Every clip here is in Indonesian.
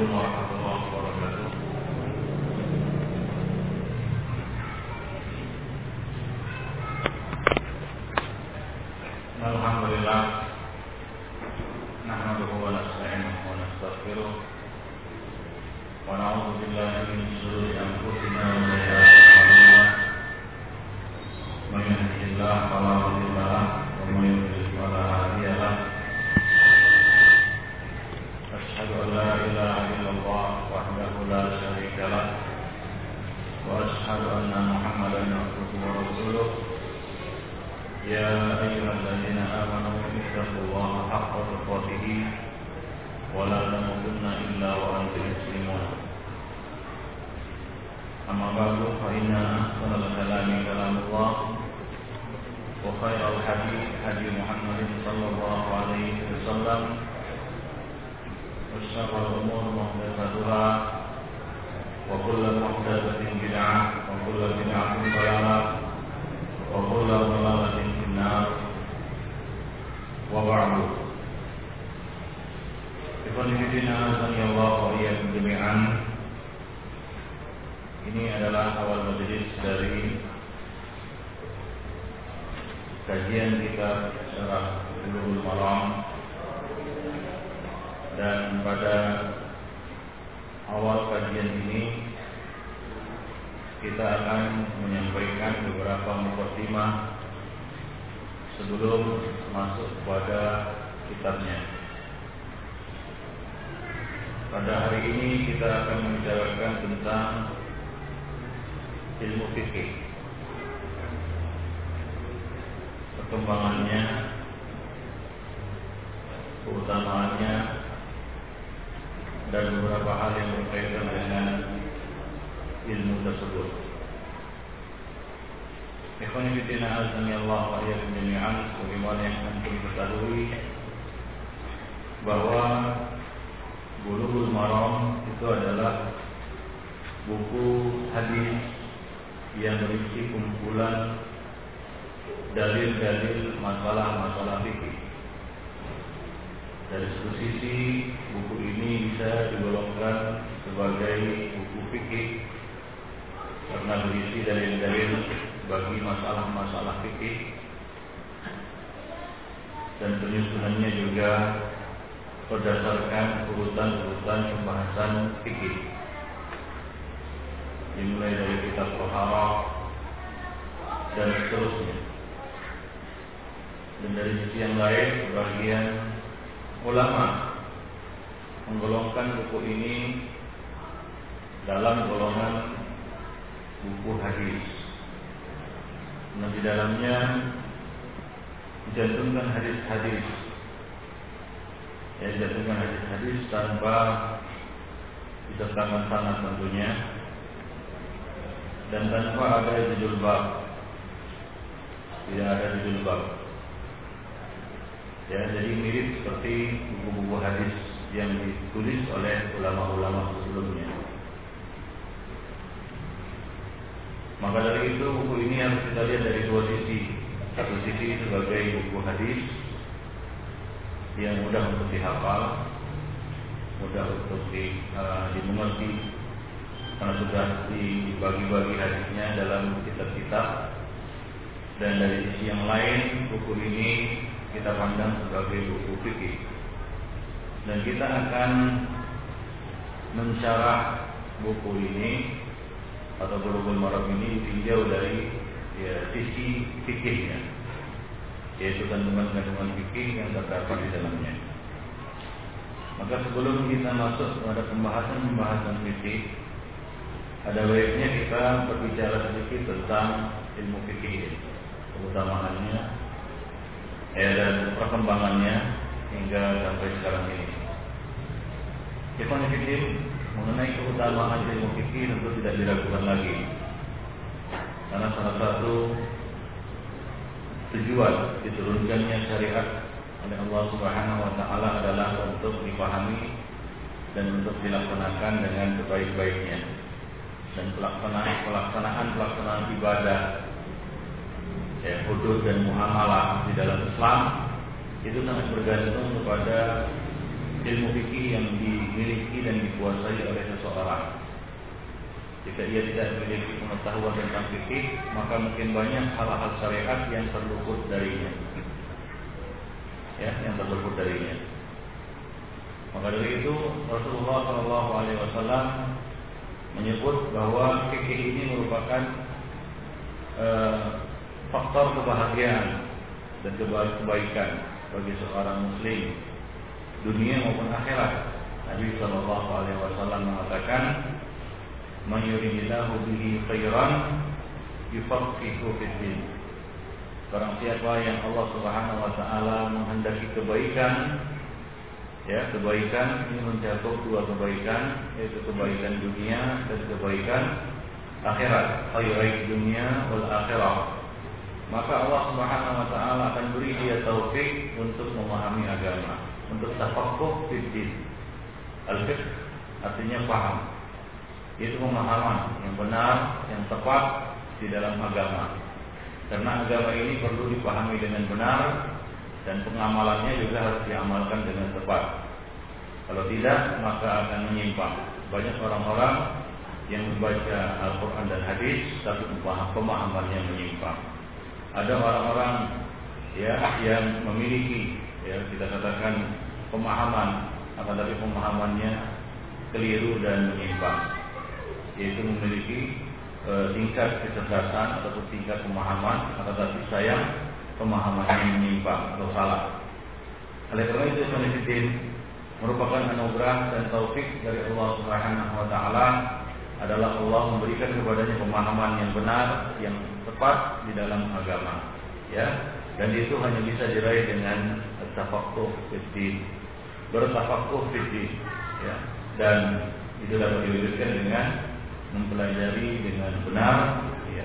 عليكم ورحمة الله Ada judul bab tidak ada judul bab ya jadi mirip seperti buku-buku hadis yang ditulis oleh ulama-ulama sebelumnya. Maka dari itu buku ini harus kita lihat dari dua sisi. Satu sisi sebagai buku hadis yang mudah untuk dihafal, mudah untuk di, uh, dimengerti karena sudah dibagi-bagi hadisnya dalam kitab-kitab dan dari sisi yang lain buku ini kita pandang sebagai buku fikih dan kita akan mensyarah buku ini atau Bulughul Maram ini ditinjau dari ya, sisi fikihnya yaitu kandungan-kandungan fikih yang terdapat di dalamnya. Maka sebelum kita masuk pada pembahasan-pembahasan fikih, ada baiknya kita berbicara sedikit tentang ilmu fikih, keutamaannya, ya dan perkembangannya hingga sampai sekarang ini. Ikhwan fikih mengenai keutamaan ilmu fikih tentu tidak diragukan lagi. Karena salah satu tujuan diturunkannya syariat oleh Allah Subhanahu wa taala adalah untuk dipahami dan untuk dilaksanakan dengan sebaik-baiknya. Dan pelaksanaan pelaksanaan pelaksanaan ibadah ya, hudud dan muamalah di dalam Islam itu sangat bergantung kepada ilmu fikih yang di dimiliki dan dikuasai oleh seseorang. Jika ia tidak memiliki pengetahuan tentang fikih, maka mungkin banyak hal-hal syariat yang terluput darinya. Ya, yang terluput darinya. Maka dari itu Rasulullah Shallallahu Alaihi Wasallam menyebut bahwa fikih ini merupakan uh, faktor kebahagiaan dan kebaikan bagi seorang muslim dunia maupun akhirat. Nabi Shallallahu Alaihi Wasallam mengatakan Man yuridillahu bihi khairan yufaqihu fid. Barang siapa yang Allah Subhanahu wa taala menghendaki kebaikan ya, kebaikan ini mencakup dua kebaikan yaitu kebaikan dunia dan kebaikan akhirat, khairai dunia wal akhirah. Maka Allah Subhanahu wa taala akan beri dia taufik untuk memahami agama, untuk tafaqquh fid. Al-fiqh artinya paham itu pemahaman yang benar, yang tepat di dalam agama. Karena agama ini perlu dipahami dengan benar dan pengamalannya juga harus diamalkan dengan tepat. Kalau tidak, maka akan menyimpang. Banyak orang-orang yang membaca Al-Quran dan Hadis, tapi pemahamannya menyimpang. Ada orang-orang ya yang memiliki ya kita katakan pemahaman, akan tapi pemahamannya keliru dan menyimpang yaitu memiliki e, tingkat kecerdasan atau tingkat pemahaman atau tetapi sayang pemahaman yang menyimpang atau salah. Oleh karena itu Sanifidin merupakan anugerah dan taufik dari Allah Subhanahu wa taala adalah Allah memberikan kepadanya pemahaman yang benar, yang tepat di dalam agama. Ya, dan itu hanya bisa diraih dengan tafaqquh fiddin. Bertafaqquh fiddin, ya. Dan itu dapat diwujudkan dengan mempelajari dengan benar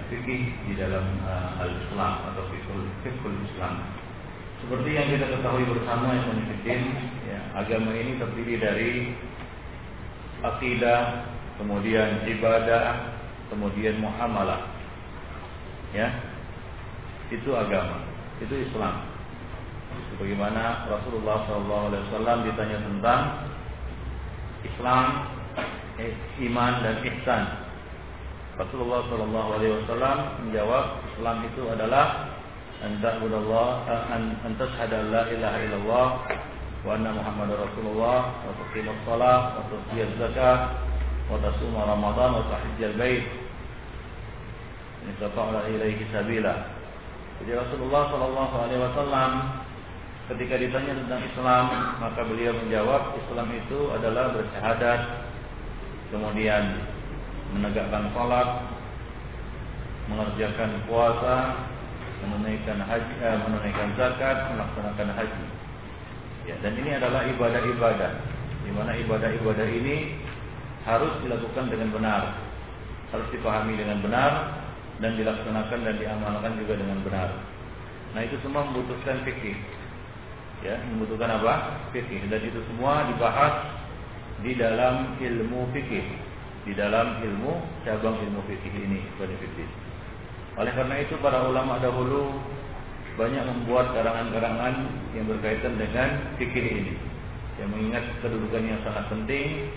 fikih di dalam uh, al-Islam atau fikul fikul Islam. Seperti yang kita ketahui bersama yang ya, agama ini terdiri dari akidah, kemudian ibadah, kemudian muamalah. Ya. Itu agama, itu Islam. Bagaimana Rasulullah SAW ditanya tentang Islam Eh, iman dan ihsan. Rasulullah Shallallahu Alaihi Wasallam menjawab Islam itu adalah anta'budallah an antashhadu la ilaha illallah wa anna muhammadar rasulullah wa tuqimus shalah wa tutiyaz zakah wa tasuma ramadan wa tahijjal bait. In istata'ta ilaihi sabila. Jadi Rasulullah Shallallahu Alaihi Wasallam ketika ditanya tentang Islam maka beliau menjawab Islam itu adalah bersyahadat. Kemudian menegakkan salat, mengerjakan puasa, menunaikan haji, eh, menunaikan zakat, melaksanakan haji. Ya, dan ini adalah ibadah-ibadah, di mana ibadah-ibadah ini harus dilakukan dengan benar, harus dipahami dengan benar dan dilaksanakan dan diamalkan juga dengan benar. Nah itu semua membutuhkan fikih, ya, membutuhkan apa? Fikih dan itu semua dibahas di dalam ilmu fikih, di dalam ilmu cabang ilmu fikih ini benefit. Oleh karena itu para ulama dahulu banyak membuat karangan-karangan yang berkaitan dengan fikih ini, yang mengingat kedudukan yang sangat penting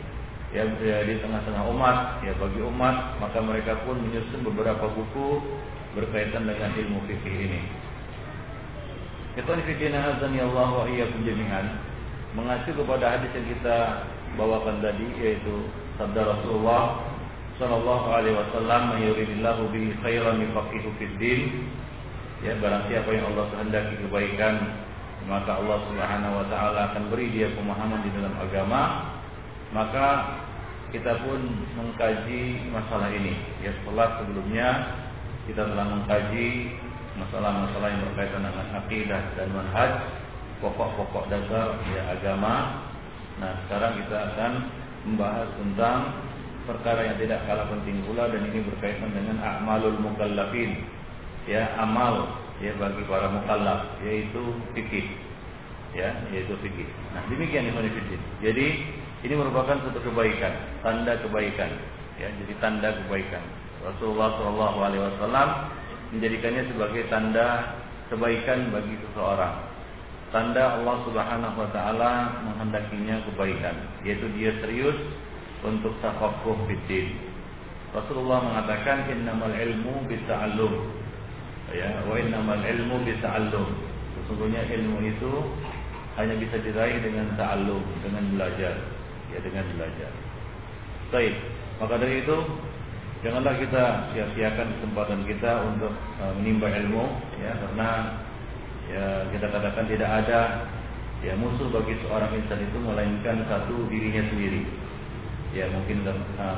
ya, ya di tengah-tengah umat, ya bagi umat, maka mereka pun menyusun beberapa buku berkaitan dengan ilmu fikih ini. Ikhwan fillah ya Allah wa iyyakum jami'an mengacu kepada hadis yang kita bawakan tadi yaitu sabda Rasulullah Shallallahu Alaihi Wasallam mayuridillahu bihi khairan yufaqihu fid din. Ya barang siapa yang Allah kehendaki kebaikan maka Allah Subhanahu wa taala akan beri dia pemahaman di dalam agama. Maka kita pun mengkaji masalah ini. Ya setelah sebelumnya kita telah mengkaji masalah-masalah yang berkaitan dengan akidah dan manhaj pokok-pokok dasar ya agama. Nah, sekarang kita akan membahas tentang perkara yang tidak kalah penting pula dan ini berkaitan dengan amalul mukallafin. Ya, amal ya bagi para mukallaf yaitu fikih. Ya, yaitu fikih. Nah, demikian Ibnu Fiddin. Jadi, ini merupakan satu kebaikan, tanda kebaikan. Ya, jadi tanda kebaikan. Rasulullah Shallallahu alaihi wasallam menjadikannya sebagai tanda kebaikan bagi seseorang. Tanda Allah Subhanahu wa taala menghendakinya kebaikan, yaitu dia serius untuk tafaqquh fiddin. Rasulullah mengatakan innamal ilmu bita'allum. Ya, wa innamal ilmu bita'allum. Sesungguhnya ilmu itu hanya bisa diraih dengan ta'allum, dengan belajar, ya dengan belajar. Baik, maka dari itu janganlah kita sia-siakan kesempatan kita untuk uh, menimba ilmu ya karena ya kita katakan tidak ada ya musuh bagi seorang insan itu melainkan satu dirinya sendiri. Ya mungkin uh,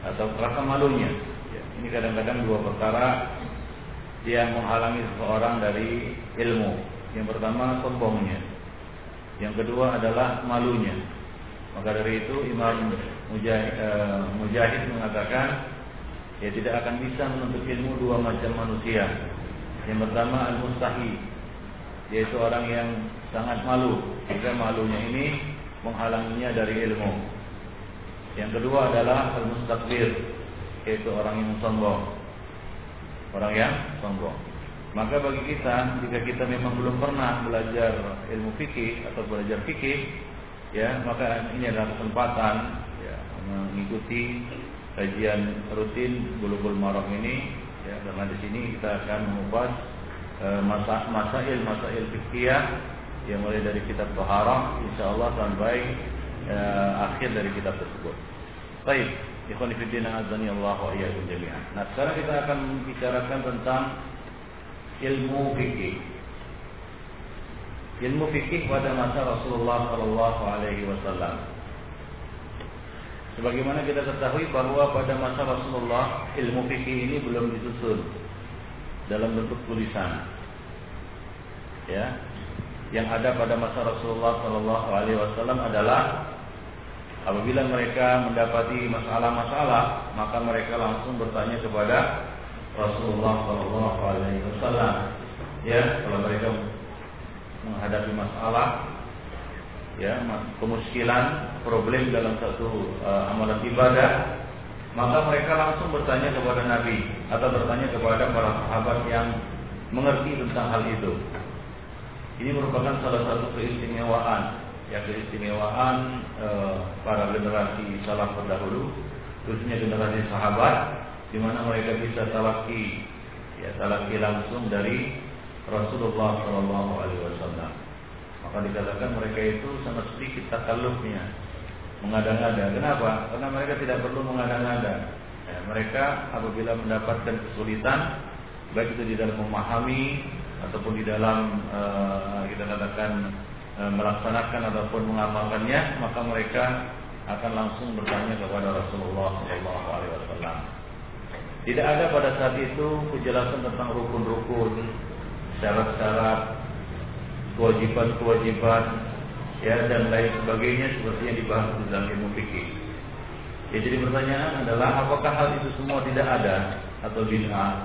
atau rasa malunya. Ya, ini kadang-kadang dua perkara yang menghalangi seseorang dari ilmu. Yang pertama sombongnya. Yang kedua adalah malunya. Maka dari itu Imam Mujahid, uh, Mujahid mengatakan ya tidak akan bisa menuntut ilmu dua macam manusia. Yang pertama al-mustahi yaitu orang yang sangat malu. Jika malunya ini menghalanginya dari ilmu. Yang kedua adalah al-mustakbir yaitu orang yang sombong. Orang yang sombong. Maka bagi kita jika kita memang belum pernah belajar ilmu fikih atau belajar fikih ya maka ini adalah kesempatan ya, mengikuti kajian rutin bulu-bulu maram ini ya karena di sini kita akan mengupas e, masa masail masail fikih yang mulai dari kitab Taharah insyaallah sampai e, akhir dari kitab tersebut. Baik, ikhwan fillah azani Allah wa iyyakum jami'an. Nah, sekarang kita akan bicarakan tentang ilmu fikih ilmu fikih pada masa Rasulullah Shallallahu Alaihi Wasallam. Sebagaimana kita ketahui bahwa pada masa Rasulullah ilmu fikih ini belum disusun dalam bentuk tulisan. Ya, yang ada pada masa Rasulullah Shallallahu Alaihi Wasallam adalah apabila mereka mendapati masalah-masalah, maka mereka langsung bertanya kepada Rasulullah Shallallahu Alaihi Wasallam. Ya, kalau mereka menghadapi masalah ya kemuskilan problem dalam satu uh, amalan ibadah maka mereka langsung bertanya kepada Nabi atau bertanya kepada para sahabat yang mengerti tentang hal itu ini merupakan salah satu keistimewaan ya keistimewaan uh, para generasi salaf terdahulu khususnya generasi sahabat di mana mereka bisa talaki ya talaki langsung dari Rasulullah Shallallahu Alaihi Wasallam. Maka dikatakan mereka itu sangat sedikit takalufnya, mengada-ngada. Kenapa? Karena mereka tidak perlu mengada-ngada. Ya, mereka apabila mendapatkan kesulitan, baik itu di dalam memahami ataupun di dalam uh, kita katakan uh, melaksanakan ataupun mengamalkannya, maka mereka akan langsung bertanya kepada Rasulullah Shallallahu Alaihi Wasallam. Tidak ada pada saat itu kejelasan tentang rukun-rukun syarat-syarat, kewajiban-kewajiban, ya dan lain sebagainya seperti yang dibahas dalam ilmu fikih. Ya, jadi pertanyaan adalah apakah hal itu semua tidak ada atau bid'ah?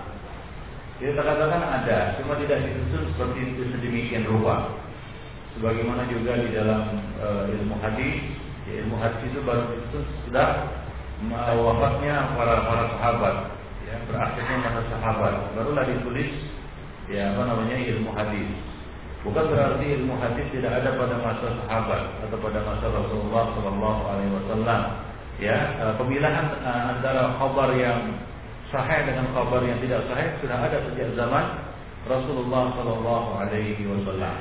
Kita katakan ada, cuma tidak disusun seperti itu sedemikian rupa. Sebagaimana juga di dalam uh, ilmu hadis, ya, ilmu hadis itu baru itu sudah wafatnya para para sahabat, ya, berakhirnya masa sahabat, barulah ditulis ya apa namanya ilmu hadis. Bukan berarti ilmu hadis tidak ada pada masa sahabat atau pada masa Rasulullah Shallallahu Alaihi Wasallam. Ya, eh, pemilahan eh, antara kabar yang sahih dengan kabar yang tidak sahih sudah ada sejak zaman Rasulullah Shallallahu Alaihi Wasallam.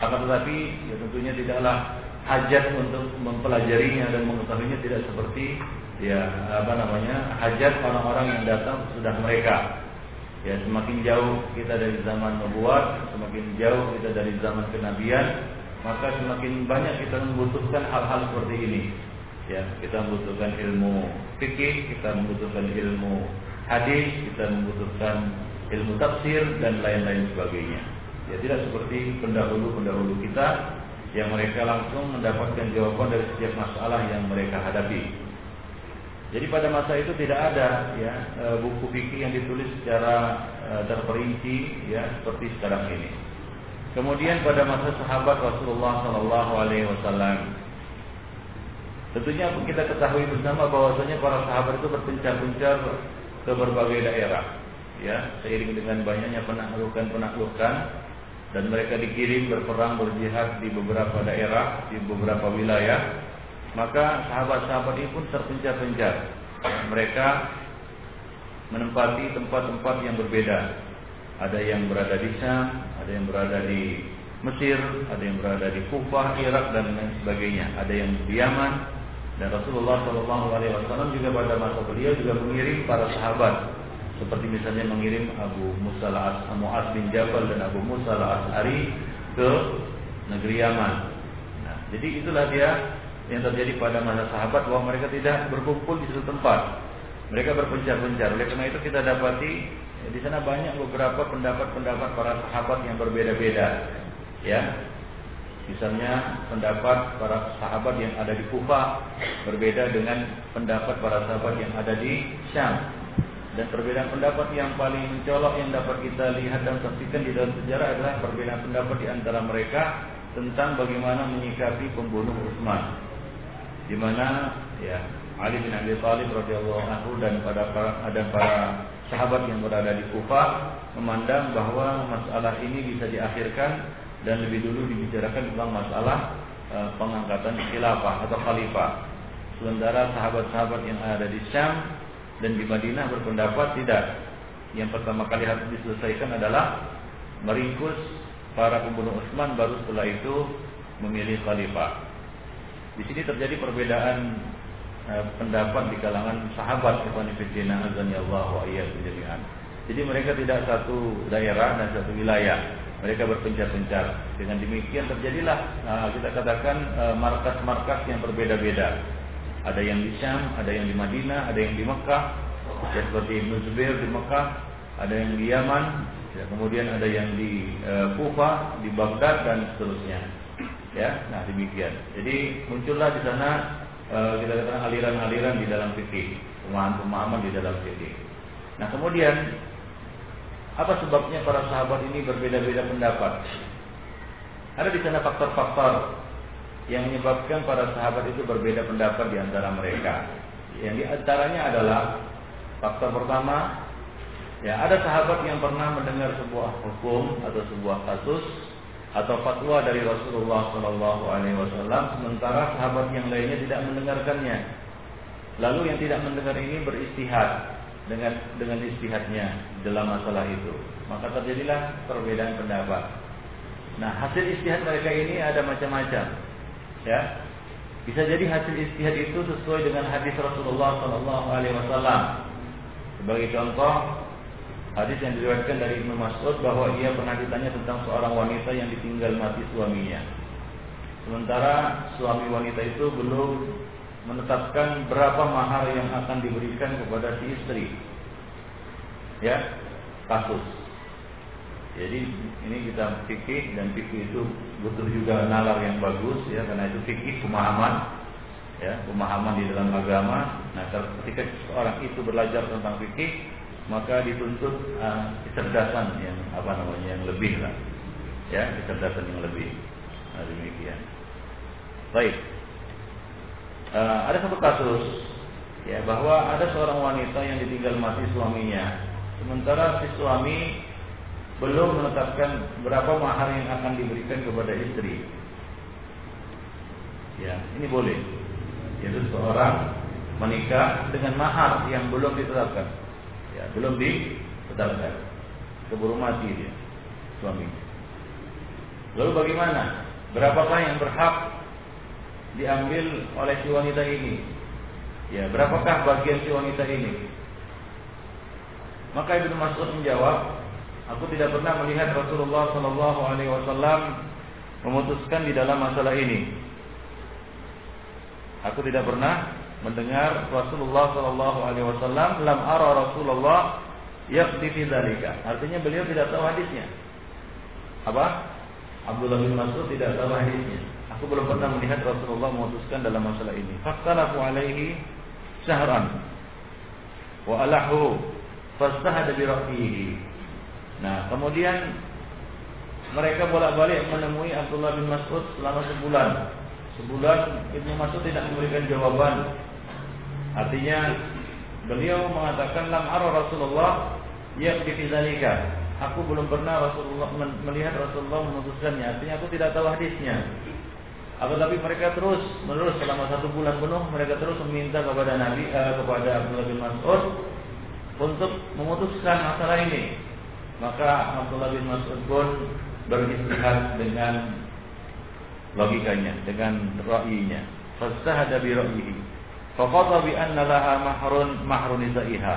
Akan tetapi, ya tentunya tidaklah hajat untuk mempelajarinya dan mengetahuinya tidak seperti ya apa namanya hajat orang-orang yang datang sudah mereka Ya semakin jauh kita dari zaman nubuat, semakin jauh kita dari zaman kenabian, maka semakin banyak kita membutuhkan hal-hal seperti ini. Ya, kita membutuhkan ilmu fikih, kita membutuhkan ilmu hadis, kita membutuhkan ilmu tafsir dan lain-lain sebagainya. Ya, tidak seperti pendahulu-pendahulu kita yang mereka langsung mendapatkan jawaban dari setiap masalah yang mereka hadapi. Jadi pada masa itu tidak ada ya e, buku fikih yang ditulis secara e, terperinci ya seperti sekarang ini. Kemudian pada masa sahabat Rasulullah Shallallahu Alaihi Wasallam, tentunya kita ketahui bersama bahwasanya para sahabat itu berpencar-pencar ke berbagai daerah, ya seiring dengan banyaknya penaklukan-penaklukan dan mereka dikirim berperang berjihad di beberapa daerah, di beberapa wilayah, maka sahabat-sahabat ini pun terpencar-pencar. Mereka menempati tempat-tempat yang berbeda. Ada yang berada di Syam, ada yang berada di Mesir, ada yang berada di Kufah, Irak dan lain sebagainya. Ada yang di Yaman dan Rasulullah Shallallahu Alaihi Wasallam juga pada masa beliau juga mengirim para sahabat seperti misalnya mengirim Abu Musa al Mu'az bin Jabal dan Abu Musa al-As'ari ke negeri Yaman. Nah, jadi itulah dia yang terjadi pada masa sahabat bahwa mereka tidak berkumpul di satu tempat. Mereka berpencar-pencar. Oleh karena itu kita dapati ya, di sana banyak beberapa pendapat-pendapat para sahabat yang berbeda-beda. Ya, Misalnya pendapat para sahabat yang ada di Kufah berbeda dengan pendapat para sahabat yang ada di Syam. Dan perbedaan pendapat yang paling mencolok yang dapat kita lihat dan saksikan di dalam sejarah adalah perbedaan pendapat di antara mereka tentang bagaimana menyikapi pembunuh Utsman. Di mana ya Ali bin Abi Thalib radhiyallahu anhu dan pada para ada para sahabat yang berada di Kufah memandang bahwa masalah ini bisa diakhirkan dan lebih dulu dibicarakan tentang masalah uh, pengangkatan khilafah atau khalifah. Sementara sahabat-sahabat yang ada di Syam dan di Madinah berpendapat tidak. Yang pertama kali harus diselesaikan adalah meringkus para pembunuh Utsman baru setelah itu memilih khalifah. Di sini terjadi perbedaan eh, pendapat di kalangan sahabat Ibn Fiddina azani Allah wa. Jadi mereka tidak satu daerah dan satu wilayah. Mereka berpencar-pencar. Dengan demikian terjadilah nah, kita katakan eh, markas-markas yang berbeda-beda. Ada yang di Syam, ada yang di Madinah, ada yang di Mekah. Ya, seperti Ibnu Zubair di Mekah, ada yang di Yaman, ya, kemudian ada yang di Kufah, di Baghdad dan seterusnya. Ya, nah demikian. Jadi muncullah di sana uh, kita katakan aliran-aliran di dalam fikih, pemahaman-pemahaman di dalam fikih. Nah kemudian apa sebabnya para sahabat ini berbeda-beda pendapat? Ada di sana faktor-faktor yang menyebabkan para sahabat itu berbeda pendapat di antara mereka. Yang di antaranya adalah faktor pertama, ya ada sahabat yang pernah mendengar sebuah hukum atau sebuah kasus atau fatwa dari Rasulullah Shallallahu Alaihi Wasallam, sementara sahabat yang lainnya tidak mendengarkannya. Lalu yang tidak mendengar ini beristihad dengan dengan istihadnya dalam masalah itu, maka terjadilah perbedaan pendapat. Nah hasil istihad mereka ini ada macam-macam ya bisa jadi hasil istihad itu sesuai dengan hadis Rasulullah Shallallahu Alaihi Wasallam. Sebagai contoh, hadis yang diriwayatkan dari Ibnu Mas'ud bahwa ia pernah ditanya tentang seorang wanita yang ditinggal mati suaminya. Sementara suami wanita itu belum menetapkan berapa mahar yang akan diberikan kepada si istri. Ya, kasus. Jadi ini kita fikih dan fikih itu butuh juga nalar yang bagus ya karena itu fikih pemahaman ya pemahaman di dalam agama. Nah ketika seorang itu belajar tentang fikih maka dituntut uh, kecerdasan yang apa namanya yang lebih lah ya kecerdasan yang lebih. Nah, demikian. Baik. Uh, ada satu kasus ya bahwa ada seorang wanita yang ditinggal mati suaminya sementara si suami belum menetapkan berapa mahar yang akan diberikan kepada istri. Ya, ini boleh. Yaitu seorang menikah dengan mahar yang belum ditetapkan. Ya, belum ditetapkan. Keburu mati dia suami. Lalu bagaimana? Berapakah yang berhak diambil oleh si wanita ini? Ya, berapakah bagian si wanita ini? Maka Ibnu Mas'ud menjawab, Aku tidak pernah melihat Rasulullah Shallallahu Alaihi Wasallam memutuskan di dalam masalah ini. Aku tidak pernah mendengar Rasulullah Shallallahu Alaihi Wasallam lam ara Rasulullah yakti fi Artinya beliau tidak tahu hadisnya. Apa? Abdullah bin Mas'ud tidak tahu hadisnya. Aku belum pernah melihat Rasulullah memutuskan dalam masalah ini. Fakhtalafu alaihi syahran wa alahu fastahada bi ra'yihi Nah, kemudian mereka bolak-balik menemui Abdullah bin Mas'ud selama sebulan. Sebulan Ibnu Mas'ud tidak memberikan jawaban. Artinya beliau mengatakan lam ara Rasulullah yakfi fi aku belum pernah Rasulullah melihat Rasulullah memutuskannya. Artinya aku tidak tahu hadisnya. Akan tapi mereka terus menerus selama satu bulan penuh mereka terus meminta kepada Nabi eh, kepada Abdullah bin Mas'ud untuk memutuskan masalah ini. Maka Abdullah bin Mas'ud pun beristihad dengan logikanya, dengan ra'yinya. Fastahada bi ra'yihi. Faqata bi anna laha mahrun mahrun nisaiha.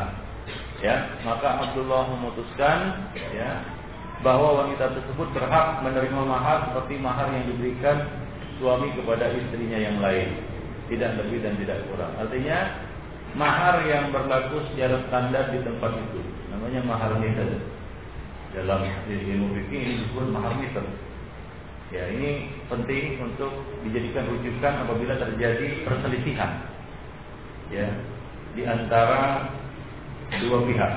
Ya, maka Abdullah memutuskan ya bahwa wanita tersebut berhak menerima mahar seperti mahar yang diberikan suami kepada istrinya yang lain. Tidak lebih dan tidak kurang. Artinya mahar yang berlaku secara standar di tempat itu namanya mahar mitar. Dalam ilmu fikih ini disebut mahar mitar. Ya, ini penting untuk dijadikan rujukan apabila terjadi perselisihan. Ya, di antara dua pihak,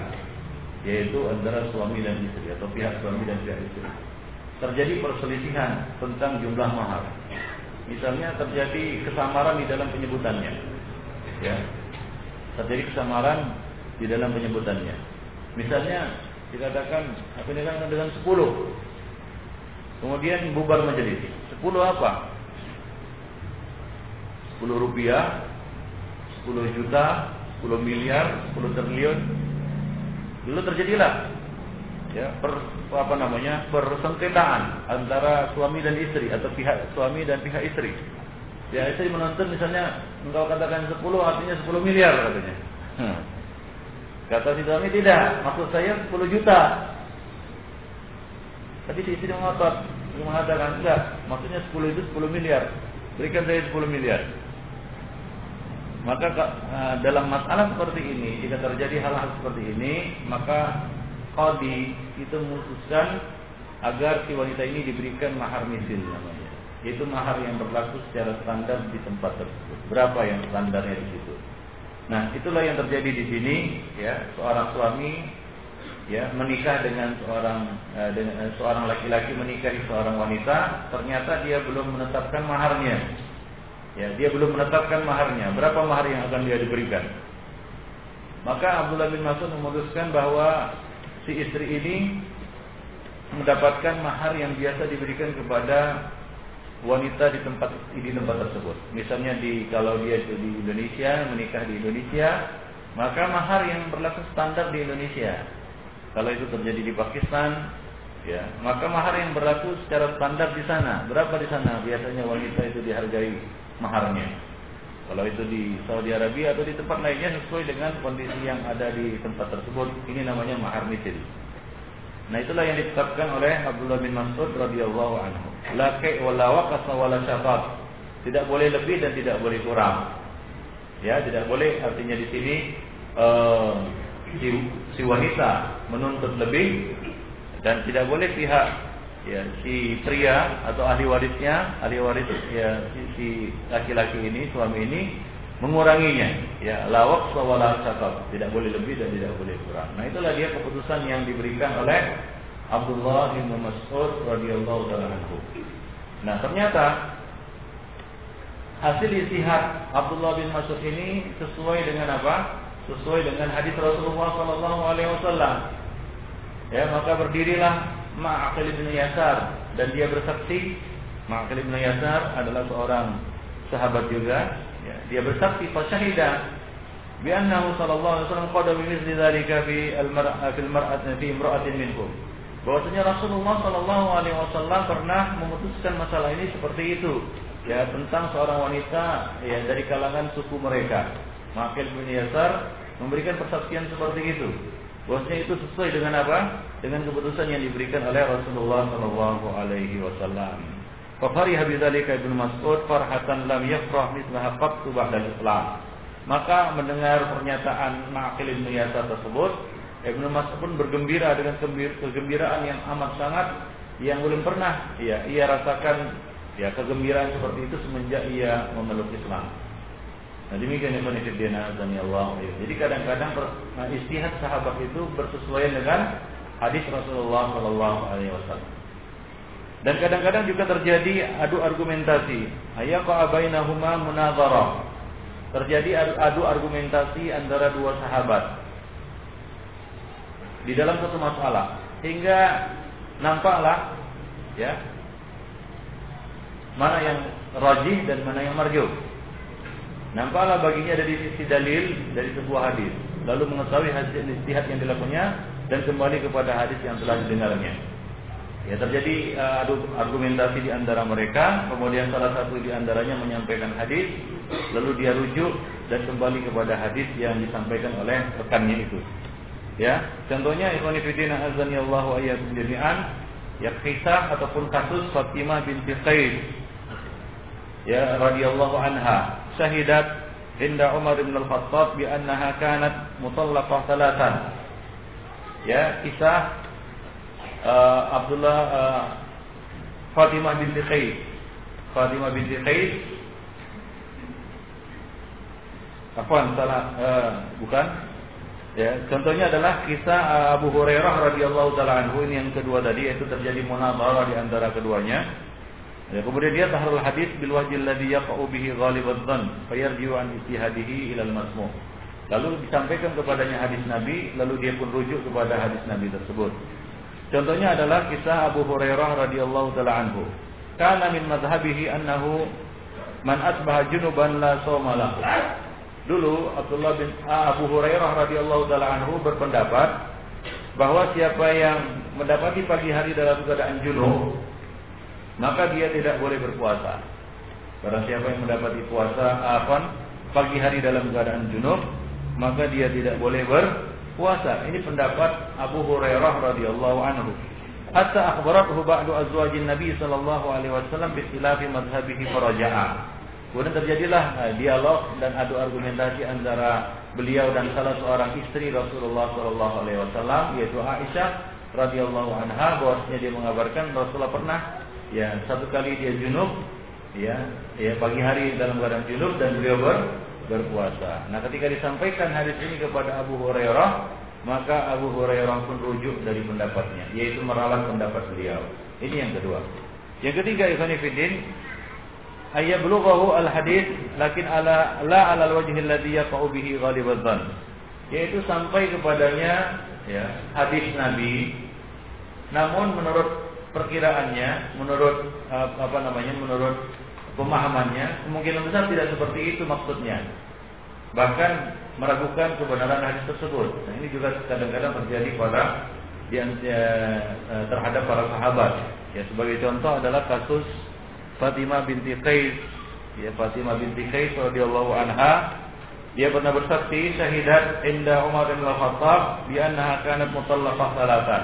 yaitu antara suami dan istri atau pihak suami dan pihak istri. Terjadi perselisihan tentang jumlah mahar. Misalnya terjadi kesamaran di dalam penyebutannya. Ya. Terjadi kesamaran di dalam penyebutannya. Misalnya dikatakan apa kan dengan 10. Kemudian bubar majelis. 10 apa? 10 rupiah, 10 juta, 10 miliar, 10 triliun. Dulu terjadilah ya per, apa namanya persengketaan antara suami dan istri atau pihak suami dan pihak istri. Ya istri menuntut misalnya engkau katakan 10 artinya 10 miliar katanya. Hmm. Kata si suami tidak, maksud saya 10 juta. Tapi si istri mengotot, mengatakan enggak, maksudnya 10 itu 10 miliar. Berikan saya 10 miliar. Maka eh, dalam masalah seperti ini, jika terjadi hal-hal seperti ini, maka qadi itu memutuskan agar si wanita ini diberikan mahar misil namanya. Yaitu mahar yang berlaku secara standar di tempat tersebut. Berapa yang standarnya di situ? Nah, itulah yang terjadi di sini ya, seorang suami ya menikah dengan seorang eh, dengan eh, seorang laki-laki menikahi seorang wanita, ternyata dia belum menetapkan maharnya. Ya, dia belum menetapkan maharnya. Berapa mahar yang akan dia diberikan? Maka Abdullah bin Mas'ud memutuskan bahwa si istri ini mendapatkan mahar yang biasa diberikan kepada wanita di tempat di tempat tersebut. Misalnya di kalau dia di Indonesia menikah di Indonesia, maka mahar yang berlaku standar di Indonesia. Kalau itu terjadi di Pakistan, ya, maka mahar yang berlaku secara standar di sana. Berapa di sana biasanya wanita itu dihargai maharnya? Kalau itu di Saudi Arabia atau di tempat lainnya sesuai dengan kondisi yang ada di tempat tersebut, ini namanya mahar misil. Nah itulah yang ditetapkan oleh Abdullah bin Mas'ud radhiyallahu anhu. La kai wala waqasa wala syafat. Tidak boleh lebih dan tidak boleh kurang. Ya, tidak boleh artinya di sini uh, si, si wanita menuntut lebih dan tidak boleh pihak ya si pria atau ahli warisnya ahli waris ya si laki-laki ini suami ini menguranginya. Ya lawak sawala sakab tidak boleh lebih dan tidak boleh kurang. Nah itulah dia keputusan yang diberikan oleh Abdullah bin Mas'ud radhiyallahu anhu. Nah ternyata hasil istihad Abdullah bin Mas'ud ini sesuai dengan apa? Sesuai dengan hadis Rasulullah wasallam. Ya maka berdirilah Ma'aqil bin Yasar. Dan dia bersaksi Ma'aqil bin Yasar adalah seorang sahabat juga. Ya, dia bersaksi fasyahida bi annahu sallallahu alaihi wasallam qada bi mithli dzalika fi al-mar'a fi al-mar'at fi imra'atin minkum. Bahwasanya Rasulullah sallallahu alaihi wasallam pernah memutuskan masalah ini seperti itu. Ya tentang seorang wanita ya dari kalangan suku mereka. Ma'aqil bin Yasar memberikan persaksian seperti itu Bahwasanya itu sesuai dengan apa? Dengan keputusan yang diberikan oleh Rasulullah Shallallahu Alaihi Wasallam. Fafariha bidzalika Ibnu Mas'ud farhatan lam yafrah mithlaha qattu ba'da Islam. Maka mendengar pernyataan Ma'qil bin Yasar tersebut, Ibnu Mas'ud pun bergembira dengan kegembiraan yang amat sangat yang belum pernah ya ia rasakan ya kegembiraan seperti itu semenjak ia memeluk Islam. Nah demikian yang konfidina dan Allah. Jadi kadang-kadang nah, istihad sahabat itu bersesuaian dengan hadis Rasulullah Shallallahu Alaihi Wasallam. Dan kadang-kadang juga terjadi adu argumentasi. Ayaqa abainahuma munazara. Terjadi adu argumentasi antara dua sahabat di dalam satu masalah. hingga nampaklah ya mana yang rajih dan mana yang marjuh. Nampaklah baginya dari sisi dalil dari sebuah hadis, lalu mengetahui hasil istihad yang dilakukannya dan kembali kepada hadis yang telah didengarnya. Ya terjadi uh, argumentasi di antara mereka, kemudian salah satu di antaranya menyampaikan hadis, lalu dia rujuk dan kembali kepada hadis yang disampaikan oleh rekannya itu. Ya, contohnya ikhwan fillah azan ya Allah wa jami'an, ya kisah ataupun kasus Fatimah binti Qais. Ya radhiyallahu anha syahidat inda Umar bin Al-Khattab bi annaha kanat mutallaqah salatan. Ya, kisah uh, Abdullah uh, Fatimah binti Qais. Fatimah binti Qais Afwan, salah uh, bukan. Ya, contohnya adalah kisah Abu Hurairah radhiyallahu taala anhu ini yang kedua tadi yaitu terjadi munazarah di antara keduanya. Ya, kemudian dia tahrul hadis bil wajil ladzi yaqa'u bihi ghalibad dhann fayarji'u an istihadihi ila al masmu'. Lalu disampaikan kepadanya hadis Nabi, lalu dia pun rujuk kepada hadis Nabi tersebut. Contohnya adalah kisah Abu Hurairah radhiyallahu taala anhu. Kana min madhhabihi annahu man asbaha junuban la sawma lahu. Dulu Abdullah bin ah, Abu Hurairah radhiyallahu taala anhu berpendapat bahwa siapa yang mendapati pagi hari dalam keadaan junub maka dia tidak boleh berpuasa. Barang siapa yang mendapati puasa apa pagi hari dalam keadaan junub, maka dia tidak boleh berpuasa. Ini pendapat Abu Hurairah radhiyallahu anhu. Hatta akhbarathu ba'du azwajin Nabi sallallahu alaihi wasallam bi khilafi madhhabihi faraja'a. Kemudian terjadilah eh, dialog dan adu argumentasi antara beliau dan salah seorang istri Rasulullah sallallahu alaihi wasallam yaitu Aisyah radhiyallahu anha bahwasanya dia mengabarkan Rasulullah pernah ya satu kali dia junub ya ya pagi hari dalam keadaan junub dan beliau ber, berpuasa. Nah, ketika disampaikan hadis ini kepada Abu Hurairah, maka Abu Hurairah pun rujuk dari pendapatnya, yaitu meralat pendapat beliau. Ini yang kedua. Yang ketiga, Ibn Fiddin, ayat belughahu al hadis lakin ala la ala al wajhi alladhi yaqa'u bihi ghalibadzan. Yaitu sampai kepadanya ya hadis Nabi namun menurut perkiraannya menurut uh, apa namanya menurut pemahamannya kemungkinan besar tidak seperti itu maksudnya. Bahkan meragukan kebenaran hadis tersebut. Nah, ini juga kadang-kadang terjadi pada yang ya, uh, terhadap para sahabat. Ya sebagai contoh adalah kasus Fatimah binti Qais. Ya Fatimah binti Qais radhiyallahu anha dia pernah bersaksi syahidat inda Umar bin Al-Khattab bi annaha kanat mutallaqah salatan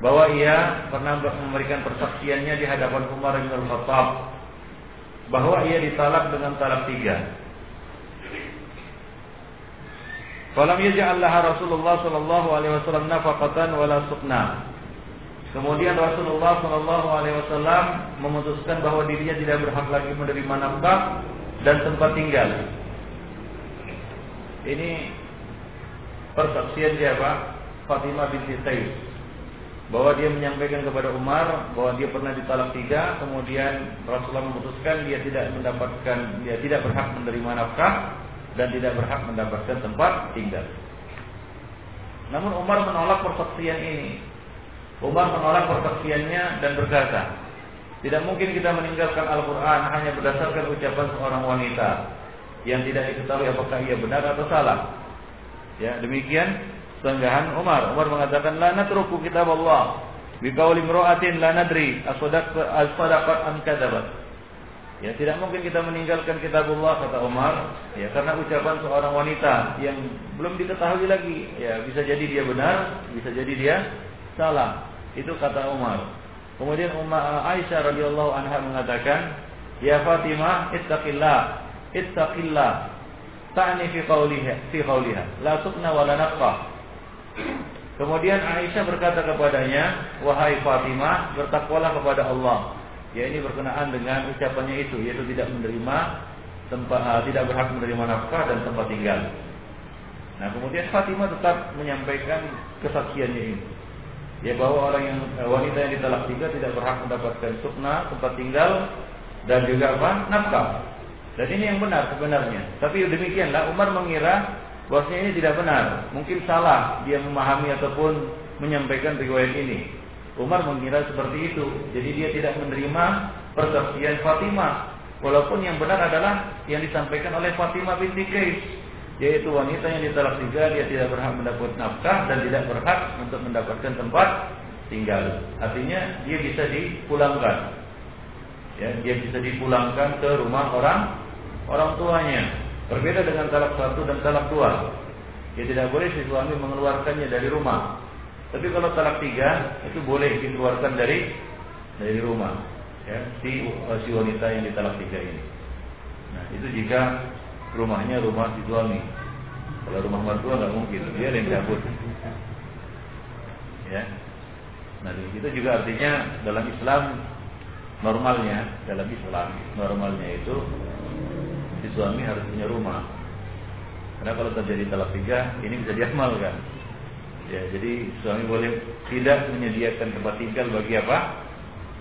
bahwa ia pernah memberikan persaksiannya di hadapan Umar bin Khattab bahwa ia ditalak dengan talak tiga. Falam yaj'al laha Rasulullah sallallahu alaihi wasallam nafaqatan wala suqna. Kemudian Rasulullah sallallahu alaihi wasallam memutuskan bahwa dirinya tidak berhak lagi menerima nafkah dan tempat tinggal. Ini persaksian siapa? Fatimah binti Qais bahwa dia menyampaikan kepada Umar bahwa dia pernah ditalak tiga, kemudian Rasulullah memutuskan dia tidak mendapatkan, dia tidak berhak menerima nafkah dan tidak berhak mendapatkan tempat tinggal. Namun Umar menolak persaksian ini. Umar menolak persaksiannya dan berkata, tidak mungkin kita meninggalkan Al-Quran hanya berdasarkan ucapan seorang wanita yang tidak diketahui apakah ia benar atau salah. Ya, demikian sanggahan Umar. Umar mengatakan la natruku kitab Allah biqauli imra'atin la nadri as-sadaqat am kadzabat. Ya, tidak mungkin kita meninggalkan kitab Allah kata Umar, ya karena ucapan seorang wanita yang belum diketahui lagi, ya bisa jadi dia benar, bisa jadi dia salah. Itu kata Umar. Kemudian Umar Aisyah radhiyallahu anha mengatakan, "Ya Fatimah, ittaqillah, ittaqillah." Ta'ni fi qawliha, fi qawliha, la tuqna wa la naqqa. Kemudian Aisyah berkata kepadanya, "Wahai Fatimah, bertakwalah kepada Allah." Ya ini berkenaan dengan ucapannya itu, yaitu tidak menerima tempat uh, tidak berhak menerima nafkah dan tempat tinggal. Nah, kemudian Fatimah tetap menyampaikan kesaksiannya ini. Ya bahwa orang yang uh, wanita yang ditalak tiga tidak berhak mendapatkan sukna, tempat tinggal dan juga apa? nafkah. Dan ini yang benar sebenarnya. Tapi demikianlah Umar mengira bahwasanya ini tidak benar. Mungkin salah dia memahami ataupun menyampaikan riwayat ini. Umar mengira seperti itu. Jadi dia tidak menerima persaksian Fatimah. Walaupun yang benar adalah yang disampaikan oleh Fatimah binti Qais, yaitu wanita yang ditolak tiga dia tidak berhak mendapat nafkah dan tidak berhak untuk mendapatkan tempat tinggal. Artinya dia bisa dipulangkan. Ya, dia bisa dipulangkan ke rumah orang orang tuanya. Berbeda dengan talak satu dan talak dua. Dia tidak boleh si suami mengeluarkannya dari rumah. Tapi kalau talak tiga itu boleh dikeluarkan dari dari rumah, ya, si, si wanita yang ditalak tiga ini. Nah itu jika rumahnya rumah si suami. Kalau rumah mertua nggak mungkin, dia yang cabut. Ya. Nah itu juga artinya dalam Islam normalnya dalam Islam normalnya itu si suami harus punya rumah. Karena kalau terjadi talak tiga ini bisa diamalkan. Ya, jadi suami boleh tidak menyediakan tempat tinggal bagi apa?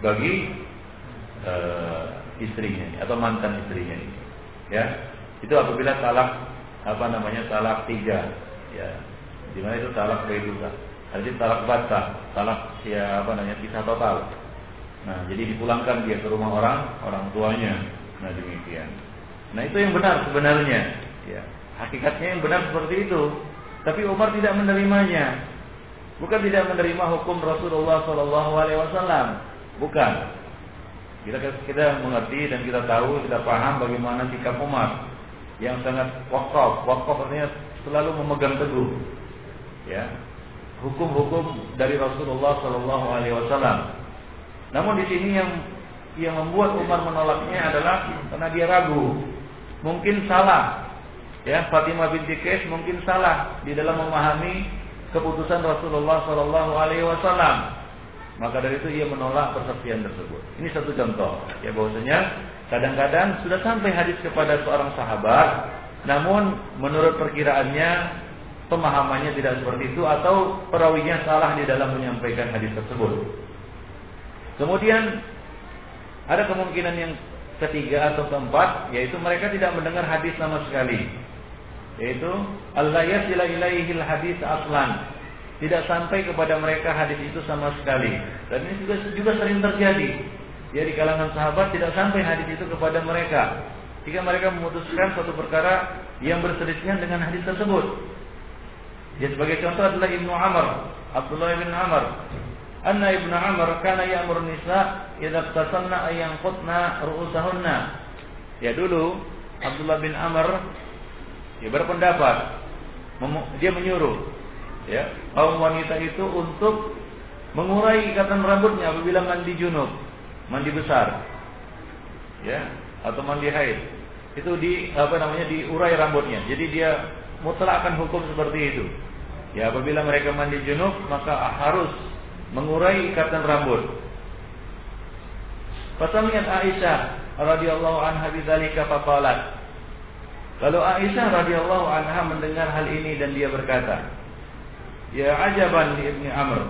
Bagi uh, istrinya atau mantan istrinya ini. Ya, itu apabila talak apa namanya talak tiga. Ya, di mana itu talak baidulah. Jadi talak bata, talak ya apa namanya pisah total. Nah, jadi dipulangkan dia ke rumah orang, orang tuanya. Nah, demikian. Nah, itu yang benar sebenarnya. Ya, hakikatnya yang benar seperti itu. Tapi Umar tidak menerimanya. Bukan tidak menerima hukum Rasulullah Shallallahu Alaihi Wasallam. Bukan. Kita kita mengerti dan kita tahu, kita paham bagaimana sikap Umar yang sangat wakaf. Wakaf artinya selalu memegang teguh. Ya, hukum-hukum dari Rasulullah Shallallahu Alaihi Wasallam. Namun di sini yang yang membuat Umar menolaknya adalah karena dia ragu, mungkin salah Ya, Fatimah binti Qais mungkin salah di dalam memahami keputusan Rasulullah Shallallahu Alaihi Wasallam. Maka dari itu ia menolak persaksian tersebut. Ini satu contoh. Ya bahwasanya kadang-kadang sudah sampai hadis kepada seorang sahabat, namun menurut perkiraannya pemahamannya tidak seperti itu atau perawinya salah di dalam menyampaikan hadis tersebut. Kemudian ada kemungkinan yang ketiga atau keempat yaitu mereka tidak mendengar hadis sama sekali. Yaitu Allah yasila ilaihil hadis aslan. Tidak sampai kepada mereka hadis itu sama sekali. Dan ini juga juga sering terjadi. Ya di kalangan sahabat tidak sampai hadis itu kepada mereka. Jika mereka memutuskan suatu perkara yang berselisih dengan hadis tersebut. Ya sebagai contoh adalah Ibnu Amr Abdullah bin Amr anna Ibnu Amr kana ya'mur nisa idza tasanna ayyan qutna ru'usahunna ya dulu Abdullah bin Amr dia berpendapat dia menyuruh ya kaum wanita itu untuk mengurai ikatan rambutnya apabila mandi junub, mandi besar. Ya, atau mandi haid. Itu di apa namanya diurai rambutnya. Jadi dia mutlak akan hukum seperti itu. Ya, apabila mereka mandi junub maka harus mengurai ikatan rambut. Fasamiat Aisyah radhiyallahu anha bidzalika faqalat Lalu Aisyah radhiyallahu anha mendengar hal ini dan dia berkata, "Ya ajaban li Ibni Amr.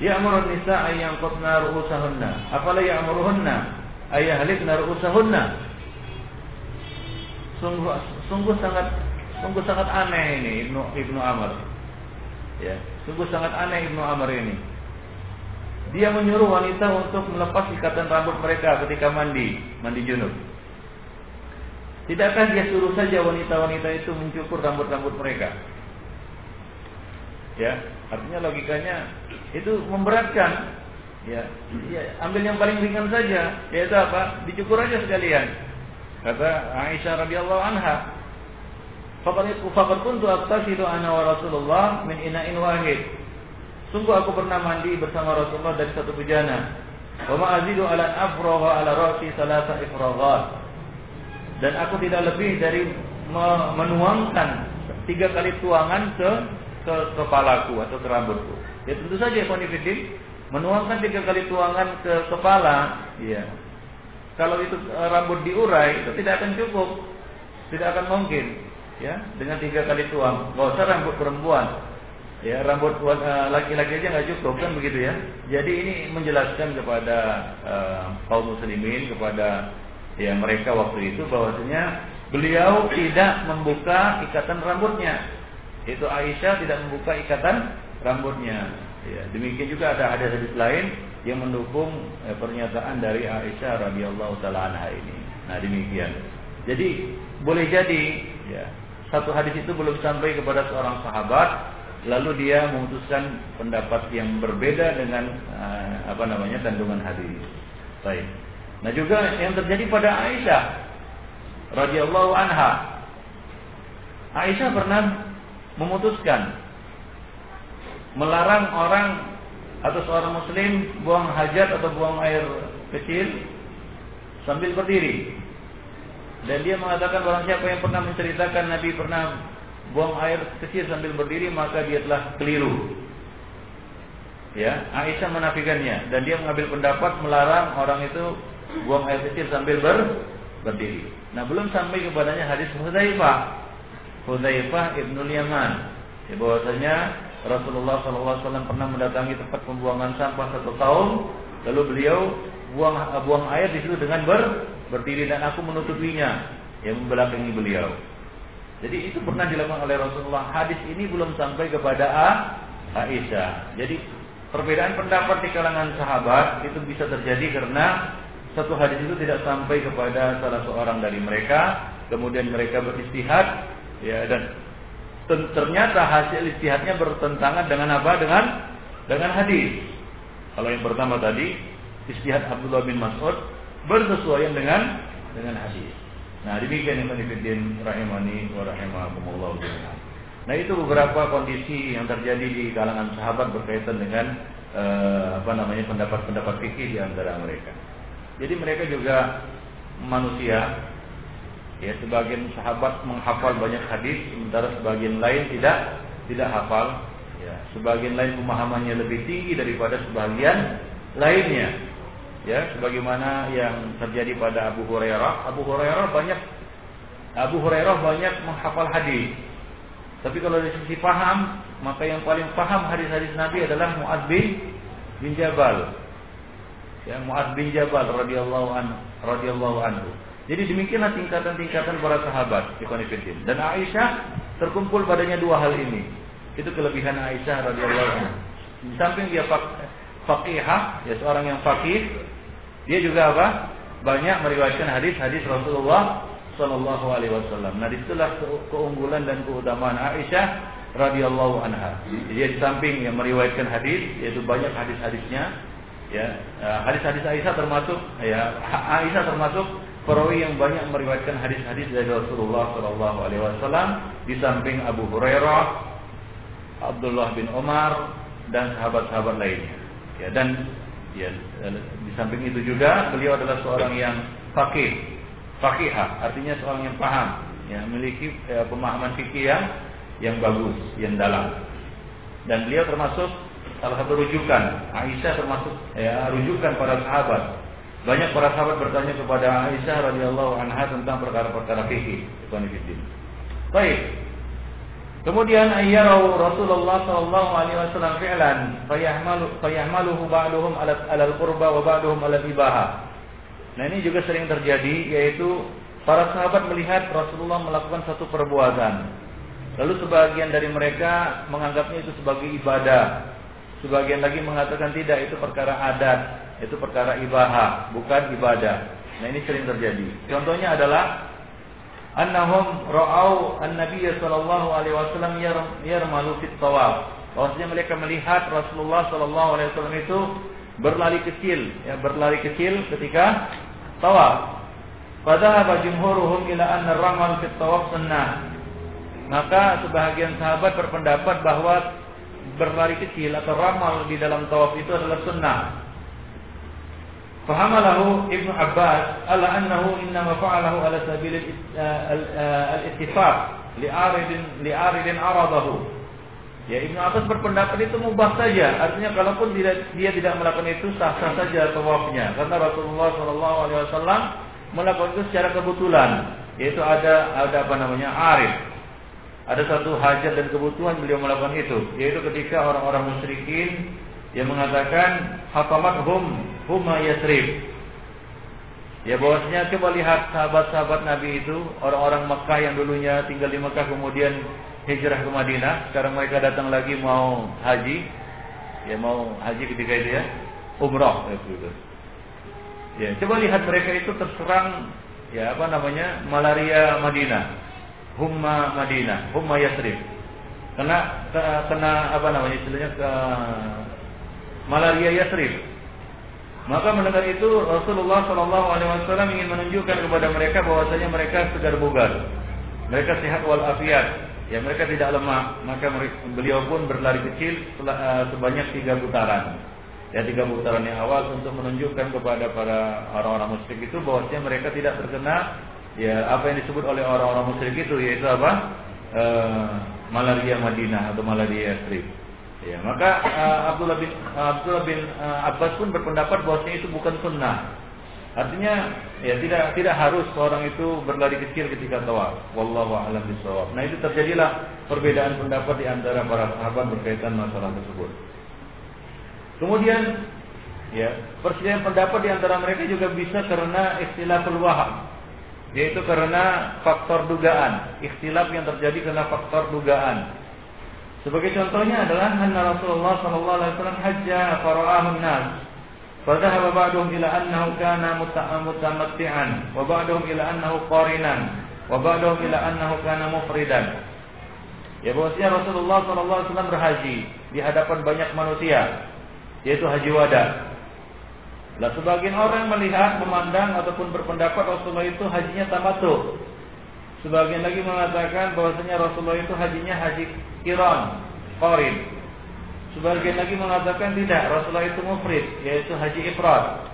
Ya'muru an-nisa ay yanqutna ru'usahunna, afala ya'muruhunna ay ru'usahunna?" Sungguh sungguh sangat sungguh sangat aneh ini Ibnu Ibnu Amr. Ya, sungguh sangat aneh Ibnu Amr ini. Dia menyuruh wanita untuk melepas ikatan rambut mereka ketika mandi, mandi junub. Tidakkah dia suruh saja wanita-wanita itu mencukur rambut-rambut mereka? Ya, artinya logikanya itu memberatkan. Ya, ya, ambil yang paling ringan saja, yaitu apa? Dicukur aja sekalian. Kata Aisyah radhiyallahu anha, "Faqad kuntu aqtasilu ana wa Rasulullah min ina'in wahid." Sungguh aku pernah mandi bersama Rasulullah dari satu bejana. Wa ma azidu ala afragha ala ra'si salasa ifraghat dan aku tidak lebih dari menuangkan tiga kali tuangan ke ke kepalaku atau ke rambutku. Ya tentu saja konfidin menuangkan tiga kali tuangan ke kepala, ya. Kalau itu e, rambut diurai itu tidak akan cukup, tidak akan mungkin, ya dengan tiga kali tuang. Gak usah rambut perempuan, ya rambut e, laki-laki aja nggak cukup kan begitu ya. Jadi ini menjelaskan kepada uh, kaum muslimin kepada ya mereka waktu itu bahwasanya beliau tidak membuka ikatan rambutnya. Itu Aisyah tidak membuka ikatan rambutnya. Ya, demikian juga ada hadis-hadis lain yang mendukung eh, pernyataan dari Aisyah radhiyallahu taala anha ini. Nah, demikian. Jadi boleh jadi ya, satu hadis itu belum sampai kepada seorang sahabat lalu dia memutuskan pendapat yang berbeda dengan uh, apa namanya kandungan hadis. Baik. Nah juga yang terjadi pada Aisyah radhiyallahu anha. Aisyah pernah memutuskan melarang orang atau seorang muslim buang hajat atau buang air kecil sambil berdiri. Dan dia mengatakan barang siapa yang pernah menceritakan Nabi pernah buang air kecil sambil berdiri maka dia telah keliru. Ya, Aisyah menafikannya dan dia mengambil pendapat melarang orang itu buang air kecil sambil ber berdiri. Nah, belum sampai kepadanya hadis Hudzaifah. Hudzaifah Ibnu Yaman. Ya, bahwasanya Rasulullah SAW pernah mendatangi tempat pembuangan sampah satu tahun, lalu beliau buang buang air di situ dengan ber, berdiri dan aku menutupinya, yang membelakangi beliau. Jadi itu pernah dilakukan oleh Rasulullah. Hadis ini belum sampai kepada Aisyah. Jadi perbedaan pendapat di kalangan sahabat itu bisa terjadi karena satu hadis itu tidak sampai kepada salah seorang dari mereka, kemudian mereka beristihad, ya dan ternyata hasil istihadnya bertentangan dengan apa? Dengan dengan hadis. Kalau yang pertama tadi istihad Abdullah bin Mas'ud bersesuaian dengan dengan hadis. Nah, demikian yang Ibn rahimani wa rahimakumullah Nah, itu beberapa kondisi yang terjadi di kalangan sahabat berkaitan dengan eh, apa namanya pendapat-pendapat fikih di antara mereka. Jadi mereka juga manusia Ya, sebagian sahabat menghafal banyak hadis, sementara sebagian lain tidak tidak hafal. Ya, sebagian lain pemahamannya lebih tinggi daripada sebagian lainnya. Ya, sebagaimana yang terjadi pada Abu Hurairah. Abu Hurairah banyak Abu Hurairah banyak menghafal hadis. Tapi kalau dari sisi paham, maka yang paling paham hadis-hadis Nabi adalah Muad bin bin Jabal. Ya, Muad bin Jabal radhiyallahu anhu radhiyallahu anhu. Jadi demikianlah tingkatan-tingkatan para sahabat Ikhwanifidin. Dan Aisyah terkumpul padanya dua hal ini. Itu kelebihan Aisyah radhiyallahu anha. Di samping dia faqihah, ya seorang yang faqih, dia juga apa? Banyak meriwayatkan hadis-hadis Rasulullah Shallallahu Alaihi Wasallam. Nah di situlah keunggulan dan keutamaan Aisyah radhiyallahu anha. Dia di samping yang meriwayatkan hadis, yaitu banyak hadis-hadisnya. Ya, eh, hadis-hadis Aisyah termasuk, ya Aisyah termasuk perawi yang banyak meriwayatkan hadis-hadis dari Rasulullah Shallallahu Alaihi Wasallam di samping Abu Hurairah, Abdullah bin Omar dan sahabat-sahabat lainnya. Ya dan ya di samping itu juga beliau adalah seorang yang fakih, fakihah, artinya seorang yang paham, yang memiliki ya, pemahaman fikih yang yang bagus, yang dalam. Dan beliau termasuk salah satu rujukan Aisyah termasuk ya, rujukan para sahabat banyak para sahabat bertanya kepada Aisyah radhiyallahu anha tentang perkara-perkara fikih. Baik. Kemudian ayyarau Rasulullah sallallahu alaihi wasallam fi'lan fayahmalu fayahmaluhu ba'duhum ala al-qurba wa ba'duhum ala ibaha. Nah, ini juga sering terjadi yaitu para sahabat melihat Rasulullah melakukan satu perbuatan. Lalu sebagian dari mereka menganggapnya itu sebagai ibadah. Sebagian lagi mengatakan tidak itu perkara adat itu perkara ibadah, bukan ibadah. Nah ini sering terjadi. Contohnya adalah annahum ra'au an-nabiy sallallahu alaihi wasallam yarmalu fit tawaf. Bahwasanya mereka melihat Rasulullah sallallahu alaihi wasallam itu berlari kecil, ya berlari kecil ketika tawaf. Padahal jumhuruhum ila anna ramal fit tawaf sunnah. Maka sebahagian sahabat berpendapat bahwa berlari kecil atau ramal di dalam tawaf itu adalah sunnah. فحمله ابن عباس على أنه إنما فعله على سبيل الاتفاق لعارض لعارض عرضه Ya Ibnu Abbas berpendapat itu mubah saja. Artinya kalaupun tidak, dia tidak melakukan itu sah-sah saja tawafnya. Karena Rasulullah Shallallahu Alaihi Wasallam melakukan itu secara kebetulan. Yaitu ada ada apa namanya arif. Ada satu hajat dan kebutuhan beliau melakukan itu. Yaitu ketika orang-orang musyrikin yang mengatakan hatamat hum huma yasrib. Ya bahwasanya coba lihat sahabat-sahabat Nabi itu orang-orang Mekah yang dulunya tinggal di Mekah kemudian hijrah ke Madinah, sekarang mereka datang lagi mau haji, ya mau haji ketika itu ya, umroh ya gitu. Ya, coba lihat mereka itu terserang ya apa namanya malaria Madinah, humma Madinah, humma Yasrib. Kena kena apa namanya istilahnya ke malaria Yasrib. Maka mendengar itu Rasulullah Shallallahu Alaihi Wasallam ingin menunjukkan kepada mereka bahwasanya mereka segar bugar, mereka sehat walafiat, ya mereka tidak lemah. Maka beliau pun berlari kecil eh, sebanyak tiga putaran. Ya tiga putaran yang awal untuk menunjukkan kepada para orang-orang musyrik itu bahwasanya mereka tidak terkena ya apa yang disebut oleh orang-orang musyrik itu yaitu apa e, malaria Madinah atau malaria Yasrib. Ya, maka uh, Abdullah bin uh, Abdullah bin uh, Abbas pun berpendapat bahwasanya itu bukan sunnah. Artinya ya tidak tidak harus seorang itu berlari kecil ketika tawaf. Wallahu a'lam bishawab. Nah, itu terjadilah perbedaan pendapat di antara para sahabat berkaitan masalah tersebut. Kemudian ya, perselisihan pendapat di antara mereka juga bisa karena istilah waham. Yaitu karena faktor dugaan, ikhtilaf yang terjadi karena faktor dugaan. Sebagai contohnya adalah anna Rasulullah sallallahu alaihi wasallam hajja fara'ahu an-nas. Fadhahaba ba'dhum ila annahu kana mutamatti'an wa ba'dhum ila annahu qarinan wa ba'dhum ila annahu kana mufridan. Ya bahwasanya Rasulullah sallallahu alaihi wasallam berhaji di hadapan banyak manusia yaitu haji wada. Lah sebagian orang melihat, memandang ataupun berpendapat Rasulullah itu hajinya tamattu. Sebagian lagi mengatakan bahwasanya Rasulullah itu hajinya haji Iran, Qarin. Sebagian lagi mengatakan tidak, Rasulullah itu mufrid, yaitu haji ifrad.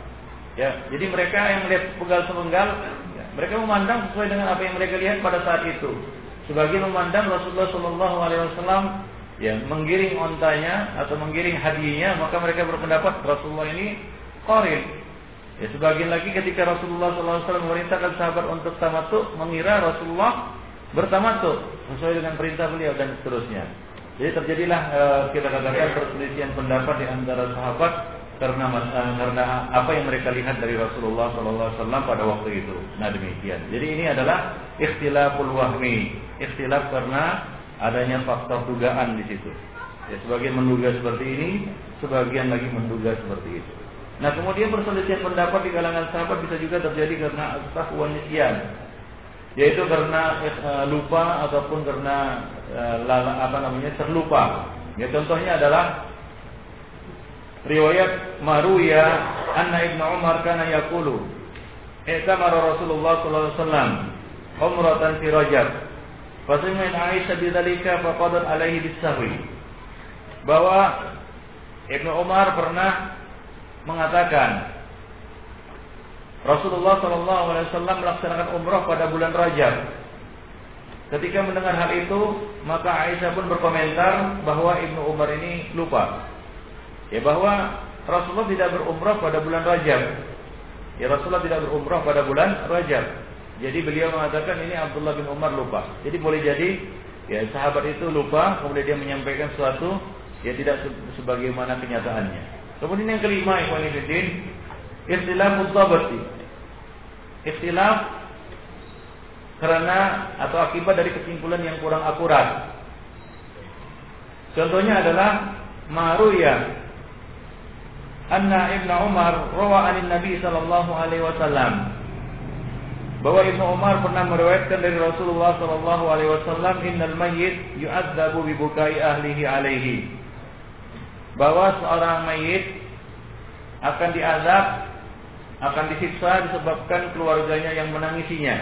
Ya, jadi mereka yang melihat pegal sepenggal, ya, mereka memandang sesuai dengan apa yang mereka lihat pada saat itu. Sebagian memandang Rasulullah Shallallahu Alaihi Wasallam ya menggiring ontanya atau menggiring hadiahnya, maka mereka berpendapat Rasulullah ini qarin. Ya, sebagian lagi ketika Rasulullah SAW memerintahkan sahabat untuk tamattu, mengira Rasulullah bertamattu sesuai dengan perintah beliau dan seterusnya. Jadi terjadilah e, kita katakan perselisihan pendapat di antara sahabat karena e, karena apa yang mereka lihat dari Rasulullah SAW pada waktu itu. Nah demikian. Jadi ini adalah ikhtilaful wahmi, ikhtilaf karena adanya faktor dugaan di situ. Ya, sebagian menduga seperti ini, sebagian lagi menduga seperti itu. Nah kemudian perselisihan pendapat di kalangan sahabat bisa juga terjadi karena asaf nisyan yaitu karena e, lupa ataupun karena e, lala, apa namanya terlupa. Ya contohnya adalah riwayat Maruya anna Ibnu Umar kana yaqulu I'tamara Rasulullah sallallahu alaihi wasallam umratan fi Rajab. Fasami'at Aisyah bidzalika faqadat alaihi bisahwi. Bahwa Ibnu Umar pernah mengatakan Rasulullah Shallallahu Alaihi Wasallam melaksanakan umrah pada bulan Rajab. Ketika mendengar hal itu, maka Aisyah pun berkomentar bahwa Ibnu Umar ini lupa. Ya bahwa Rasulullah tidak berumrah pada bulan Rajab. Ya Rasulullah tidak berumrah pada bulan Rajab. Jadi beliau mengatakan ini Abdullah bin Umar lupa. Jadi boleh jadi ya sahabat itu lupa kemudian dia menyampaikan sesuatu ya tidak sebagaimana kenyataannya. Kemudian yang kelima, ikhwan fillah, istilah mutabati. Istilah karena atau akibat dari kesimpulan yang kurang akurat. Contohnya adalah Maruya anna Ibnu Umar rawa anin Nabi sallallahu alaihi wasallam bahwa Ibnu Umar pernah meriwayatkan dari Rasulullah sallallahu alaihi wasallam innal mayyit yu'adzabu bi bukai ahlihi alaihi bahwa seorang mayit akan diazab, akan disiksa disebabkan keluarganya yang menangisinya.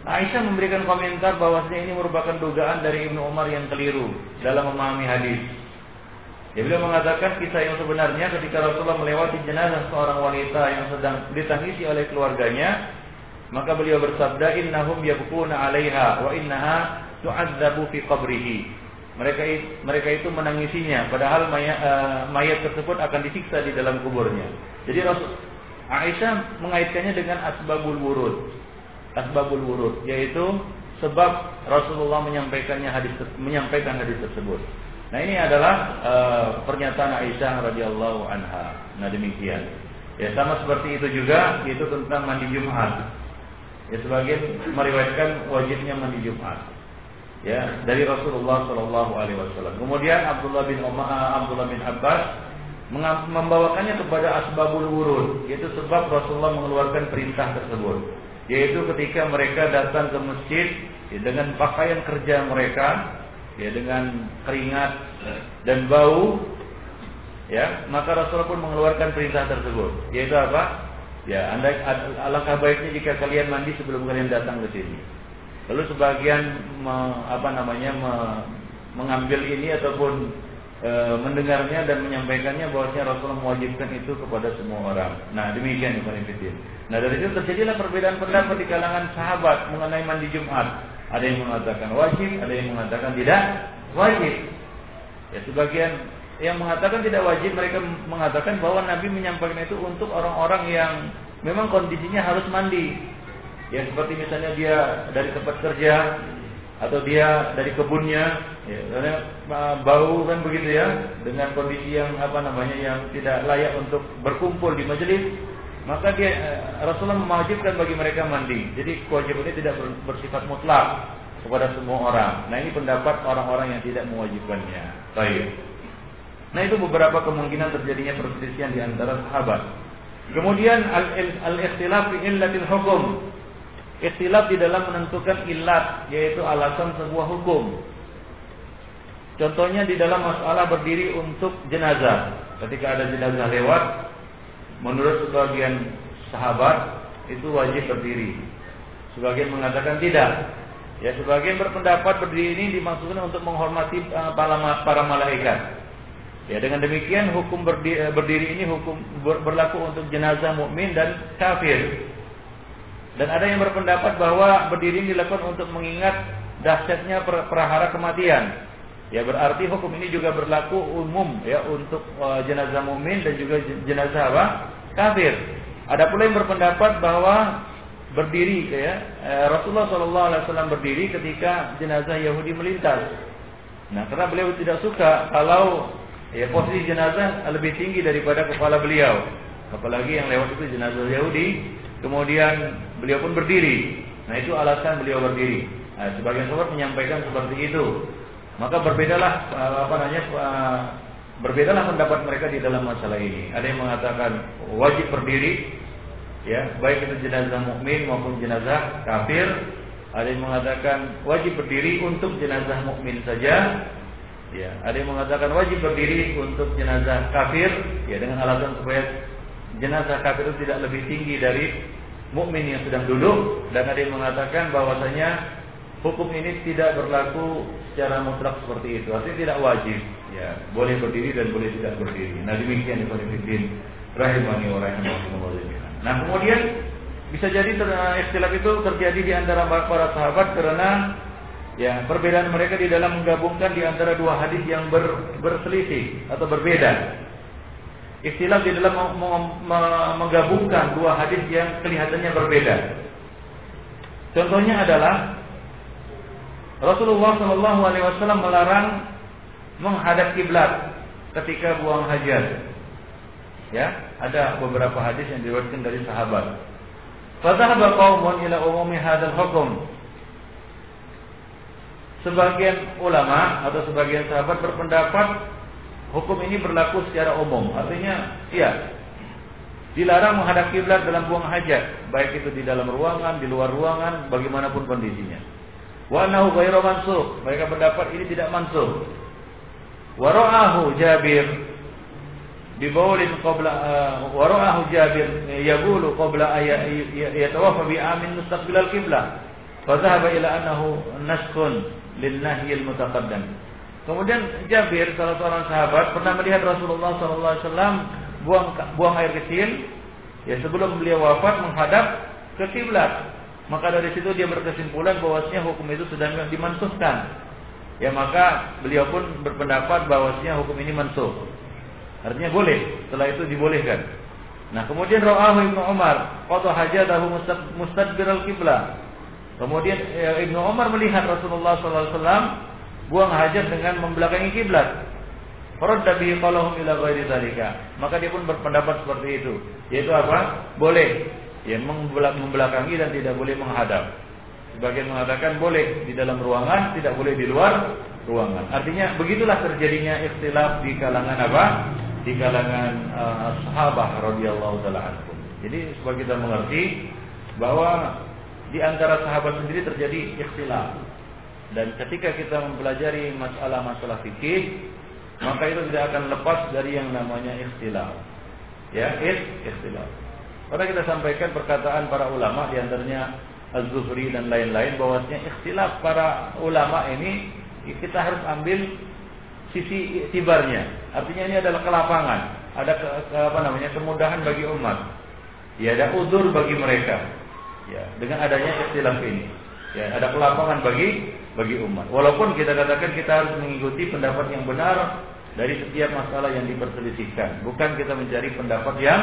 Aisyah memberikan komentar bahwasanya ini merupakan dugaan dari Ibnu Umar yang keliru dalam memahami hadis. Dia beliau mengatakan kisah yang sebenarnya ketika Rasulullah melewati jenazah seorang wanita yang sedang ditangisi oleh keluarganya, maka beliau bersabda innahum yabkuna 'alaiha wa innaha tu'adzabu fi qabrihi mereka mereka itu menangisinya padahal mayat, uh, mayat tersebut akan disiksa di dalam kuburnya. Jadi Rasul Aisyah mengaitkannya dengan asbabul wurud. Asbabul wurud yaitu sebab Rasulullah menyampaikannya hadis menyampaikan hadis tersebut. Nah ini adalah uh, pernyataan Aisyah radhiyallahu anha. Nah demikian. Ya sama seperti itu juga itu tentang mandi Jumat. Ya sebagian meriwayatkan wajibnya mandi Jumat. Ya dari Rasulullah Shallallahu Alaihi Wasallam. Kemudian Abdullah bin Umar, Abdullah bin Abbas membawakannya kepada asbabul wurud, yaitu sebab Rasulullah mengeluarkan perintah tersebut, yaitu ketika mereka datang ke masjid ya, dengan pakaian kerja mereka, ya dengan keringat dan bau, ya maka Rasulullah pun mengeluarkan perintah tersebut, yaitu apa? Ya, anda alangkah baiknya jika kalian mandi sebelum kalian datang ke sini. Lalu sebagian me, apa namanya me, mengambil ini ataupun e, mendengarnya dan menyampaikannya bahwasanya Rasulullah mewajibkan itu kepada semua orang. Nah, demikian Ibnu Fiddin. Nah, dari itu terjadilah perbedaan pendapat di kalangan sahabat mengenai mandi Jumat. Ada yang mengatakan wajib, ada yang mengatakan tidak wajib. Ya, sebagian yang mengatakan tidak wajib mereka mengatakan bahwa Nabi menyampaikan itu untuk orang-orang yang memang kondisinya harus mandi Ya seperti misalnya dia dari tempat kerja atau dia dari kebunnya, ya, karena bau kan begitu ya, dengan kondisi yang apa namanya yang tidak layak untuk berkumpul di majelis, maka dia eh, Rasulullah mewajibkan bagi mereka mandi. Jadi kewajiban ini tidak bersifat mutlak kepada semua orang. Nah ini pendapat orang-orang yang tidak mewajibkannya. Baik. Nah itu beberapa kemungkinan terjadinya perselisihan di antara sahabat. Kemudian al-ikhtilaf fi illatil hukum Ikhtilaf di dalam menentukan ilat yaitu alasan sebuah hukum. Contohnya di dalam masalah berdiri untuk jenazah. Ketika ada jenazah lewat, menurut sebagian sahabat itu wajib berdiri. Sebagian mengatakan tidak. Ya, sebagian berpendapat berdiri ini dimaksudkan untuk menghormati uh, para malaikat. Ya, dengan demikian hukum berdiri, berdiri ini hukum berlaku untuk jenazah mukmin dan kafir. Dan ada yang berpendapat bahwa berdiri dilakukan untuk mengingat dahsyatnya perahara kematian. Ya berarti hukum ini juga berlaku umum ya untuk uh, jenazah mukmin dan juga jenazah apa? kafir. Ada pula yang berpendapat bahwa berdiri ya eh, Rasulullah Shallallahu Alaihi Wasallam berdiri ketika jenazah Yahudi melintas. Nah karena beliau tidak suka kalau ya posisi jenazah lebih tinggi daripada kepala beliau. Apalagi yang lewat itu jenazah Yahudi Kemudian beliau pun berdiri. Nah itu alasan beliau berdiri. Nah, sebagian sahabat menyampaikan seperti itu. Maka berbedalah eh, apa namanya eh, berbedalah pendapat mereka di dalam masalah ini. Ada yang mengatakan wajib berdiri, ya baik itu jenazah mukmin maupun jenazah kafir. Ada yang mengatakan wajib berdiri untuk jenazah mukmin saja. Ya, ada yang mengatakan wajib berdiri untuk jenazah kafir, ya dengan alasan supaya jenazah kafir itu tidak lebih tinggi dari mukmin yang sedang duduk dan ada yang mengatakan bahwasanya hukum ini tidak berlaku secara mutlak seperti itu. Artinya tidak wajib. Ya, boleh berdiri dan boleh tidak berdiri. Nah, demikian Ibnu Fiddin rahimani wa. Nah, kemudian bisa jadi istilah itu terjadi di antara para sahabat karena ya perbedaan mereka di dalam menggabungkan di antara dua hadis yang ber, berselisih atau berbeda. Istilah di dalam menggabungkan dua hadis yang kelihatannya berbeda. Contohnya adalah Rasulullah Shallallahu Alaihi Wasallam melarang menghadap kiblat ketika buang hajat. Ya, ada beberapa hadis yang diriwayatkan dari sahabat. Fadhahaba qaumun ila umumi hadzal hukum. Sebagian ulama atau sebagian sahabat berpendapat hukum ini berlaku secara umum. Artinya, iya, dilarang menghadap kiblat dalam buang hajat, baik itu di dalam ruangan, di luar ruangan, bagaimanapun kondisinya. Wa nahu ghairu mansukh. Mereka pendapat ini tidak mansukh. Wa ra'ahu Jabir bi baulin qabla uh, wa ra'ahu Jabir yaqulu qabla yatawaffa bi amin mustaqbil al-qiblah. Fa dhahaba ila annahu naskun lin nahyi al-mutaqaddam. Kemudian Jabir salah seorang sahabat pernah melihat Rasulullah SAW buang buang air kecil ya sebelum beliau wafat menghadap ke kiblat. Maka dari situ dia berkesimpulan bahwasanya hukum itu sudah dimansuhkan. Ya maka beliau pun berpendapat bahwasanya hukum ini mansuh. Artinya boleh, setelah itu dibolehkan. Nah, kemudian Ra'ahu Ibnu Umar, qata hajatahu mustadbiral kiblat. Kemudian ya, Ibnu Umar melihat Rasulullah SAW buang hajat dengan membelakangi kiblat. Faradda bihi qalahum ila ghairi. Maka dia pun berpendapat seperti itu. Yaitu apa? Boleh ya membelakangi dan tidak boleh menghadap. Sebagian mengatakan boleh di dalam ruangan, tidak boleh di luar ruangan. Artinya begitulah terjadinya ikhtilaf di kalangan apa? Di kalangan uh, sahabat radhiyallahu taala Jadi supaya kita mengerti bahwa di antara sahabat sendiri terjadi ikhtilaf. Dan ketika kita mempelajari masalah-masalah fikih, maka itu tidak akan lepas dari yang namanya ikhtilaf. Ya, ikhtilaf. Karena kita sampaikan perkataan para ulama di antaranya Az-Zuhri dan lain-lain bahwasanya ikhtilaf para ulama ini kita harus ambil sisi tibarnya. Artinya ini adalah kelapangan, ada ke, ke, apa namanya kemudahan bagi umat. Ya, ada udur bagi mereka. Ya, dengan adanya ikhtilaf ini. Ya, ada kelapangan bagi bagi umat. Walaupun kita katakan kita harus mengikuti pendapat yang benar dari setiap masalah yang diperselisihkan, bukan kita mencari pendapat yang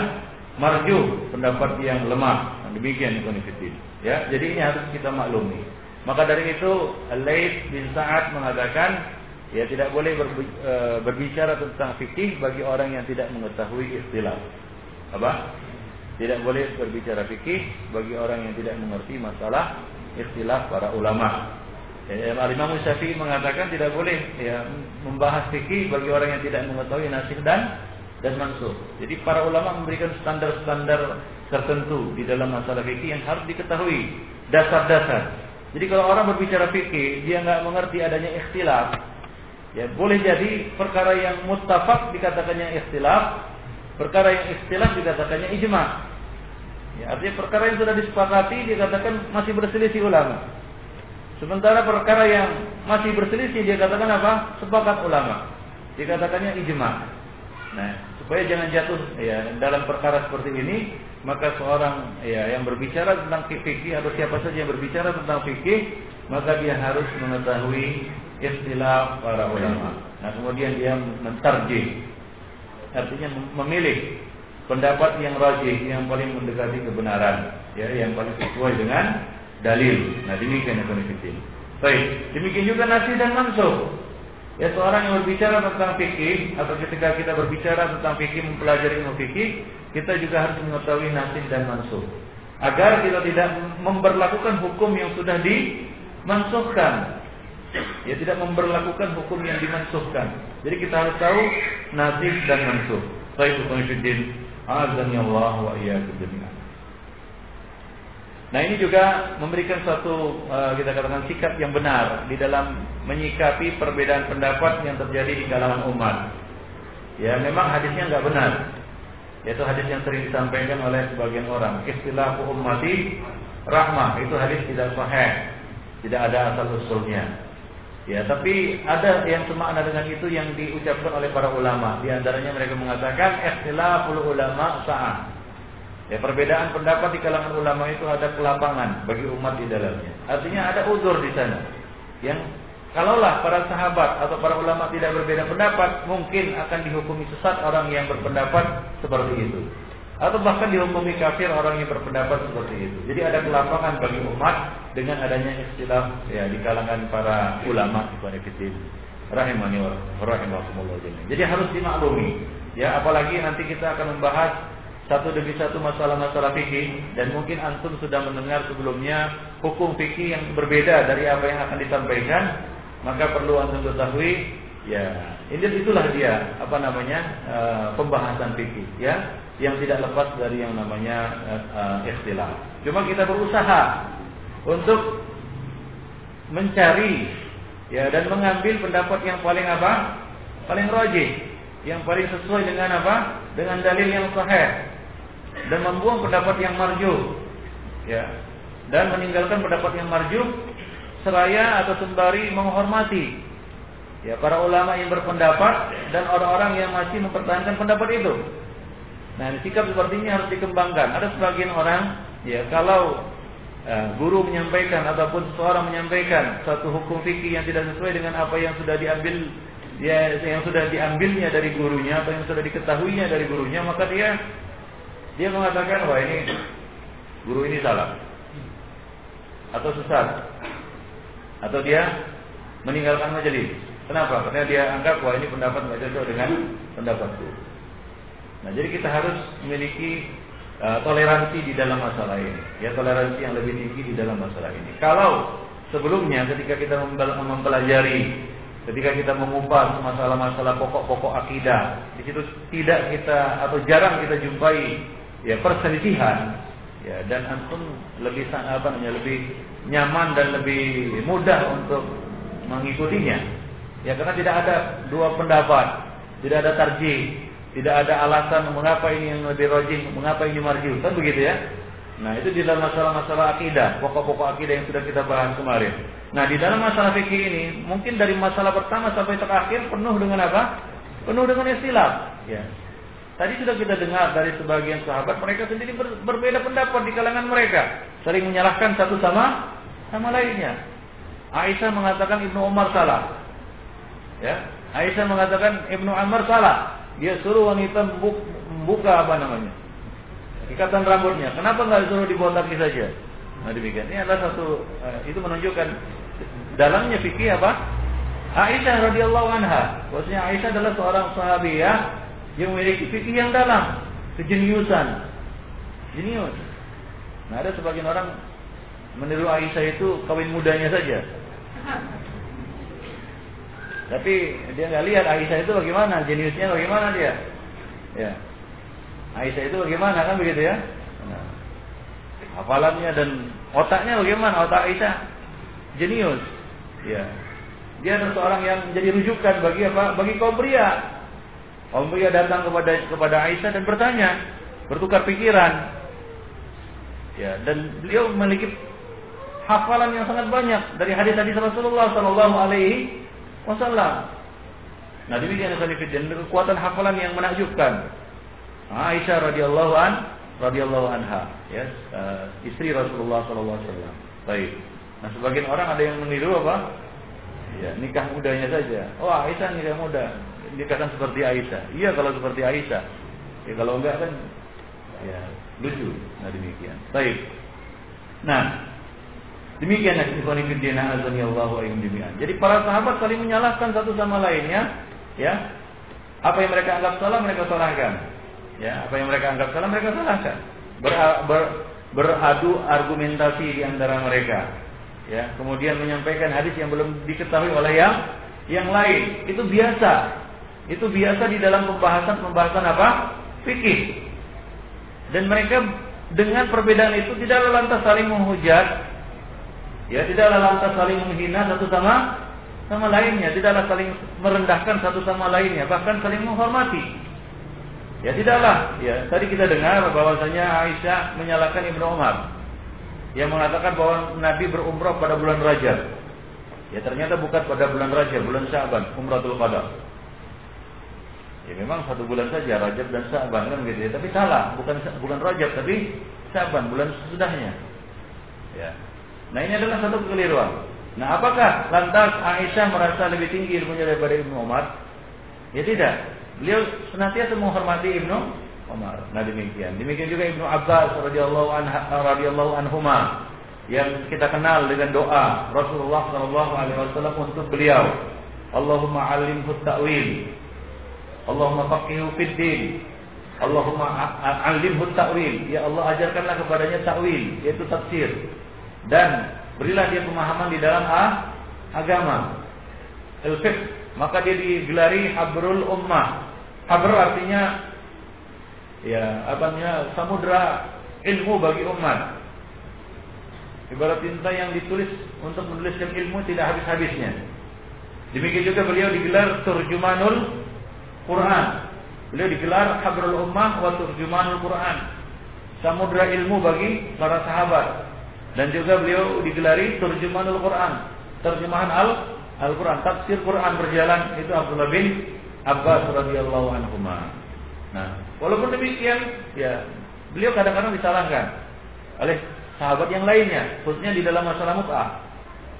marju, pendapat yang lemah. Demikian konfidin. Ya, jadi ini harus kita maklumi. Maka dari itu Laid bin Sa'ad mengatakan ya tidak boleh e, berbicara tentang fikih bagi orang yang tidak mengetahui istilah. Apa? Tidak boleh berbicara fikih bagi orang yang tidak mengerti masalah istilah para ulama. Ya, Imam Syafi'i mengatakan tidak boleh ya membahas fikih bagi orang yang tidak mengetahui nasib dan dan mansuh. Jadi para ulama memberikan standar-standar tertentu di dalam masalah fikih yang harus diketahui dasar-dasar. Jadi kalau orang berbicara fikih dia nggak mengerti adanya ikhtilaf, ya boleh jadi perkara yang muttafaq dikatakannya ikhtilaf, perkara yang ikhtilaf dikatakannya ijma. Ya, artinya perkara yang sudah disepakati dikatakan masih berselisih ulama. Sementara perkara yang masih berselisih dia katakan apa? Sepakat ulama. Dikatakannya ijma. Nah, supaya jangan jatuh ya dalam perkara seperti ini, maka seorang ya yang berbicara tentang fikih atau siapa saja yang berbicara tentang fikih, maka dia harus mengetahui istilah para ulama. Nah, kemudian dia mentarjih. Artinya memilih pendapat yang rajih, yang paling mendekati kebenaran, ya, yang paling sesuai dengan dalil. Nah, demikian yang penting. Baik, demikian juga nasi dan mansuh. Ya seorang yang berbicara tentang fikih atau ketika kita berbicara tentang fikih mempelajari ilmu fikih, kita juga harus mengetahui nasib dan mansuh. Agar kita tidak memperlakukan hukum yang sudah dimansuhkan. Ya tidak memperlakukan hukum yang dimansuhkan. Jadi kita harus tahu nasib dan mansuh. Baik, Azan ya Allah wa iyyakum jami'an. Nah ini juga memberikan suatu uh, kita katakan sikap yang benar di dalam menyikapi perbedaan pendapat yang terjadi di kalangan umat. Ya memang hadisnya nggak benar. Yaitu hadis yang sering disampaikan oleh sebagian orang. Istilah ummati rahmah itu hadis tidak sahih, tidak ada asal usulnya. Ya, tapi ada yang semakna dengan itu yang diucapkan oleh para ulama. Di antaranya mereka mengatakan ikhtilaful ulama sa'ah. Ya, perbedaan pendapat di kalangan ulama itu ada kelapangan bagi umat di dalamnya. Artinya ada uzur di sana. Yang kalaulah para sahabat atau para ulama tidak berbeda pendapat, mungkin akan dihukumi sesat orang yang berpendapat seperti itu. Atau bahkan dihukumi kafir orang yang berpendapat seperti itu. Jadi ada kelapangan bagi umat dengan adanya istilah ya di kalangan para ulama ikhwan rahimani wa rahimakumullah Jadi harus dimaklumi ya apalagi nanti kita akan membahas satu demi satu masalah-masalah fikih dan mungkin antum sudah mendengar sebelumnya hukum fikih yang berbeda dari apa yang akan disampaikan maka perlu antum ketahui ya ini itulah dia apa namanya uh, pembahasan fikih ya yang tidak lepas dari yang namanya uh, ikhtilaf. Cuma kita berusaha untuk mencari ya dan mengambil pendapat yang paling apa? Paling rojih yang paling sesuai dengan apa? Dengan dalil yang sahih dan membuang pendapat yang marju ya dan meninggalkan pendapat yang marju seraya atau sembari menghormati ya para ulama yang berpendapat dan orang-orang yang masih mempertahankan pendapat itu. Nah, sikap seperti ini harus dikembangkan. Ada sebagian orang ya kalau uh, guru menyampaikan ataupun seorang menyampaikan satu hukum fikih yang tidak sesuai dengan apa yang sudah diambil ya yang sudah diambilnya dari gurunya atau yang sudah diketahuinya dari gurunya maka dia dia mengatakan wah ini guru ini salah atau sesat atau dia meninggalkan majelis. Kenapa? Karena dia anggap wah ini pendapat nggak cocok dengan pendapatku. Nah, jadi kita harus memiliki uh, toleransi di dalam masalah ini. Ya toleransi yang lebih tinggi di dalam masalah ini. Kalau sebelumnya ketika kita mempelajari, ketika kita mengupas masalah-masalah pokok-pokok akidah, di situ tidak kita atau jarang kita jumpai ya perselisihan, ya dan antum lebih apa namanya lebih nyaman dan lebih mudah untuk mengikutinya. Ya karena tidak ada dua pendapat, tidak ada tarjih, tidak ada alasan mengapa ini yang lebih rojih, mengapa ini marju. Kan begitu ya? Nah, itu di dalam masalah-masalah akidah, pokok-pokok akidah yang sudah kita bahas kemarin. Nah, di dalam masalah fikih ini, mungkin dari masalah pertama sampai terakhir penuh dengan apa? Penuh dengan istilah. Ya. Tadi sudah kita dengar dari sebagian sahabat, mereka sendiri ber, berbeda pendapat di kalangan mereka, saling menyalahkan satu sama sama lainnya. Aisyah mengatakan Ibnu Umar salah. Ya, Aisyah mengatakan Ibnu Umar salah. Dia suruh wanita membuka apa namanya? Ikatan rambutnya. Kenapa nggak disuruh dibotaki saja? Nah demikian. Ini adalah satu uh, itu menunjukkan dalamnya fikih apa? Aisyah radhiyallahu anha. Maksudnya Aisyah adalah seorang sahabiah yang memiliki fikih yang dalam, kejeniusan. Jenius. Nah ada sebagian orang meniru Aisyah itu kawin mudanya saja. Tapi dia nggak lihat Aisyah itu bagaimana, jeniusnya bagaimana dia. Ya. Aisyah itu bagaimana kan begitu ya? Nah, hafalannya dan otaknya bagaimana? Otak Aisyah jenius. Ya. Dia adalah seorang yang menjadi rujukan bagi apa? Bagi kaum pria. Pria datang kepada kepada Aisyah dan bertanya, bertukar pikiran. Ya, dan beliau memiliki hafalan yang sangat banyak dari hadis-hadis Rasulullah Shallallahu Alaihi wasallam. Nah demikian dan kekuatan hafalan yang menakjubkan. Aisyah radhiyallahu an radhiyallahu anha ya uh, istri Rasulullah sallallahu alaihi wasallam. Baik. Nah sebagian orang ada yang meniru apa? Ya, nikah mudanya saja. Oh, Aisyah nikah muda. Dikatakan seperti Aisyah. Iya kalau seperti Aisyah. Ya kalau enggak kan ya lucu. Nah demikian. Baik. Nah, Demikian ikhwan fillah azani Allah wa jami'an. Jadi para sahabat saling menyalahkan satu sama lainnya, ya. Apa yang mereka anggap salah mereka salahkan. Ya, apa yang mereka anggap salah mereka salahkan. Ber, ber, beradu argumentasi di antara mereka. Ya, kemudian menyampaikan hadis yang belum diketahui oleh yang yang lain. Itu biasa. Itu biasa di dalam pembahasan-pembahasan apa? Fikih. Dan mereka dengan perbedaan itu tidak lantas saling menghujat, Ya tidaklah lantas saling menghina satu sama sama lainnya, tidaklah saling merendahkan satu sama lainnya, bahkan saling menghormati. Ya tidaklah. Ya tadi kita dengar bahwasanya Aisyah menyalahkan Ibnu Umar yang mengatakan bahwa Nabi berumrah pada bulan Rajab. Ya ternyata bukan pada bulan Rajab, bulan Syaban, Umratul Qada. Ya memang satu bulan saja Rajab dan Syaban kan gitu ya, tapi salah, bukan bulan Rajab tapi Syaban, bulan sesudahnya. Ya. Nah ini adalah satu kekeliruan. Nah apakah lantas Aisyah merasa lebih tinggi ilmunya daripada Ibnu Umar? Ya tidak. Beliau senantiasa menghormati Ibnu Umar. Nah demikian. Demikian juga Ibnu Abbas radhiyallahu anha radhiyallahu anhuma yang kita kenal dengan doa Rasulullah sallallahu alaihi wasallam untuk beliau. Allahumma alimhu ta'wil. Allahumma faqihu fid din. Allahumma alimhu ta'wil. Ya Allah ajarkanlah kepadanya ta'wil, yaitu tafsir dan berilah dia pemahaman di dalam ah, agama. al maka dia digelari habrul ummah. Habr artinya ya apa samudra ilmu bagi umat. Ibarat tinta yang ditulis untuk menuliskan ilmu tidak habis-habisnya. Demikian juga beliau digelar turjumanul Quran. Beliau digelar habrul ummah wa turjumanul Quran. Samudra ilmu bagi para sahabat. Dan juga beliau digelari terjemahan Al-Quran. Terjemahan Al Al-Quran. Tafsir Quran berjalan itu Abdullah bin Abbas radhiyallahu anhu. Nah, walaupun demikian, ya beliau kadang-kadang disalahkan oleh sahabat yang lainnya, khususnya di dalam masalah mut'ah.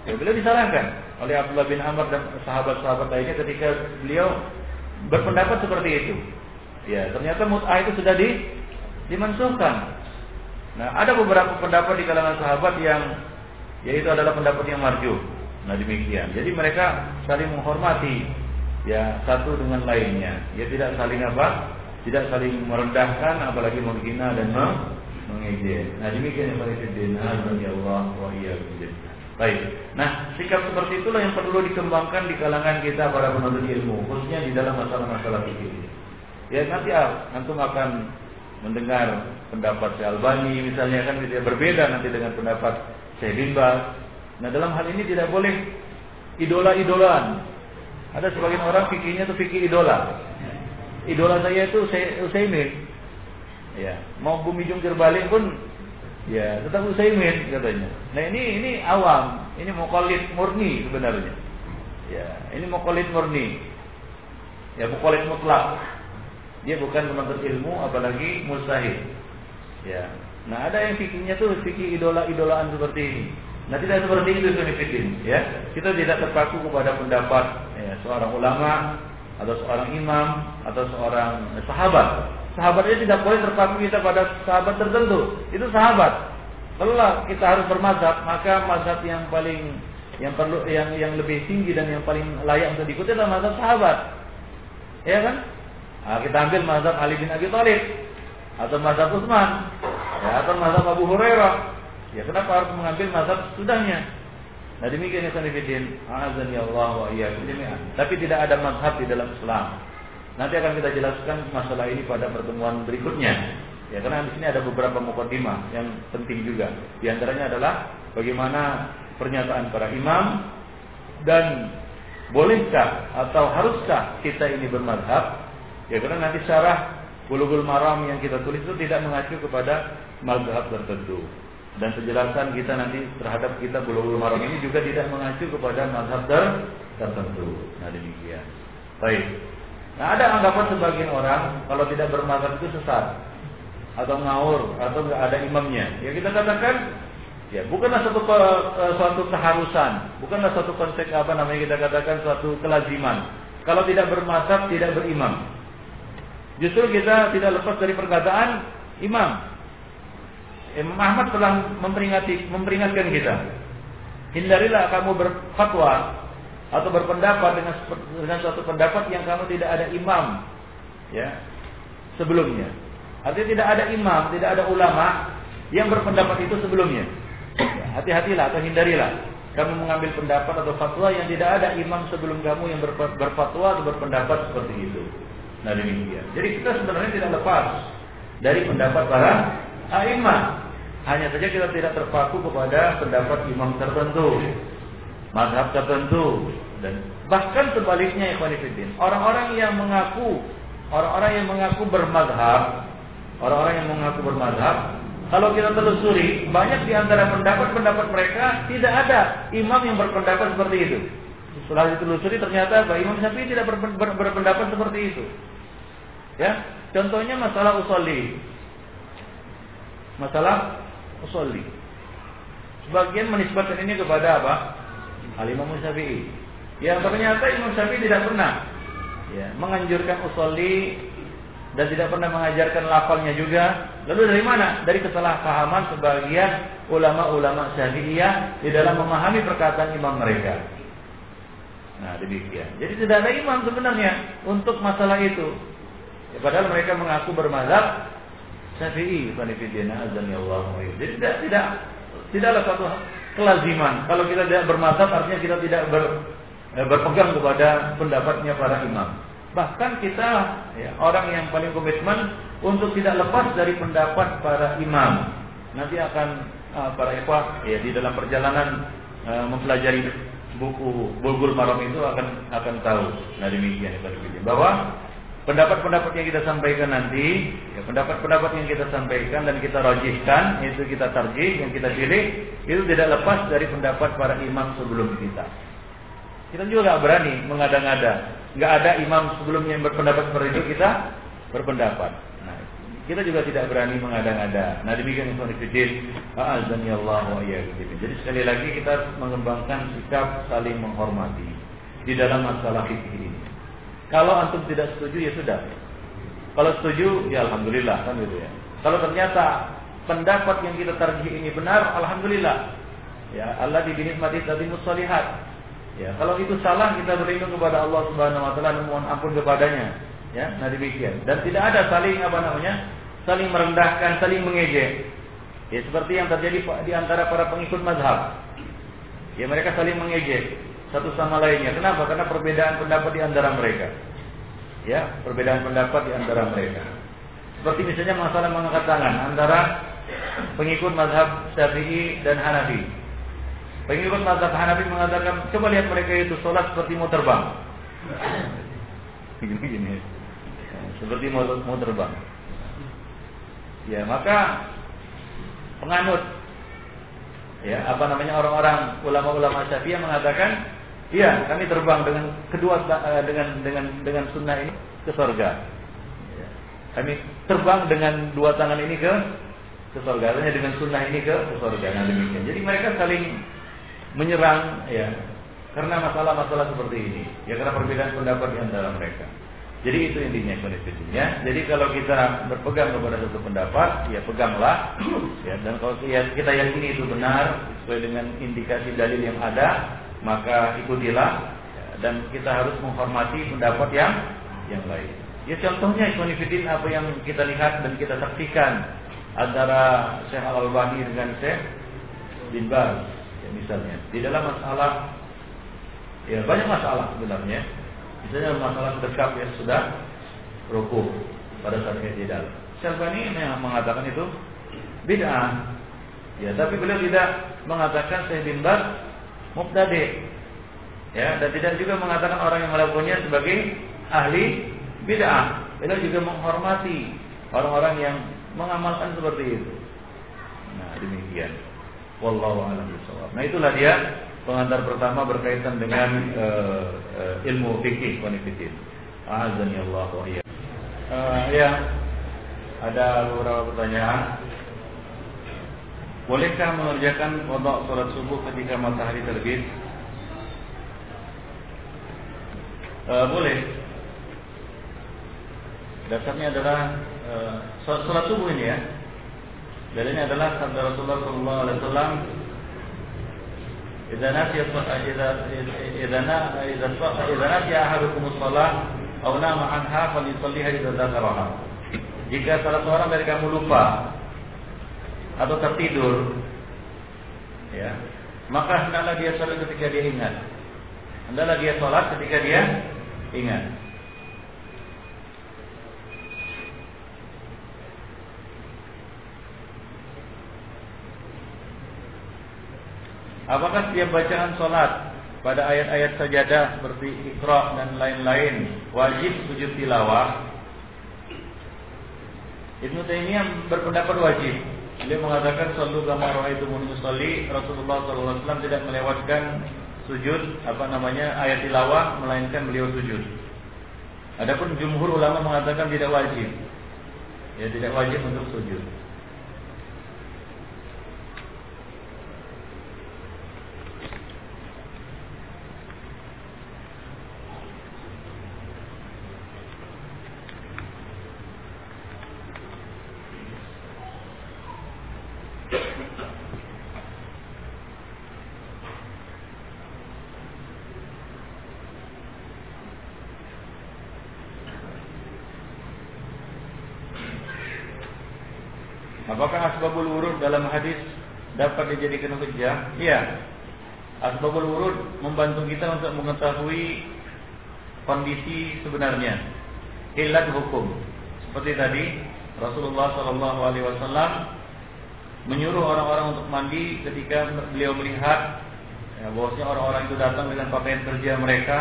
Ya, beliau disalahkan oleh Abdullah bin Amr dan sahabat-sahabat lainnya ketika beliau berpendapat seperti itu. Ya, ternyata mut'ah itu sudah di dimansuhkan Nah, ada beberapa pendapat di kalangan sahabat yang yaitu adalah pendapat yang marju. Nah, demikian. Jadi mereka saling menghormati ya satu dengan lainnya. Ya tidak saling apa? tidak saling merendahkan apalagi menghina dan mengejek. Nah demikian yang paling ya Allah wa Baik. Nah, sikap seperti itulah yang perlu dikembangkan di kalangan kita para penuntut ilmu, khususnya di dalam masalah-masalah fikih. Ya nanti ah, antum akan mendengar pendapat Syekh Albani misalnya kan tidak berbeda nanti dengan pendapat Syekh bin Baz. Nah, dalam hal ini tidak boleh idola-idolaan. Ada sebagian orang fikirnya itu fikir idola. Idola saya itu Utsaimin. Ya, mau bumi jungkir balik pun ya tetap Utsaimin katanya. Nah, ini ini awam, ini muqallid murni sebenarnya. Ya, ini muqallid murni. Ya, muqallid mutlak. Dia bukan menuntut ilmu apalagi mustahil. Ya. Nah, ada yang fikirnya tuh fikir idola-idolaan seperti ini. Nah, tidak seperti itu fikir, ya. Kita tidak terpaku kepada pendapat ya, seorang ulama atau seorang imam atau seorang sahabat. Sahabatnya tidak boleh terpaku kita pada sahabat tertentu. Itu sahabat. Kalau kita harus bermazhab, maka mazhab yang paling yang perlu yang yang lebih tinggi dan yang paling layak untuk diikuti adalah mazhab sahabat. Ya kan? Nah, kita ambil mazhab Ali bin Abi Thalib atau mazhab Utsman ya, atau mazhab Abu Hurairah. Ya kenapa harus mengambil mazhab sudahnya? Nah demikian ya sanifidin. Azan ya Allah wa Tapi tidak ada mazhab di dalam Islam. Nanti akan kita jelaskan masalah ini pada pertemuan berikutnya. Ya karena di sini ada beberapa mukadimah yang penting juga. Di antaranya adalah bagaimana pernyataan para imam dan bolehkah atau haruskah kita ini bermadhab Ya karena nanti syarah Bulughul Maram yang kita tulis itu tidak mengacu kepada mazhab tertentu. Dan penjelasan kita nanti terhadap kita Bulughul Maram ini juga tidak mengacu kepada mazhab tertentu. Nah demikian. Baik. Nah ada anggapan sebagian orang kalau tidak bermazhab itu sesat atau ngawur atau nggak ada imamnya. Ya kita katakan ya bukanlah satu suatu keharusan, bukanlah suatu konsep apa namanya kita katakan suatu kelaziman. Kalau tidak bermazhab tidak berimam. Justru kita tidak lepas dari perkataan imam. Imam Ahmad telah memperingati, memperingatkan kita. Hindarilah kamu berfatwa atau berpendapat dengan dengan suatu pendapat yang kamu tidak ada imam, ya sebelumnya. Artinya tidak ada imam, tidak ada ulama yang berpendapat itu sebelumnya. Ya, hati-hatilah atau hindarilah kamu mengambil pendapat atau fatwa yang tidak ada imam sebelum kamu yang berfatwa atau berpendapat seperti itu. Nah demikian. Jadi kita sebenarnya tidak lepas dari pendapat para a'imah. Hanya saja kita tidak terpaku kepada pendapat imam tertentu, mazhab tertentu dan bahkan sebaliknya ikhwanifidin. Orang-orang yang mengaku orang-orang yang mengaku bermadhab, orang-orang yang mengaku bermadhab, kalau kita telusuri, banyak di antara pendapat-pendapat mereka tidak ada imam yang berpendapat seperti itu. Setelah ditelusuri ternyata bahwa Imam Syafi'i tidak berpendapat seperti itu. Ya, contohnya masalah usolli. Masalah usolli. Sebagian menisbatkan ini kepada apa? Al Imam Syafi'i. Ya, ternyata Imam Syafi'i tidak pernah ya, menganjurkan usolli dan tidak pernah mengajarkan lafalnya juga. Lalu dari mana? Dari kesalahpahaman sebagian ulama-ulama Syafi'iyah di dalam memahami perkataan imam mereka. Nah, demikian. Jadi tidak ada imam sebenarnya untuk masalah itu. Ya, padahal mereka mengaku bermazhab Syafi'i, ya Allah. Jadi tidak tidak tidaklah satu kelaziman. Kalau kita tidak bermazhab artinya kita tidak ber, eh, berpegang kepada pendapatnya para imam. Bahkan kita ya, orang yang paling komitmen untuk tidak lepas dari pendapat para imam. Nanti akan uh, para ikhwah ya di dalam perjalanan uh, mempelajari buku Bulgul Maram itu akan akan tahu. Nah demikian bahwa pendapat-pendapat yang kita sampaikan nanti, ya, pendapat-pendapat yang kita sampaikan dan kita rojihkan, itu kita tarjih, yang kita pilih, itu tidak lepas dari pendapat para imam sebelum kita. Kita juga nggak berani mengada-ngada, nggak ada imam sebelumnya yang berpendapat seperti itu kita berpendapat. Nah, kita juga tidak berani mengada-ngada. Nah demikian Ibnu Fiddin, azani Allah wa Jadi sekali lagi kita mengembangkan sikap saling menghormati di dalam masalah fikih ini. Kalau antum tidak setuju ya sudah. Kalau setuju ya alhamdulillah kan gitu ya. Kalau ternyata pendapat yang kita tarjih ini benar, alhamdulillah. Ya, Allah mati tadi musolihat. Ya, kalau itu salah kita berlindung kepada Allah Subhanahu wa taala dan mohon ampun kepadanya. Ya, nah demikian. Dan tidak ada saling apa namanya? Saling merendahkan, saling mengejek. Ya seperti yang terjadi di antara para pengikut mazhab. Ya mereka saling mengejek satu sama lainnya. Kenapa? Karena perbedaan pendapat di antara mereka. Ya, perbedaan pendapat di antara mereka. Seperti misalnya masalah mengangkat tangan antara pengikut mazhab Syafi'i dan Hanafi. Pengikut mazhab Hanafi mengatakan, coba lihat mereka itu sholat seperti mau terbang. Gini-gini. Seperti mau, mau terbang. Ya, maka penganut ya apa namanya orang-orang ulama-ulama Syafi'iyah mengatakan iya kami terbang dengan kedua eh, dengan dengan dengan sunnah ini ke surga ya. kami terbang dengan dua tangan ini ke ke surga artinya dengan sunnah ini ke ke surga nah demikian jadi mereka saling menyerang ya karena masalah-masalah seperti ini ya karena perbedaan pendapat di antara mereka jadi itu intinya kondisinya. Jadi kalau kita berpegang kepada satu pendapat, ya peganglah. Ya, dan kalau kita yakini itu benar sesuai dengan indikasi dalil yang ada, maka ikutilah. Dan kita harus menghormati pendapat yang yang lain. Ya contohnya Ikhwanifidin apa yang kita lihat dan kita saksikan antara Syekh Al Albani dengan Syekh bin Baz, ya, misalnya di dalam masalah ya banyak masalah sebenarnya Misalnya masalah sedekap yang sudah rukuh pada saat tidak. Siapa ini yang mengatakan itu bid'ah. Ya, tapi beliau tidak mengatakan saya bin Bas mubtadi. Ya, dan tidak juga mengatakan orang yang melakukannya sebagai ahli bid'ah. Beliau juga menghormati orang-orang yang mengamalkan seperti itu. Nah, demikian. Wallahu a'lam bishawab. Nah, itulah dia pengantar pertama berkaitan dengan uh, uh, ilmu fikih konfidin. Azan ya Allah iya. Uh, ya, ada beberapa pertanyaan. Bolehkah mengerjakan kodok sholat subuh ketika matahari terbit? Uh, boleh. Dasarnya adalah uh, sholat subuh ini ya. Dalilnya adalah sabda Rasulullah SAW إذا نسي إذا إذا إذا إذا نسي أحدكم الصلاة أو نام عنها فليصليها إذا ذكرها. Jika salah seorang dari kamu lupa atau tertidur, ya, maka hendaklah dia sholat ketika dia ingat. Hendaklah dia sholat ketika dia ingat. Apakah setiap bacaan solat pada ayat-ayat sajadah seperti Iqra dan lain-lain wajib sujud tilawah? Ibnu Taimiyah berpendapat wajib. Beliau mengatakan sallu kama raaitumuni usolli. Rasulullah SAW tidak melewatkan sujud apa namanya ayat tilawah melainkan beliau sujud. Adapun jumhur ulama mengatakan tidak wajib. Ya tidak wajib untuk sujud. Dijadikan hujjah? Iya. Asbabul wurud membantu kita untuk mengetahui kondisi sebenarnya. Ilat hukum. Seperti tadi Rasulullah Shallallahu alaihi wasallam menyuruh orang-orang untuk mandi ketika beliau melihat ya, bahwasanya orang-orang itu datang dengan pakaian kerja mereka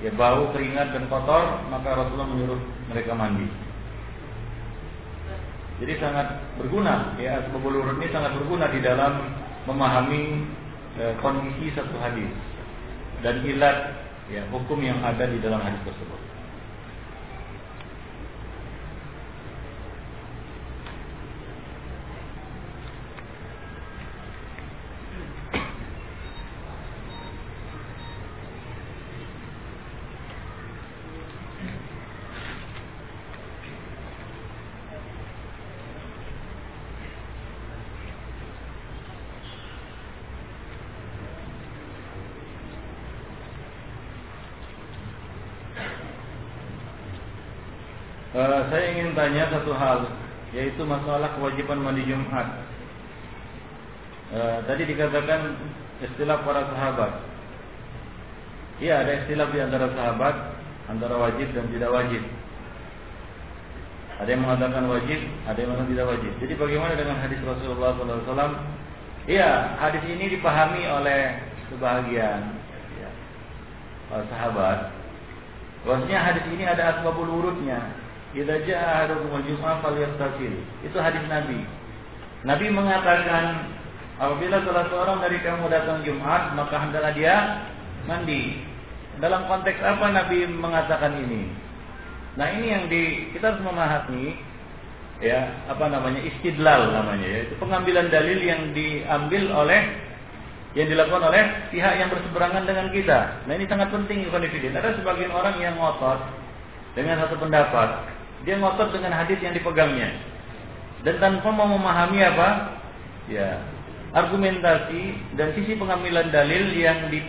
ya bau keringat dan kotor maka Rasulullah menyuruh mereka mandi jadi sangat berguna ya sebabul ini sangat berguna di dalam memahami e, kondisi satu hadis dan ilat ya hukum yang ada di dalam hadis tersebut. Uh, saya ingin tanya satu hal, yaitu masalah kewajiban mandi Jumat. Uh, tadi dikatakan istilah para sahabat. Iya, ada istilah di antara sahabat antara wajib dan tidak wajib. Ada yang mengatakan wajib, ada yang mengatakan tidak wajib. Jadi bagaimana dengan hadis Rasulullah SAW? Iya, hadis ini dipahami oleh sebahagian ya, sahabat. Bahwasanya hadis ini ada asbabul urutnya. Idza jaa ahadukum al-jum'ah falyaghtasil. Itu hadis Nabi. Nabi mengatakan apabila salah seorang dari kamu datang Jumat, maka hendaklah dia mandi. Dalam konteks apa Nabi mengatakan ini? Nah, ini yang di kita harus memahami ya, apa namanya? istidlal namanya ya. Itu pengambilan dalil yang diambil oleh yang dilakukan oleh pihak yang berseberangan dengan kita. Nah, ini sangat penting Ada sebagian orang yang ngotot dengan satu pendapat dia ngotot dengan hadis yang dipegangnya. Dan tanpa mau memahami apa? Ya, argumentasi dan sisi pengambilan dalil yang di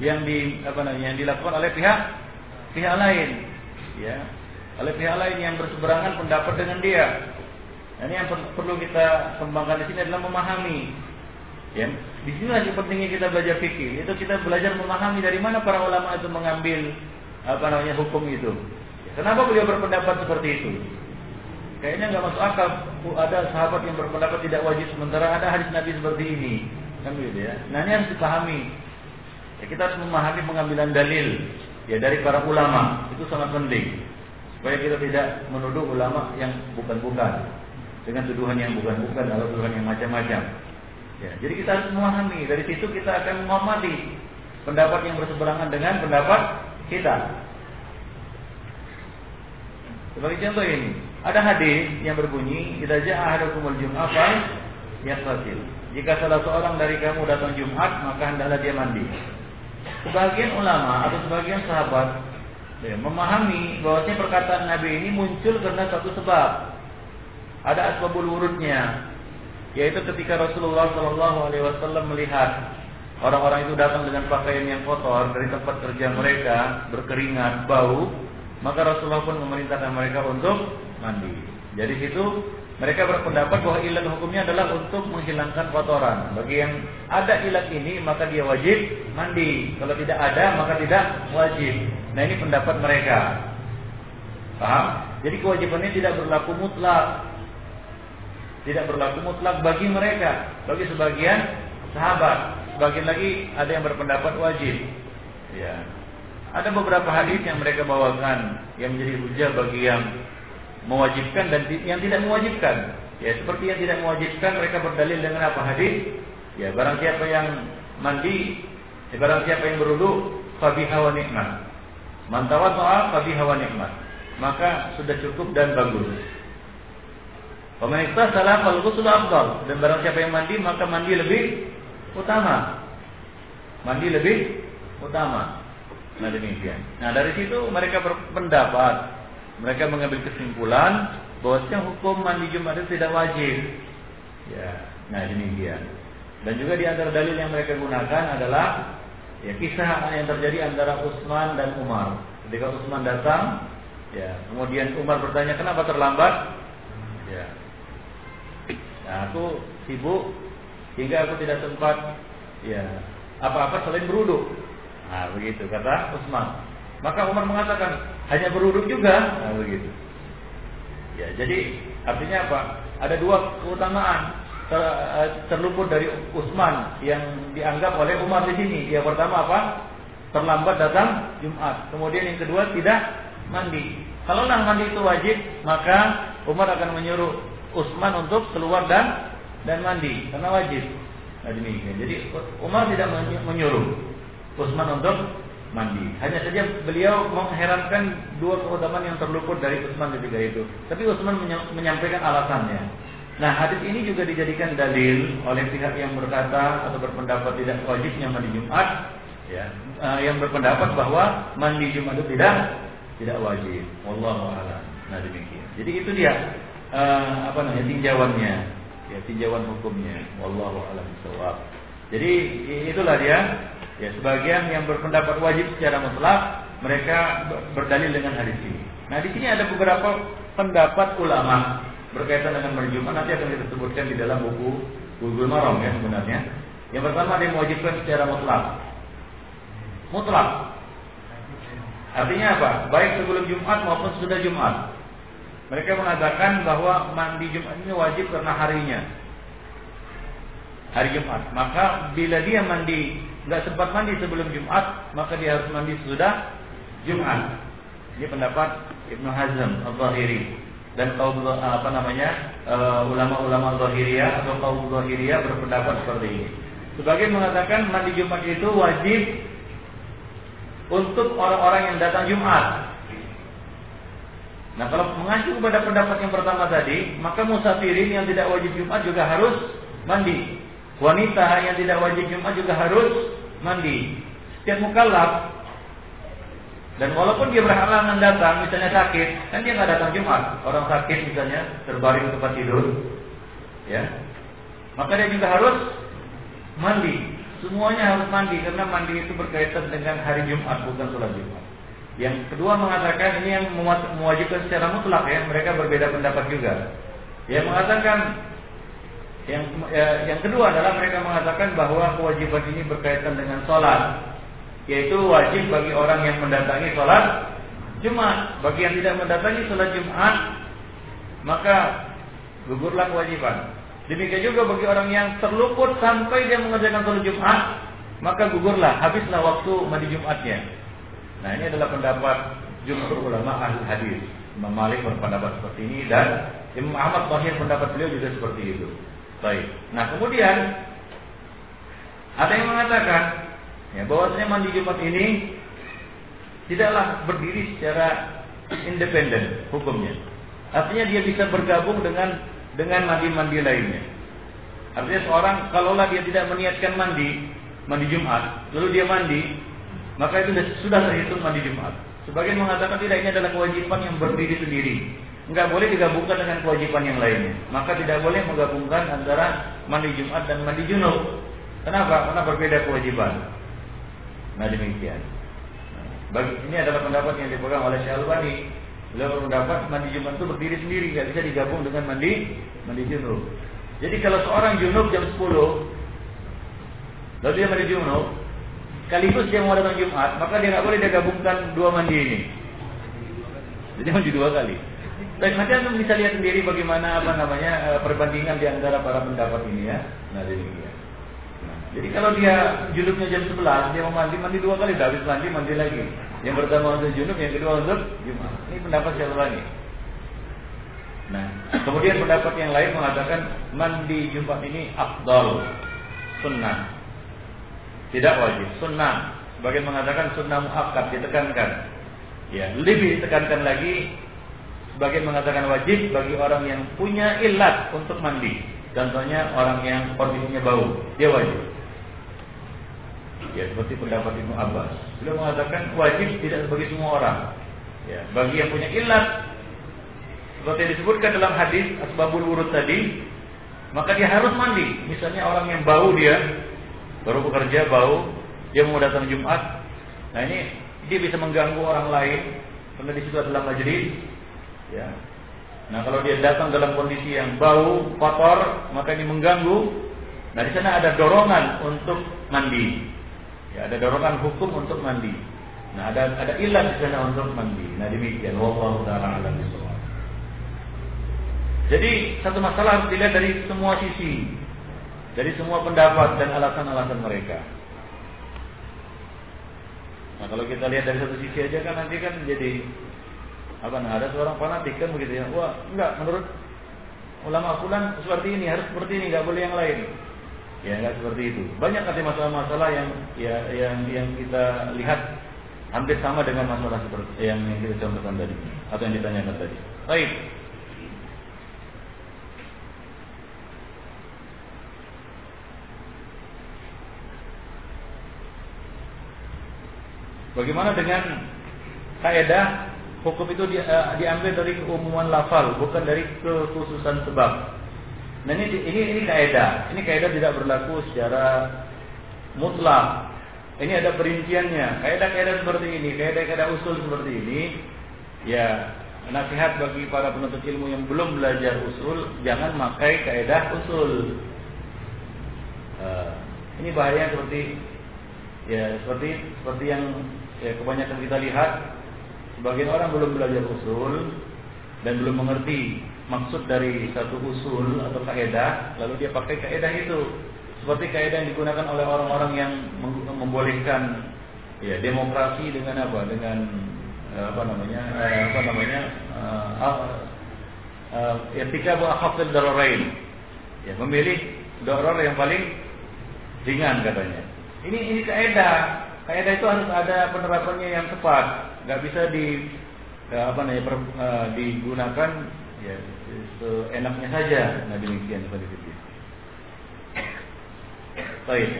yang di apa namanya yang dilakukan oleh pihak pihak lain ya oleh pihak lain yang berseberangan pendapat dengan dia nah, ini yang per perlu kita kembangkan di sini adalah memahami ya di sini lagi pentingnya kita belajar fikih itu kita belajar memahami dari mana para ulama itu mengambil apa namanya hukum itu Kenapa beliau berpendapat seperti itu? Kayaknya nggak masuk akal. Ada sahabat yang berpendapat tidak wajib sementara ada hadis Nabi seperti ini, kan gitu ya. Nah ini harus dipahami. Ya, kita harus memahami pengambilan dalil ya dari para ulama itu sangat penting supaya kita tidak menuduh ulama yang bukan-bukan dengan tuduhan yang bukan-bukan atau tuduhan yang macam-macam. Ya, jadi kita harus memahami dari situ kita akan menghormati pendapat yang berseberangan dengan pendapat kita. Sebagai contoh ini, ada hadis yang berbunyi, "Idza ja'a ahadukumul jum'ah fal yaghtasil." Jika salah seorang dari kamu datang Jumat, maka hendaklah dia mandi. Sebagian ulama atau sebagian sahabat ya, memahami bahwasanya perkataan Nabi ini muncul karena satu sebab. Ada asbabul wurudnya, yaitu ketika Rasulullah Shallallahu Alaihi Wasallam melihat orang-orang itu datang dengan pakaian yang kotor dari tempat kerja mereka, berkeringat, bau, maka Rasulullah pun memerintahkan mereka untuk mandi. Jadi situ mereka berpendapat bahwa ilat hukumnya adalah untuk menghilangkan kotoran. Bagi yang ada ilat ini maka dia wajib mandi. Kalau tidak ada maka tidak wajib. Nah ini pendapat mereka. Paham? Jadi kewajibannya tidak berlaku mutlak. Tidak berlaku mutlak bagi mereka, bagi sebagian sahabat. Sebagian lagi ada yang berpendapat wajib. Ya. Ada beberapa hadis yang mereka bawakan yang menjadi hujah bagi yang mewajibkan dan yang tidak mewajibkan. Ya, seperti yang tidak mewajibkan mereka berdalil dengan apa hadis? Ya, barang siapa yang mandi, ya, barang siapa yang berwudu, fabi hawa nikmat. Mantawat soal fabi hawa nikmat. Maka sudah cukup dan bagus. Pemerintah salah kalau sudah afdal dan barang siapa yang mandi maka mandi lebih utama. Mandi lebih utama. Nah demikian. Nah dari situ mereka berpendapat, mereka mengambil kesimpulan bahwasanya hukum mandi Jumat itu tidak wajib. Ya, nah demikian. Dan juga di antara dalil yang mereka gunakan adalah ya kisah yang terjadi antara Utsman dan Umar. Ketika Utsman datang, ya kemudian Umar bertanya kenapa terlambat? Ya, nah, aku sibuk hingga aku tidak sempat ya apa-apa selain beruduk. Nah, begitu kata Utsman. Maka Umar mengatakan hanya berurut juga. Nah, begitu. Ya, jadi artinya apa? Ada dua keutamaan ter, eh, terluput dari Utsman yang dianggap oleh Umar di sini. Yang pertama apa? Terlambat datang Jumat. Kemudian yang kedua tidak mandi. Kalau nah mandi itu wajib, maka Umar akan menyuruh Utsman untuk keluar dan dan mandi karena wajib. Nah, demikian. Jadi Umar tidak menyuruh. Utsman untuk mandi. Hanya saja beliau mengherankan dua keutamaan yang terluput dari Utsman ketika itu. Tapi Utsman menyampaikan alasannya. Nah, hadis ini juga dijadikan dalil oleh pihak yang berkata atau berpendapat tidak wajibnya mandi Jumat, ya, uh, yang berpendapat bahwa mandi Jumat itu tidak tidak wajib. Wallahu a'lam. Nah, demikian. Jadi itu dia uh, apa namanya tinjauannya, ya tinjauan hukumnya. Wallahu a'lam Jadi itulah dia Ya, sebagian yang berpendapat wajib secara mutlak mereka berdalil dengan hadis ini. Nah di sini ada beberapa pendapat ulama berkaitan dengan hari Jumat nanti akan kita sebutkan di dalam buku Google Marom ya sebenarnya. Yang pertama dia mewajibkan secara mutlak. Mutlak. Artinya apa? Baik sebelum Jumat maupun sudah Jumat. Mereka mengatakan bahwa mandi Jumat ini wajib karena harinya. Hari Jumat. Maka bila dia mandi nggak sempat mandi sebelum Jumat, maka dia harus mandi sudah Jumat. Ini pendapat Ibnu Hazm Al-Zahiri dan kaum apa namanya uh, ulama-ulama Zahiriyah atau kaum Zahiriyah berpendapat seperti ini. Sebagai mengatakan mandi Jumat itu wajib untuk orang-orang yang datang Jumat. Nah kalau mengacu kepada pendapat yang pertama tadi, maka musafirin yang tidak wajib Jumat juga harus mandi. Wanita yang tidak wajib Jumat juga harus mandi. Setiap mukallaf dan walaupun dia berhalangan datang, misalnya sakit, kan dia nggak datang Jumat. Orang sakit misalnya terbaring di tempat tidur, ya, maka dia juga harus mandi. Semuanya harus mandi karena mandi itu berkaitan dengan hari Jumat bukan sholat Jumat. Yang kedua mengatakan ini yang mewajibkan secara mutlak ya, mereka berbeda pendapat juga. Yang mengatakan yang ya, yang kedua adalah mereka mengatakan bahwa kewajiban ini berkaitan dengan sholat, yaitu wajib bagi orang yang mendatangi sholat Jumat. Bagi yang tidak mendatangi sholat Jumat, maka gugurlah kewajiban. Demikian juga bagi orang yang terluput sampai dia mengerjakan sholat Jumat, maka gugurlah, habislah waktu mandi Jumatnya. Nah ini adalah pendapat jumhur ulama ahli hadis. Imam Malik berpendapat seperti ini dan Imam Ahmad Bahir pendapat beliau juga seperti itu. Baik. Nah kemudian ada yang mengatakan ya, bahwasanya mandi Jumat ini tidaklah berdiri secara independen hukumnya. Artinya dia bisa bergabung dengan dengan mandi-mandi lainnya. Artinya seorang kalaulah dia tidak meniatkan mandi, mandi Jumat, lalu dia mandi, maka itu sudah terhitung mandi Jumat. Sebagian mengatakan tidak ini adalah kewajiban yang berdiri sendiri. Enggak boleh digabungkan dengan kewajiban yang lainnya. Maka tidak boleh menggabungkan antara mandi Jumat dan mandi junub. Kenapa? Karena berbeda kewajiban. Nah demikian. Bagi, ini adalah pendapat yang dipegang oleh Syalwani. Beliau berpendapat mandi Jumat itu berdiri sendiri, nggak bisa digabung dengan mandi mandi junub. Jadi kalau seorang junub jam 10, lalu dia mandi junub, sekaligus dia mau datang Jumat, maka dia nggak boleh dia gabungkan dua mandi ini. Jadi mandi dua kali. Baik, nanti anda bisa lihat sendiri bagaimana apa namanya eh, perbandingan di antara para pendapat ini ya. Nah, demikian. Nah, jadi kalau dia junubnya jam 11, dia mau mandi, mandi dua kali, habis mandi, mandi lagi. Yang pertama untuk junub, yang kedua untuk Jumat. Ini pendapat siapa lagi? Nah, kemudian pendapat yang lain mengatakan mandi Jumat ini afdal, sunnah. Tidak wajib, sunnah. Sebagian mengatakan sunnah muakkad ditekankan. Ya, lebih ditekankan lagi sebagian mengatakan wajib bagi orang yang punya ilat untuk mandi. Contohnya orang yang kondisinya bau, dia wajib. Ya, seperti pendapat Ibnu Abbas. Beliau mengatakan wajib tidak bagi semua orang. Ya, bagi yang punya ilat seperti yang disebutkan dalam hadis asbabul wurud tadi, maka dia harus mandi. Misalnya orang yang bau dia baru bekerja bau, dia mau datang Jumat. Nah, ini dia bisa mengganggu orang lain karena di situ adalah majelis. Ya. Nah, kalau dia datang dalam kondisi yang bau, kotor, maka ini mengganggu. Nah, di sana ada dorongan untuk mandi. Ya, ada dorongan hukum untuk mandi. Nah, ada ada ilat di sana untuk mandi. Nah, demikian wallahu taala Jadi, satu masalah harus dilihat dari semua sisi. Dari semua pendapat dan alasan-alasan mereka. Nah, kalau kita lihat dari satu sisi aja kan nanti kan jadi apa nah ada seorang fanatik kan begitu ya. Wah, enggak menurut ulama fulan seperti ini, harus seperti ini, enggak boleh yang lain. Ya nggak seperti itu. Banyak nanti masalah-masalah yang ya yang yang kita lihat hampir sama dengan masalah seperti yang, yang kita contohkan tadi atau yang ditanyakan tadi. Baik. Bagaimana dengan kaidah hukum itu uh, diambil dari keumuman lafal, bukan dari kekhususan sebab. Nah ini ini ini kaidah. Ini kaidah tidak berlaku secara mutlak. Ini ada perinciannya. Kaidah-kaidah seperti ini, kaidah-kaidah usul seperti ini ya nasihat bagi para penuntut ilmu yang belum belajar usul jangan pakai kaidah usul uh, ini bahaya seperti ya seperti seperti yang ya kebanyakan kita lihat sebagian orang belum belajar usul dan belum mengerti maksud dari satu usul atau kaidah lalu dia pakai kaidah itu. Seperti kaidah yang digunakan oleh orang-orang yang membolehkan ya demokrasi dengan apa? Dengan Eh, apa namanya eh, apa namanya uh, uh, buah hafil dararain. Ya memilih doror yang paling ringan katanya. Ini ini kaidah kaidah itu harus ada penerapannya yang tepat nggak bisa di uh, apa namanya per, uh, digunakan ya seenaknya saja. Nah demikian seperti itu baik.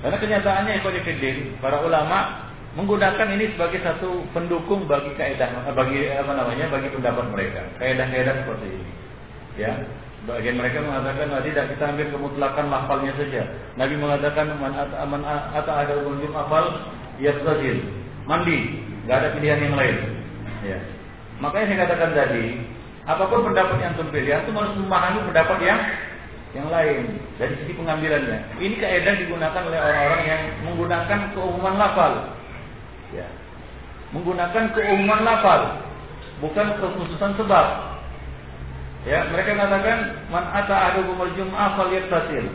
Karena kenyataannya Ikhwanuddin, para ulama menggunakan ini sebagai satu pendukung bagi kaidah bagi apa namanya bagi pendapat mereka. Kaidah-kaidah seperti ini. Ya bagian mereka mengatakan nah, tidak kita ambil kemutlakan lafalnya saja Nabi mengatakan man aman atau ada ujung afal yastazil mandi nggak ada pilihan yang lain ya makanya saya katakan tadi apa pun pendapat yang terpilih itu harus memahami pendapat yang yang lain dari sisi pengambilannya. Ini kaidah digunakan oleh orang-orang yang menggunakan keumuman lafal. Ya. Menggunakan keumuman lafal, bukan kekhususan sebab. Ya, mereka mengatakan man ata ahadukum al-jum'ah falyattasil.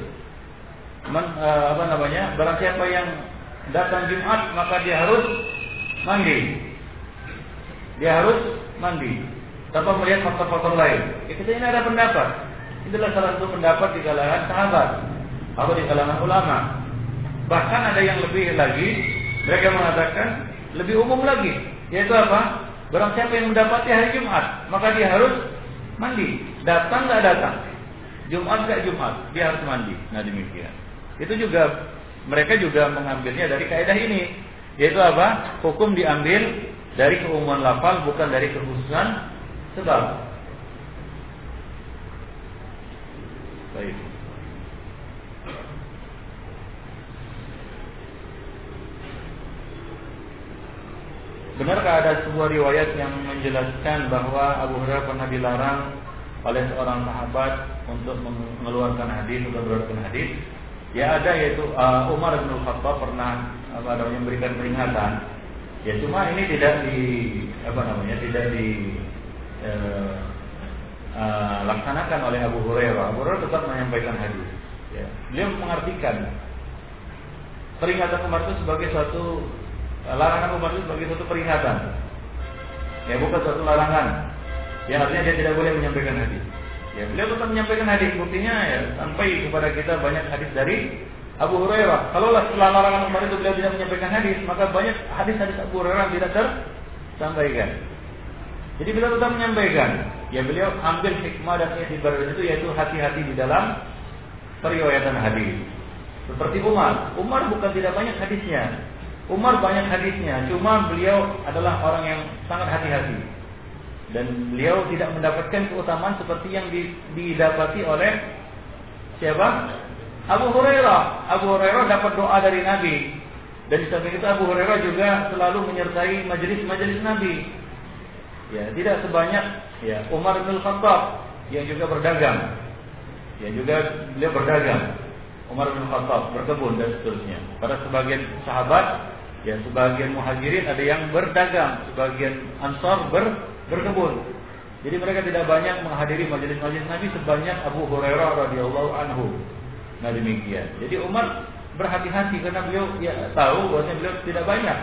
Man uh, apa namanya? Barang siapa yang datang Jumat maka dia harus mandi. Dia harus mandi tanpa melihat faktor-faktor lain. Ya, kita ini ada pendapat Itulah salah satu pendapat di kalangan sahabat atau di kalangan ulama. Bahkan ada yang lebih lagi, mereka mengatakan lebih umum lagi, yaitu apa? Barang siapa yang mendapati hari Jumat, maka dia harus mandi. Datang nggak datang, Jumat nggak Jumat, dia harus mandi. Nah demikian. Itu juga mereka juga mengambilnya dari kaidah ini, yaitu apa? Hukum diambil dari keumuman lafal bukan dari kekhususan sebab. Baik. Benarkah ada sebuah riwayat yang menjelaskan bahwa Abu Hurairah pernah dilarang oleh seorang sahabat untuk mengeluarkan hadis atau mengeluarkan hadis? Ya ada yaitu uh, Umar bin Khattab pernah apa namanya memberikan peringatan. Ya cuma ini tidak di apa namanya tidak di uh, uh, laksanakan oleh Abu Hurairah. Abu Hurairah tetap menyampaikan hadis. Ya. Beliau mengartikan peringatan Umar itu sebagai suatu larangan Umar itu sebagai suatu peringatan. Ya bukan suatu larangan. Yang artinya dia tidak boleh menyampaikan hadis. Ya beliau tetap menyampaikan hadis. Buktinya ya sampai kepada kita banyak hadis dari Abu Hurairah. Kalau setelah larangan Umar itu beliau tidak menyampaikan hadis, maka banyak hadis-hadis Abu Hurairah tidak tersampaikan. Jadi beliau tetap menyampaikan, ya beliau ambil hikmah dan itibar itu yaitu hati-hati di dalam periwayatan hadis. Seperti Umar, Umar bukan tidak banyak hadisnya. Umar banyak hadisnya, cuma beliau adalah orang yang sangat hati-hati. Dan beliau tidak mendapatkan keutamaan seperti yang didapati oleh siapa? Abu Hurairah. Abu Hurairah dapat doa dari Nabi. Dan di samping itu Abu Hurairah juga selalu menyertai majelis-majelis Nabi. Ya, tidak sebanyak ya Umar bin Khattab yang juga berdagang. Yang juga beliau berdagang. Umar bin Khattab berkebun dan seterusnya. Pada sebagian sahabat, ya sebagian muhajirin ada yang berdagang, sebagian ansar ber, berkebun. Jadi mereka tidak banyak menghadiri majelis-majelis Nabi sebanyak Abu Hurairah radhiyallahu anhu. Nah demikian. Jadi Umar berhati-hati karena beliau ya tahu bahwasanya beliau tidak banyak.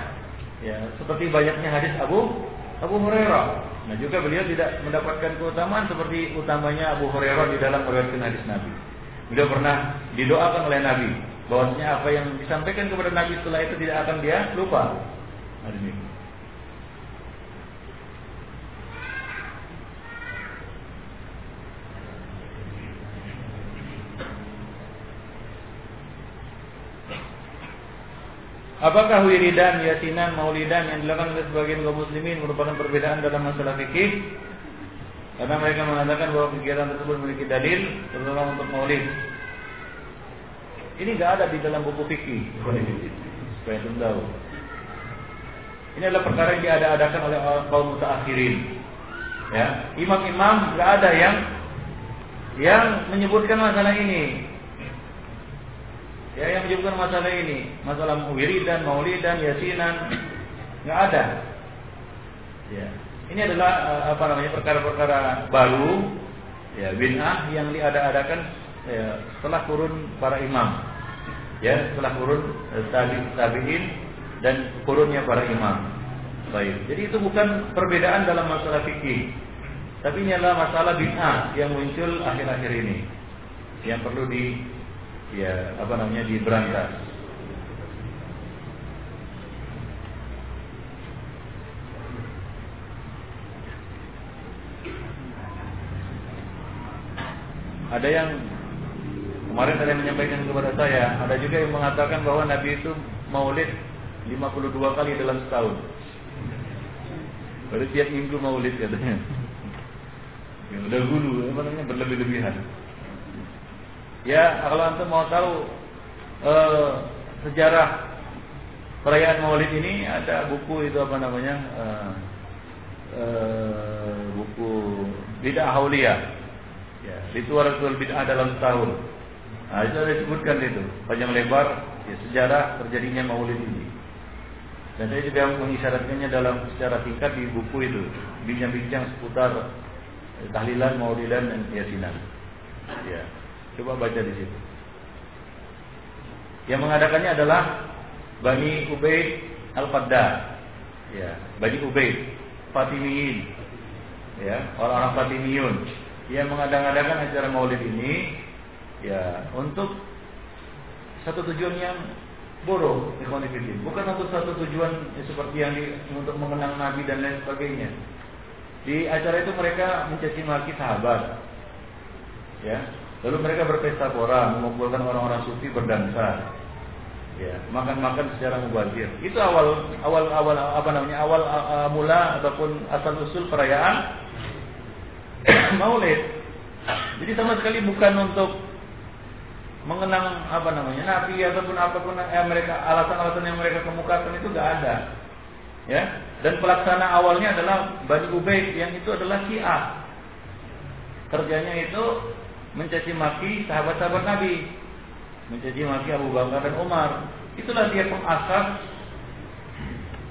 Ya, seperti banyaknya hadis Abu Abu Hurairah. Nah juga beliau tidak mendapatkan keutamaan seperti utamanya Abu Hurairah di dalam riwayat hadis Nabi. Beliau pernah didoakan oleh Nabi bahwasanya apa yang disampaikan kepada Nabi setelah itu tidak akan dia lupa. Nah. Apakah wiridan, yasinan, maulidan yang dilakukan oleh sebagian kaum muslimin merupakan perbedaan dalam masalah fikih? Karena mereka mengatakan bahwa kegiatan tersebut memiliki dalil, terutama untuk maulid. Ini nggak ada di dalam buku fikih. Supaya itu tahu. Ini adalah perkara yang diada-adakan oleh kaum mutaakhirin. Ya, imam-imam nggak ada yang yang menyebutkan masalah ini. Ya, yang menyebutkan masalah ini, masalah wiridan, maulidan, yasinan, nggak ada. Ya. Ini adalah eh, apa namanya perkara-perkara baru, ya binah yang diada-adakan ya, setelah turun para imam, ya setelah turun eh, tabi tabiin dan turunnya para imam. Baik. Jadi itu bukan perbedaan dalam masalah fikih. Tapi ini adalah masalah bid'ah yang muncul akhir-akhir ini yang perlu di ya apa namanya diberantas. Ada yang kemarin ada yang menyampaikan kepada saya, ada juga yang mengatakan bahwa Nabi itu maulid 52 kali dalam setahun. Baru tiap minggu maulid katanya. Ya, udah gulu, apa namanya berlebih-lebihan. Ya, kalau antum mau tahu uh, sejarah perayaan Maulid ini ada buku itu apa namanya? Uh, uh, buku Bid'ah Haulia. Ya, Ritual-ritual bid'ah dalam setahun. Nah, itu ada disebutkan itu, panjang lebar ya, sejarah terjadinya Maulid ini. Dan saya juga mengisyaratkannya dalam secara singkat di buku itu, bincang-bincang seputar tahlilan, maulidan dan yasinan. Ya. Coba baca di situ. Yang mengadakannya adalah Bani Ubaid Al-Qaddar. Ya, Bani Ubaid Fatimiyin. Ya, orang-orang Fatimiyun yang mengadang-adakan acara Maulid ini ya untuk satu tujuan yang buruk bukan untuk satu tujuan ya, seperti yang di, untuk mengenang Nabi dan lain sebagainya di acara itu mereka mencaci maki sahabat. Ya. Lalu mereka berpesta pora, mengumpulkan orang-orang sufi berdansa. Ya, makan-makan secara mubazir. Itu awal awal awal apa namanya? awal uh, mula ataupun asal usul perayaan Maulid. Jadi sama sekali bukan untuk mengenang apa namanya nabi ataupun apa pun yang mereka alasan-alasan yang mereka kemukakan itu gak ada. Ya, dan pelaksana awalnya adalah Bani Ubaid yang itu adalah Syiah. Kerjanya itu mencaci maki sahabat-sahabat Nabi, mencaci maki Abu Bakar dan Umar. Itulah dia pengasas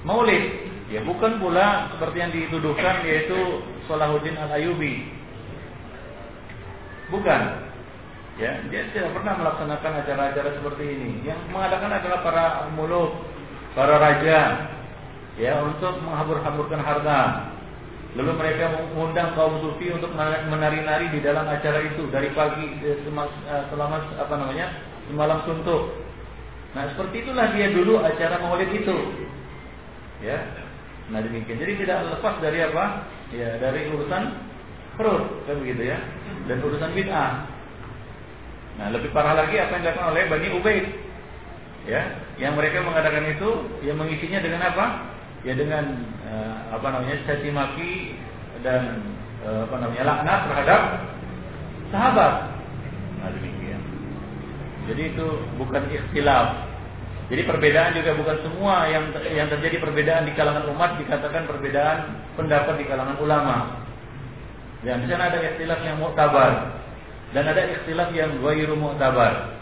Maulid. Ya bukan pula seperti yang dituduhkan yaitu Salahuddin Al Ayubi. Bukan. Ya, dia tidak pernah melaksanakan acara-acara seperti ini. Yang mengadakan adalah para muluk, para raja, ya untuk menghambur-hamburkan harta. Lalu mereka mengundang kaum sufi untuk menari-nari di dalam acara itu dari pagi eh, eh, selama apa namanya semalam suntuk. Nah seperti itulah dia dulu acara maulid itu, ya. Nah demikian. Jadi tidak lepas dari apa? Ya dari urusan perut kan begitu ya, dan urusan bid'ah. Nah lebih parah lagi apa yang dilakukan oleh Bani Ubaid, ya, yang mereka mengadakan itu, yang mengisinya dengan apa? ya dengan uh, apa namanya caci maki dan uh, apa namanya laknat terhadap sahabat. Nah, demikian. Jadi itu bukan ikhtilaf. Jadi perbedaan juga bukan semua yang yang terjadi perbedaan di kalangan umat dikatakan perbedaan pendapat di kalangan ulama. Dan di sana ada ikhtilaf yang mu'tabar dan ada ikhtilaf yang ghairu mu'tabar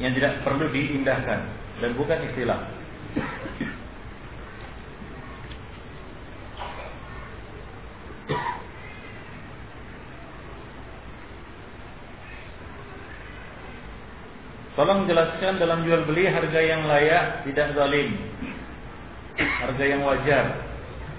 yang tidak perlu diindahkan dan bukan ikhtilaf. Tolong jelaskan dalam jual beli harga yang layak tidak zalim. Harga yang wajar.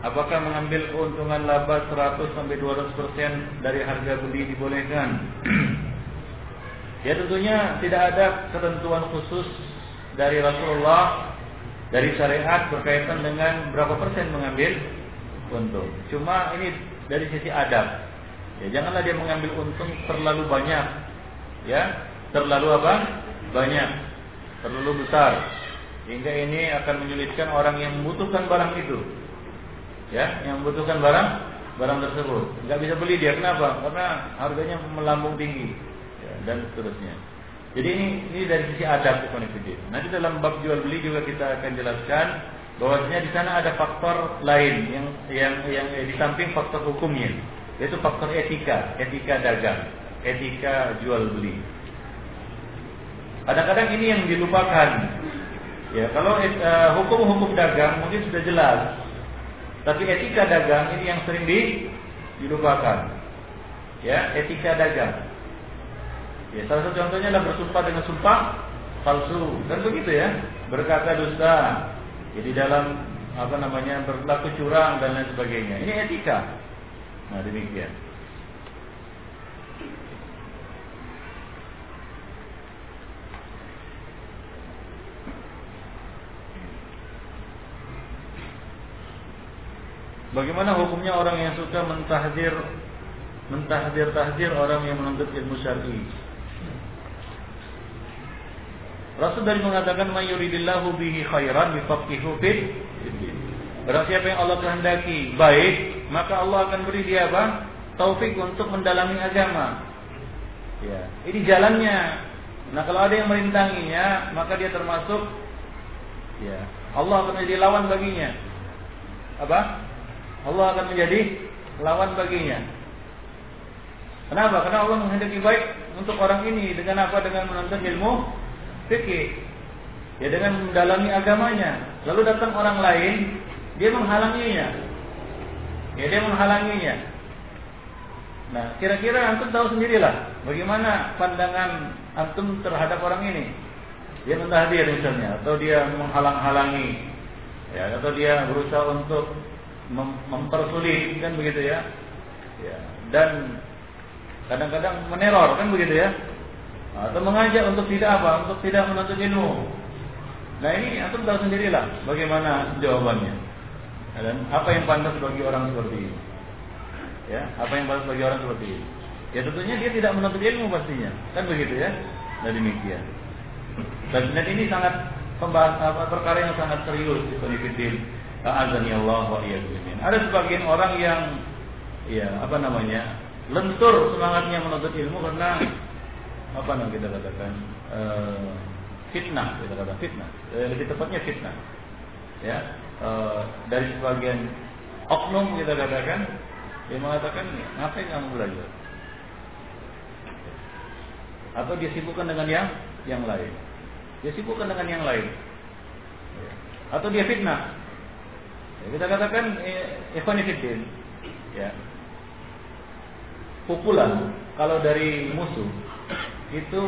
Apakah mengambil keuntungan laba 100 sampai 200% dari harga beli dibolehkan? ya tentunya tidak ada ketentuan khusus dari Rasulullah dari syariat berkaitan dengan berapa persen mengambil untung. Cuma ini dari sisi adab. Ya janganlah dia mengambil untung terlalu banyak. Ya, terlalu apa? banyak, terlalu besar, hingga ini akan menyulitkan orang yang membutuhkan barang itu. Ya, yang membutuhkan barang barang tersebut. Nggak bisa beli dia. Kenapa? Karena harganya melambung tinggi ya, dan seterusnya. Jadi ini ini dari sisi adab ekonomi. Nanti dalam bab jual beli juga kita akan jelaskan bahwasanya di sana ada faktor lain yang yang yang eh, di samping faktor hukumnya, yaitu faktor etika, etika dagang, etika jual beli. Kadang-kadang ini yang dilupakan. Ya, kalau uh, hukum-hukum dagang mungkin sudah jelas, tapi etika dagang ini yang sering di, dilupakan. Ya, etika dagang. Ya, salah satu contohnya adalah bersumpah dengan sumpah palsu. Kan begitu ya? Berkata dusta. Jadi dalam apa namanya berlaku curang dan lain sebagainya. Ini etika. Nah, demikian. Bagaimana hukumnya orang yang suka mentahdir mentahdir tahdir orang yang menuntut ilmu syar'i? Rasul dari mengatakan mayuridillahu bihi khairan yufaqihu fid Barang siapa yang Allah kehendaki baik, maka Allah akan beri dia apa? Taufik untuk mendalami agama. Ya, ini jalannya. Nah, kalau ada yang merintanginya, maka dia termasuk ya, Allah akan menjadi lawan baginya. Apa? Allah akan menjadi lawan baginya. Kenapa? Karena Allah menghendaki baik untuk orang ini dengan apa? Dengan menuntut ilmu fikih. Ya dengan mendalami agamanya. Lalu datang orang lain, dia menghalanginya. Ya dia menghalanginya. Nah, kira-kira antum tahu sendirilah bagaimana pandangan antum terhadap orang ini. Dia mentahdir misalnya atau dia menghalang-halangi ya atau dia berusaha untuk mem mempersulit kan begitu ya. Ya, dan kadang-kadang meneror kan begitu ya atau mengajak untuk tidak apa? Untuk tidak menuntut ilmu. Nah ini antum tahu sendirilah bagaimana jawabannya. Dan apa yang pantas bagi orang seperti ini? Ya, apa yang pantas bagi orang seperti ini? Ya tentunya dia tidak menuntut ilmu pastinya, kan begitu ya? Nah demikian. Dan, ini sangat pembahas apa, perkara yang sangat serius di Konfidil. Azani Allah wa Ada sebagian orang yang ya apa namanya lentur semangatnya menuntut ilmu karena apa yang kita katakan uh, fitnah kita katakan fitnah. Uh, lebih tepatnya fitnah. Ya uh, dari sebagian oknum kita katakan dia mengatakan ngapain kamu belajar? Atau dia sibukkan dengan yang yang lain. Dia sibukkan dengan yang lain. Atau dia fitnah ya, kita katakan eh, ya pukulan kalau dari musuh itu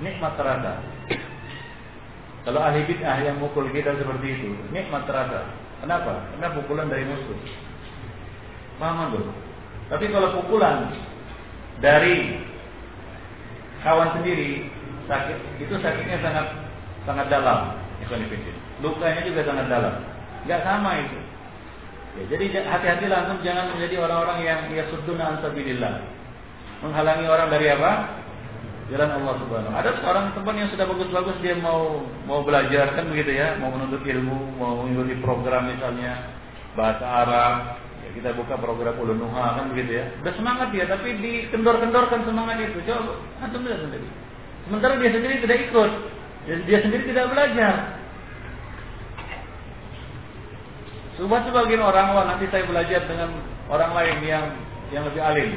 nikmat terasa. Kalau ahli bid'ah yang mukul kita seperti itu, nikmat terasa. Kenapa? Karena pukulan dari musuh. Paham tuh? Tapi kalau pukulan dari kawan sendiri, sakit itu sakitnya sangat sangat dalam. Lukanya juga sangat dalam. Gak sama itu. Ya, jadi hati-hatilah antum jangan menjadi orang-orang yang ya sudduna ansabilillah. Menghalangi orang dari apa? jalan Allah Subhanahu. Ada seorang teman yang sudah bagus-bagus dia mau mau belajar kan begitu ya, mau menuntut ilmu, mau mengikuti program misalnya bahasa Arab, ya kita buka program ulunuha kan begitu ya. Udah semangat dia tapi dikendor-kendorkan semangat itu. Coba antum lihat sendiri. Sementara dia sendiri tidak ikut. Dia sendiri tidak belajar. Subhat sebagian orang, wah nanti saya belajar dengan orang lain yang yang lebih alim.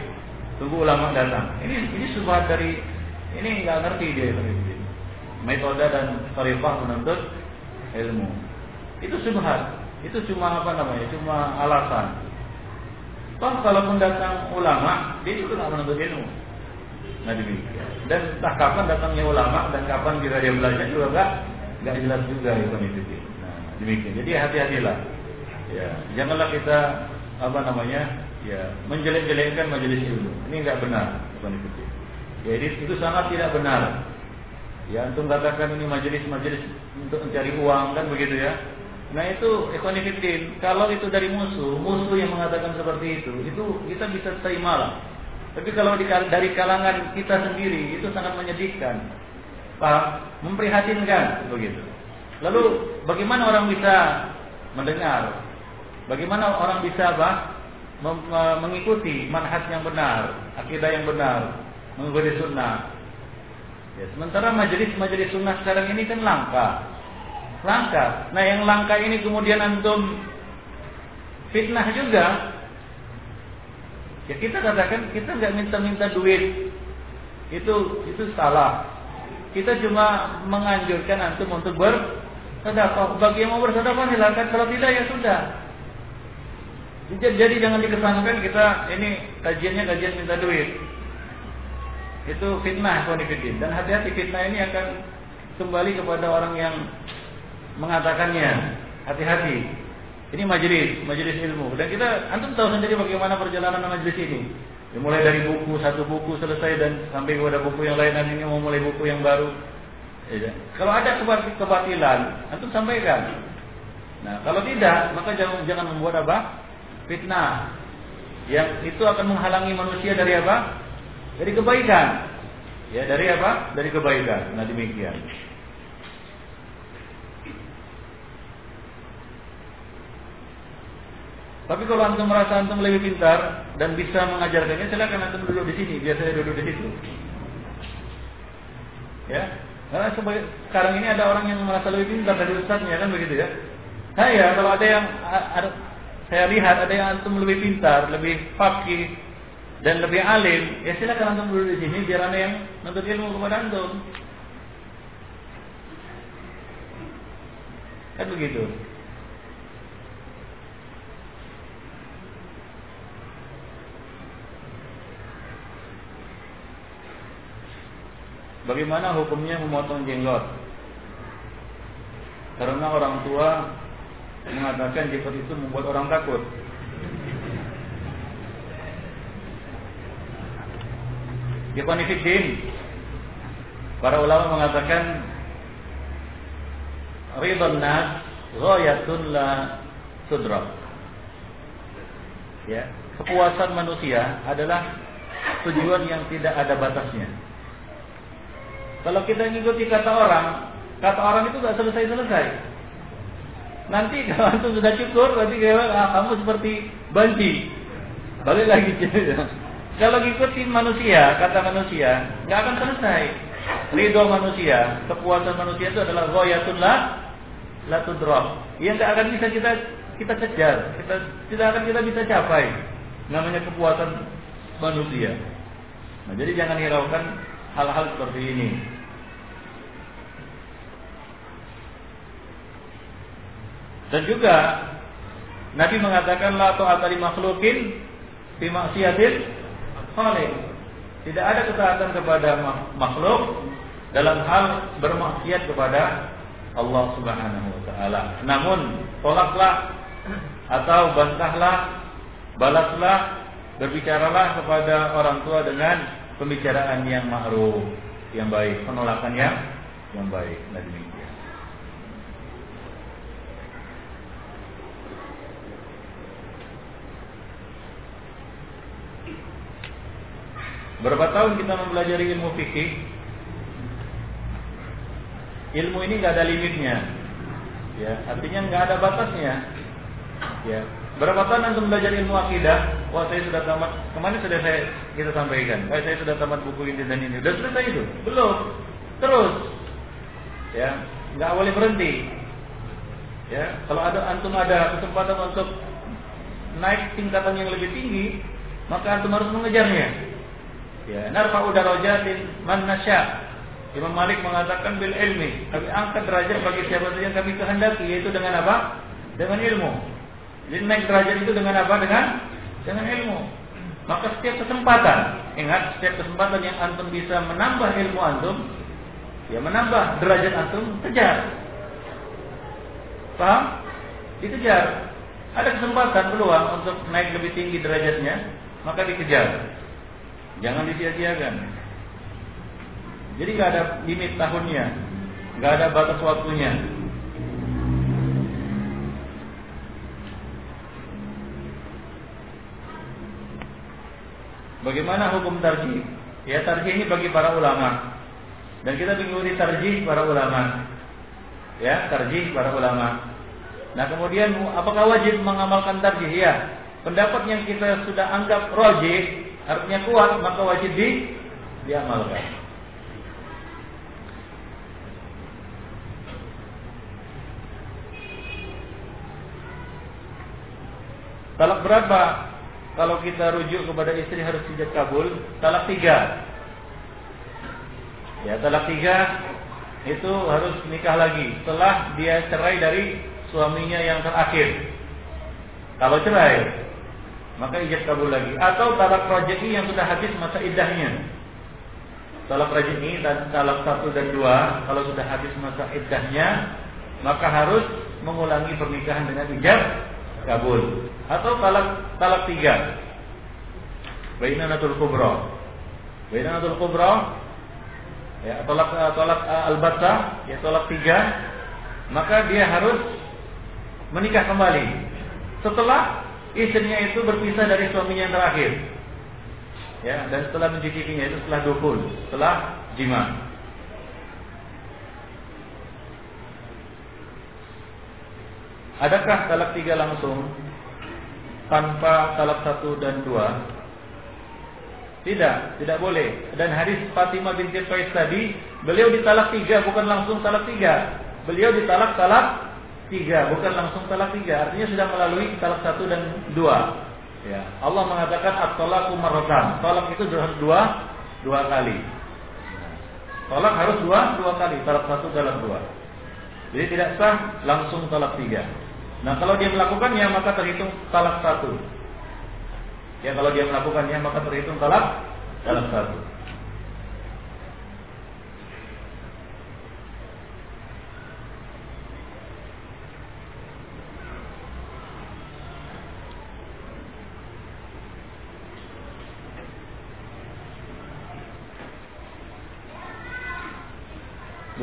Tunggu ulama datang. Ini ini subhat dari ini nggak ngerti dia itu. Metode dan tarifah menuntut ilmu. Itu subhat. Itu cuma apa namanya? Cuma alasan. Toh kalaupun datang ulama, dia juga nggak menuntut ilmu. Nah demikian. Dan entah kapan datangnya ulama dan kapan kita dia belajar juga nggak nggak jelas juga itu itu. Nah demikian. Jadi hati-hatilah. Ya, janganlah kita apa namanya ya menjelek-jelekkan majelis ilmu. Ini nggak benar, bukan itu. Jadi itu sangat tidak benar. Ya, antum katakan ini majelis-majelis untuk mencari uang kan begitu ya. Nah itu ekonomi Kalau itu dari musuh, musuh yang mengatakan seperti itu, itu kita bisa terima lah. Tapi kalau dari kalangan kita sendiri itu sangat menyedihkan, paham? Memprihatinkan begitu. Lalu bagaimana orang bisa mendengar? Bagaimana orang bisa apa? Mengikuti manhaj yang benar, akidah yang benar, mengikuti sunnah. Ya, sementara majelis-majelis sunnah sekarang ini kan langka. Langka. Nah yang langka ini kemudian antum fitnah juga. Ya kita katakan kita nggak minta-minta duit. Itu itu salah. Kita cuma menganjurkan antum untuk bersedekah. Bagi yang mau bersedekah silakan. Kalau tidak ya sudah. Jadi jangan dikesankan kita ini kajiannya kajian minta duit. Itu fitnah konfidin dan hati-hati fitnah ini akan kembali kepada orang yang mengatakannya. Hati-hati. Ini majelis majelis ilmu. Dan kita antum tahu sendiri bagaimana perjalanan majelis ini. Mulai dari buku satu buku selesai dan sampai kepada buku yang lain dan ini mau mulai buku yang baru. Ya. kalau ada kebatilan antum sampaikan. Nah kalau tidak maka jangan jangan membuat apa fitnah yang itu akan menghalangi manusia dari apa dari kebaikan. Ya, dari apa? Dari kebaikan. Nah, demikian. Tapi kalau antum merasa antum lebih pintar dan bisa mengajarkannya, silakan antum duduk di sini, biar saya duduk di situ. Ya, karena sekarang ini ada orang yang merasa lebih pintar dari ustaznya kan begitu ya. Saya kalau ada yang saya lihat ada yang antum lebih pintar, lebih fakih, dan lebih alim, ya silakan antum duduk di sini biar anda yang menuntut ilmu kepada antum. Kan begitu. Bagaimana hukumnya memotong jenggot? Karena orang tua mengatakan jenggot itu membuat orang takut. Ikhwanifiddin Para ulama mengatakan Ridhan nas Ghayatun la sudrak Ya Kepuasan manusia adalah Tujuan yang tidak ada batasnya. Kalau kita mengikuti kata orang Kata orang itu gak selesai-selesai Nanti kalau itu sudah cukur Nanti kamu seperti banci Balik lagi Kalau ngikutin manusia, kata manusia, nggak akan selesai. Ridho manusia, kepuasan manusia itu adalah royatun la la tudrok. Yang nggak akan bisa kita kita kejar, kita tidak akan kita bisa capai. Namanya kepuasan manusia. Nah, jadi jangan hiraukan hal-hal seperti ini. Dan juga Nabi mengatakan la ta'ata makhlukin fi maksiatin khaliq. Tidak ada ketaatan kepada makhluk dalam hal bermaksiat kepada Allah Subhanahu wa taala. Namun tolaklah atau bantahlah, balaslah, berbicaralah kepada orang tua dengan pembicaraan yang ma'ruf, yang baik, penolakan yang baik. Nah demikian. Berapa tahun kita mempelajari ilmu fikih? Ilmu ini nggak ada limitnya, ya artinya nggak ada batasnya. Ya, berapa tahun antum belajar ilmu akidah? Wah saya sudah tamat. Kemarin sudah saya kita sampaikan. Eh, saya sudah tamat buku ini dan ini. Sudah selesai itu? Belum. Terus, ya nggak boleh berhenti. Ya, kalau ada antum ada kesempatan untuk naik tingkatan yang lebih tinggi, maka antum harus mengejarnya. Ya, narfa'u darajatin man nasya. Imam Malik mengatakan bil ilmi, kami angkat derajat bagi siapa saja yang kami kehendaki yaitu dengan apa? Dengan ilmu. Jadi naik derajat itu dengan apa? Dengan dengan ilmu. Maka setiap kesempatan, ingat setiap kesempatan yang antum bisa menambah ilmu antum, ya menambah derajat antum, kejar. Paham? Dikejar. Ada kesempatan peluang untuk naik lebih tinggi derajatnya, maka dikejar. Jangan disia-siakan. Jadi nggak ada limit tahunnya, nggak ada batas waktunya. Bagaimana hukum tarjih? Ya tarjih ini bagi para ulama. Dan kita mengikuti tarjih para ulama. Ya, tarjih para ulama. Nah, kemudian apakah wajib mengamalkan tarjih? Ya. Pendapat yang kita sudah anggap rojih artinya kuat maka wajib di diamalkan. Talak berapa? Kalau kita rujuk kepada istri harus tidak kabul. Talak tiga. Ya, talak tiga itu harus nikah lagi setelah dia cerai dari suaminya yang terakhir. Kalau cerai, maka ijab kabul lagi. Atau talak raj'i yang sudah habis masa iddahnya. Talak raj'i dan talak satu dan dua, kalau sudah habis masa iddahnya, maka harus mengulangi pernikahan dengan ijab kabul. Atau talak talak tiga. Bainanatul kubra. Bainanatul kubra ya tolak tolak al-batta ya tolak tiga maka dia harus menikah kembali setelah istrinya itu berpisah dari suaminya yang terakhir. Ya, dan setelah mencicipinya itu setelah dukul, setelah jima. Adakah talak tiga langsung tanpa talak satu dan dua? Tidak, tidak boleh. Dan hadis Fatimah binti Qais tadi, beliau ditalak tiga, bukan langsung talak tiga. Beliau ditalak talak tiga, bukan langsung talak tiga. Artinya sudah melalui talak satu dan dua. Ya. Allah mengatakan at-talaqu marratan. Talak itu harus dua, dua kali. Talak harus dua, dua kali. Talak satu dalam dua. Jadi tidak sah langsung talak tiga. Nah kalau dia melakukannya maka terhitung talak satu. Ya kalau dia melakukannya maka terhitung talak talak satu.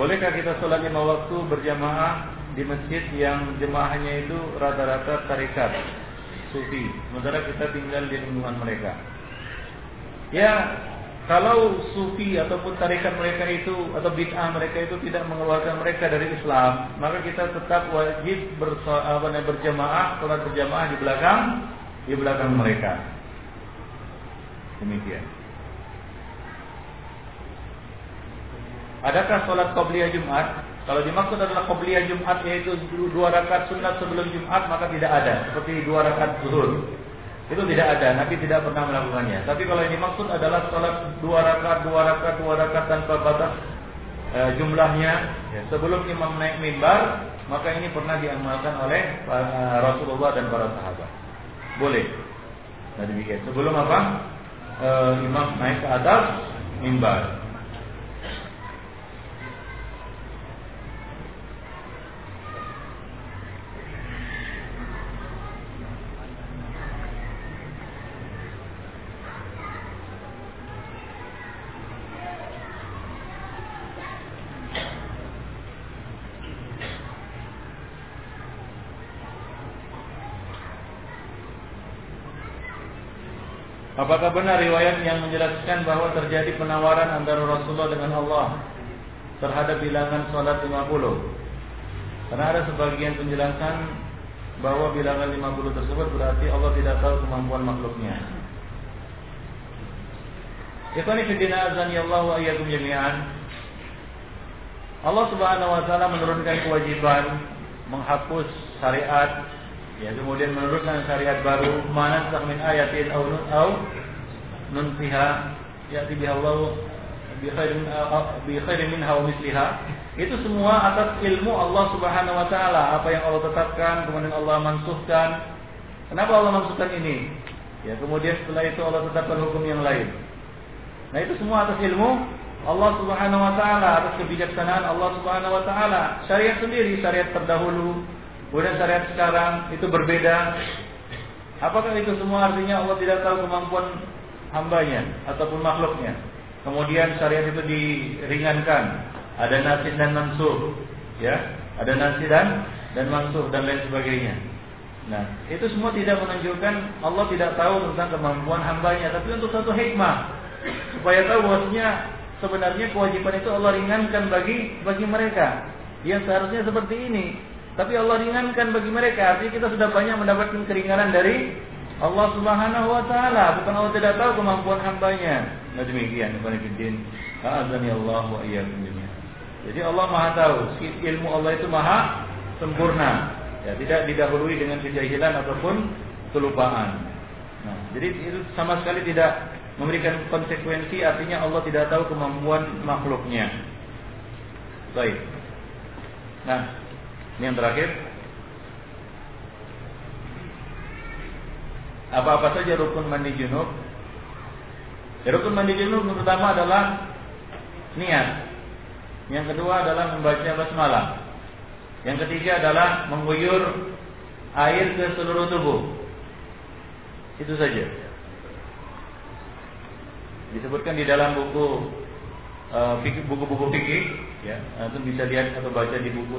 Bolehkah kita sholat lima waktu berjamaah di masjid yang jemaahnya itu rata-rata tarikat sufi, sementara kita tinggal di lingkungan mereka? Ya, kalau sufi ataupun tarikat mereka itu atau bid'ah mereka itu tidak mengeluarkan mereka dari Islam, maka kita tetap wajib berjamaah, sholat berjamaah di belakang di belakang mereka. Demikian. Adakah sholat qobliyah Jumat? Kalau dimaksud adalah qobliyah Jumat yaitu dua rakaat sunat sebelum Jumat maka tidak ada seperti dua rakaat zuhur. Itu tidak ada, Nabi tidak pernah melakukannya. Tapi kalau yang dimaksud adalah sholat dua rakaat, dua rakaat, dua rakaat tanpa batas e, jumlahnya ya, sebelum imam naik mimbar, maka ini pernah diamalkan oleh e, Rasulullah dan para sahabat. Boleh. Nah demikian. Sebelum apa? E, imam naik ke atas mimbar. Apakah benar riwayat yang menjelaskan bahwa terjadi penawaran antara Rasulullah dengan Allah terhadap bilangan salat 50? Karena ada sebagian penjelasan bahwa bilangan 50 tersebut berarti Allah tidak tahu kemampuan makhluknya. Ikhwani fiddina azani Allah wa iyyakum jami'an. Allah Subhanahu wa taala menurunkan kewajiban menghapus syariat Ya, kemudian menurunkan syariat baru, mana min ayatin au au nunsiha ya'ti biha Allah bi khairin minha wa misliha. Itu semua atas ilmu Allah Subhanahu wa taala, apa yang Allah tetapkan, kemudian Allah mansuhkan. Kenapa Allah mansuhkan ini? Ya, kemudian setelah itu Allah tetapkan hukum yang lain. Nah, itu semua atas ilmu Allah Subhanahu wa taala, atas kebijaksanaan Allah Subhanahu wa taala. Syariat sendiri, syariat terdahulu, Kemudian syariat sekarang itu berbeda. Apakah itu semua artinya Allah tidak tahu kemampuan hambanya ataupun makhluknya? Kemudian syariat itu diringankan. Ada nasib dan mansuh, ya, ada nasib dan dan mansuh dan lain sebagainya. Nah, itu semua tidak menunjukkan Allah tidak tahu tentang kemampuan hambanya, tapi untuk satu hikmah supaya tahu bahwasanya sebenarnya kewajiban itu Allah ringankan bagi bagi mereka yang seharusnya seperti ini. Tapi Allah ringankan bagi mereka. Artinya kita sudah banyak mendapatkan keringanan dari Allah Subhanahu wa taala. Bukan Allah tidak tahu kemampuan hambanya. Nah demikian Ibnu Azani Allah wa iyyakum Jadi Allah Maha tahu, ilmu Allah itu maha sempurna. Ya, tidak didahului dengan kejahilan ataupun kelupaan. Nah, jadi itu sama sekali tidak memberikan konsekuensi artinya Allah tidak tahu kemampuan makhluknya. Baik. Nah, ini yang terakhir. Apa-apa saja rukun mandi junub? Ya, rukun mandi junub yang pertama adalah niat. Yang kedua adalah membaca basmalah. Yang ketiga adalah mengguyur air ke seluruh tubuh. Itu saja disebutkan di dalam buku uh, buku-buku fikih ya itu bisa lihat atau baca di buku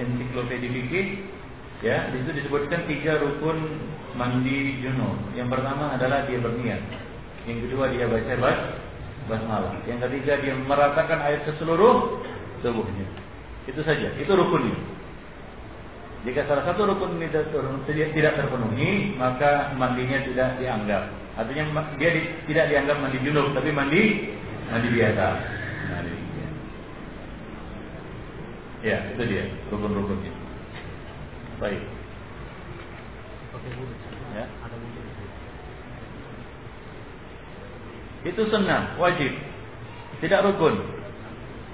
ensiklopedia fikih ya di situ disebutkan tiga rukun mandi junub yang pertama adalah dia berniat. Yang kedua dia baca bas basmalah yang ketiga dia meratakan air ke seluruh tubuhnya. Itu saja. Itu rukunnya jika salah satu rukun tidak terpenuhi maka mandinya tidak dianggap. Artinya dia di, tidak dianggap mandi junub, tapi mandi mandi biasa. Mandi. Ya, itu dia rukun-rukunnya. Baik. Ya. Itu sunnah, wajib. Tidak rukun.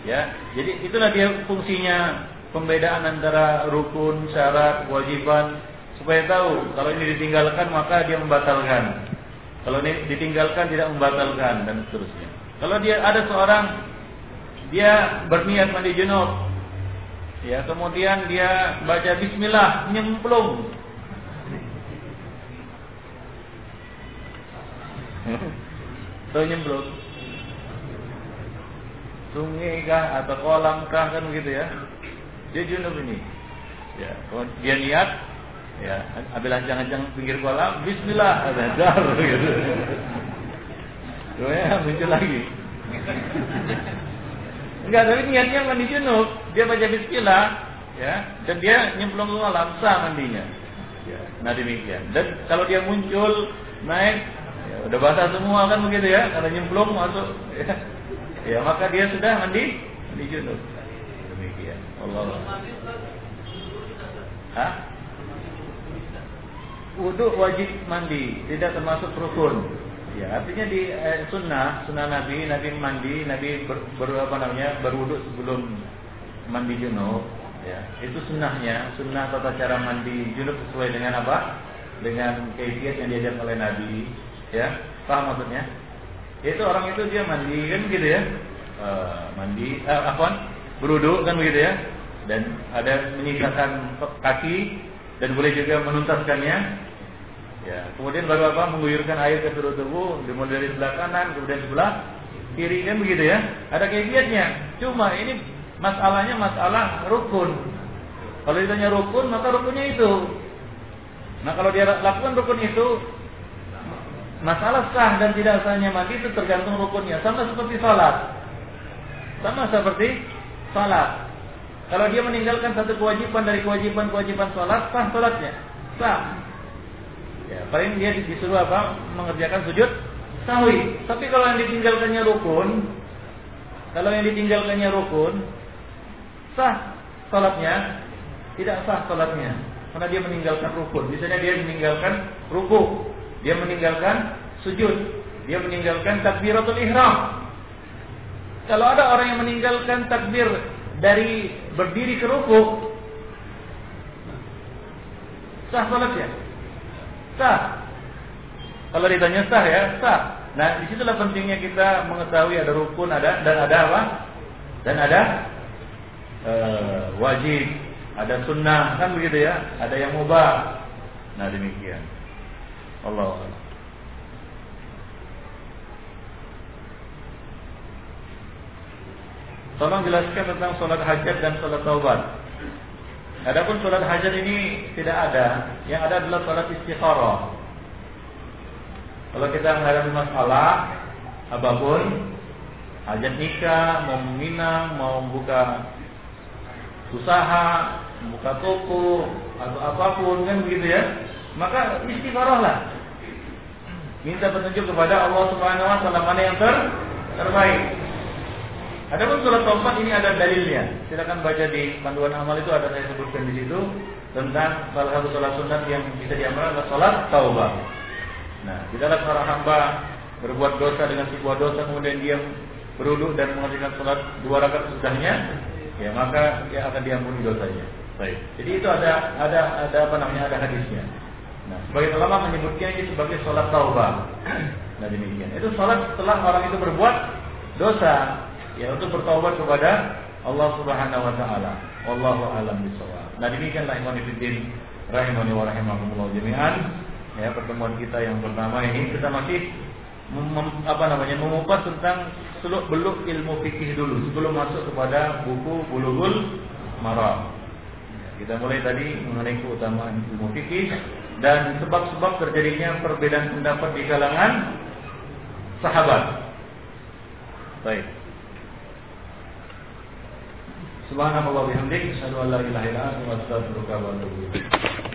Ya, jadi itulah dia fungsinya pembedaan antara rukun, syarat, kewajiban supaya tahu kalau ini ditinggalkan maka dia membatalkan. Kalau ditinggalkan tidak membatalkan dan seterusnya. Kalau dia ada seorang dia berniat mandi junub, ya kemudian dia baca Bismillah nyemplung. Tahu nyemplung? Sungai kah atau kolam kah kan begitu ya? Dia junub ini. Ya, dia niat Ya, ambil ancang-ancang pinggir kolam, bismillah, ada dar gitu. ya, muncul lagi. Enggak, tapi niatnya mandi junub, dia baca bismillah, ya, dan dia nyemplung ke kolam, sah mandinya. Ya, nah demikian. Dan kalau dia muncul naik, ya, udah basah semua kan begitu ya, karena nyemplung masuk, ya, ya maka dia sudah mandi, mandi junub. Demikian. Allah. Hah? wudhu wajib mandi, tidak termasuk rukun. Ya, artinya di eh, sunnah, sunnah Nabi, Nabi mandi, Nabi ber, ber apa namanya, berwudhu sebelum mandi junub. Ya, itu sunnahnya, sunnah tata cara mandi junub sesuai dengan apa? Dengan kaifiat yang diajar oleh Nabi. Ya, paham maksudnya? Itu orang itu dia mandi kan gitu ya, uh, mandi, uh, apa? Berwudhu kan begitu ya, dan ada menyisakan kaki dan boleh juga menuntaskannya Ya, kemudian baru apa? Mengguyurkan air ke seluruh tubuh, dimulai dari sebelah kanan, kemudian sebelah kiri kan begitu ya. Ada kaifiatnya. Cuma ini masalahnya masalah rukun. Kalau ditanya rukun, maka rukunnya itu. Nah, kalau dia lakukan rukun itu, masalah sah dan tidak sahnya mandi itu tergantung rukunnya. Sama seperti salat. Sama seperti salat. Kalau dia meninggalkan satu kewajiban dari kewajiban-kewajiban salat, sah salatnya. Sah. Ya, paling dia disuruh apa? Mengerjakan sujud sahwi. Tapi kalau yang ditinggalkannya rukun, kalau yang ditinggalkannya rukun, sah salatnya, tidak sah salatnya karena dia meninggalkan rukun. Misalnya dia meninggalkan ruku, dia meninggalkan sujud, dia meninggalkan takbiratul ihram. Kalau ada orang yang meninggalkan takbir dari berdiri ke ruku, sah salatnya? Sah. Kalau ditanya sah ya, sah. Nah, di situlah pentingnya kita mengetahui ada rukun, ada dan ada apa? Dan ada e, wajib, ada sunnah, kan begitu ya? Ada yang mubah. Nah, demikian. Allah. Tolong jelaskan tentang sholat hajat dan sholat taubat. Adapun sholat hajat ini tidak ada, yang ada adalah sholat istikharah. Kalau kita menghadapi masalah apa pun, hajat nikah, mau meminang, mau buka usaha, buka toko atau apa pun kan begitu ya, maka istikharahlah. Minta petunjuk kepada Allah Subhanahu wa taala mana yang ter terbaik. Adapun sholat taubat ini ada dalilnya. Silakan baca di panduan amal itu ada saya sebutkan di situ tentang salah satu sholat sunat yang bisa diamalkan adalah sholat taubat. Nah, tidaklah seorang hamba berbuat dosa dengan sebuah dosa kemudian dia beruduk dan mengerjakan sholat dua rakaat sesudahnya, ya maka dia akan diampuni dosanya. Baik. Jadi itu ada ada ada apa namanya ada hadisnya. Nah, sebagai ulama menyebutnya ini sebagai sholat taubat. Nah demikian. Itu sholat setelah orang itu berbuat dosa, ya untuk bertobat kepada Allah Subhanahu Wa Taala. Wallahu alam bisawab. Nah demikianlah iman fiddin rahimani wa rahimakumullah jami'an. Ya pertemuan kita yang pertama ini kita masih mem, apa namanya mengupas tentang seluk beluk ilmu fikih dulu sebelum masuk kepada buku bulughul maram. Ya, kita mulai tadi mengenai keutamaan ilmu fikih dan sebab-sebab terjadinya perbedaan pendapat di kalangan sahabat. Baik. Subhanallah bihamdik, asyhadu an la ilaha illa anta, astaghfiruka wa atubu ilaik.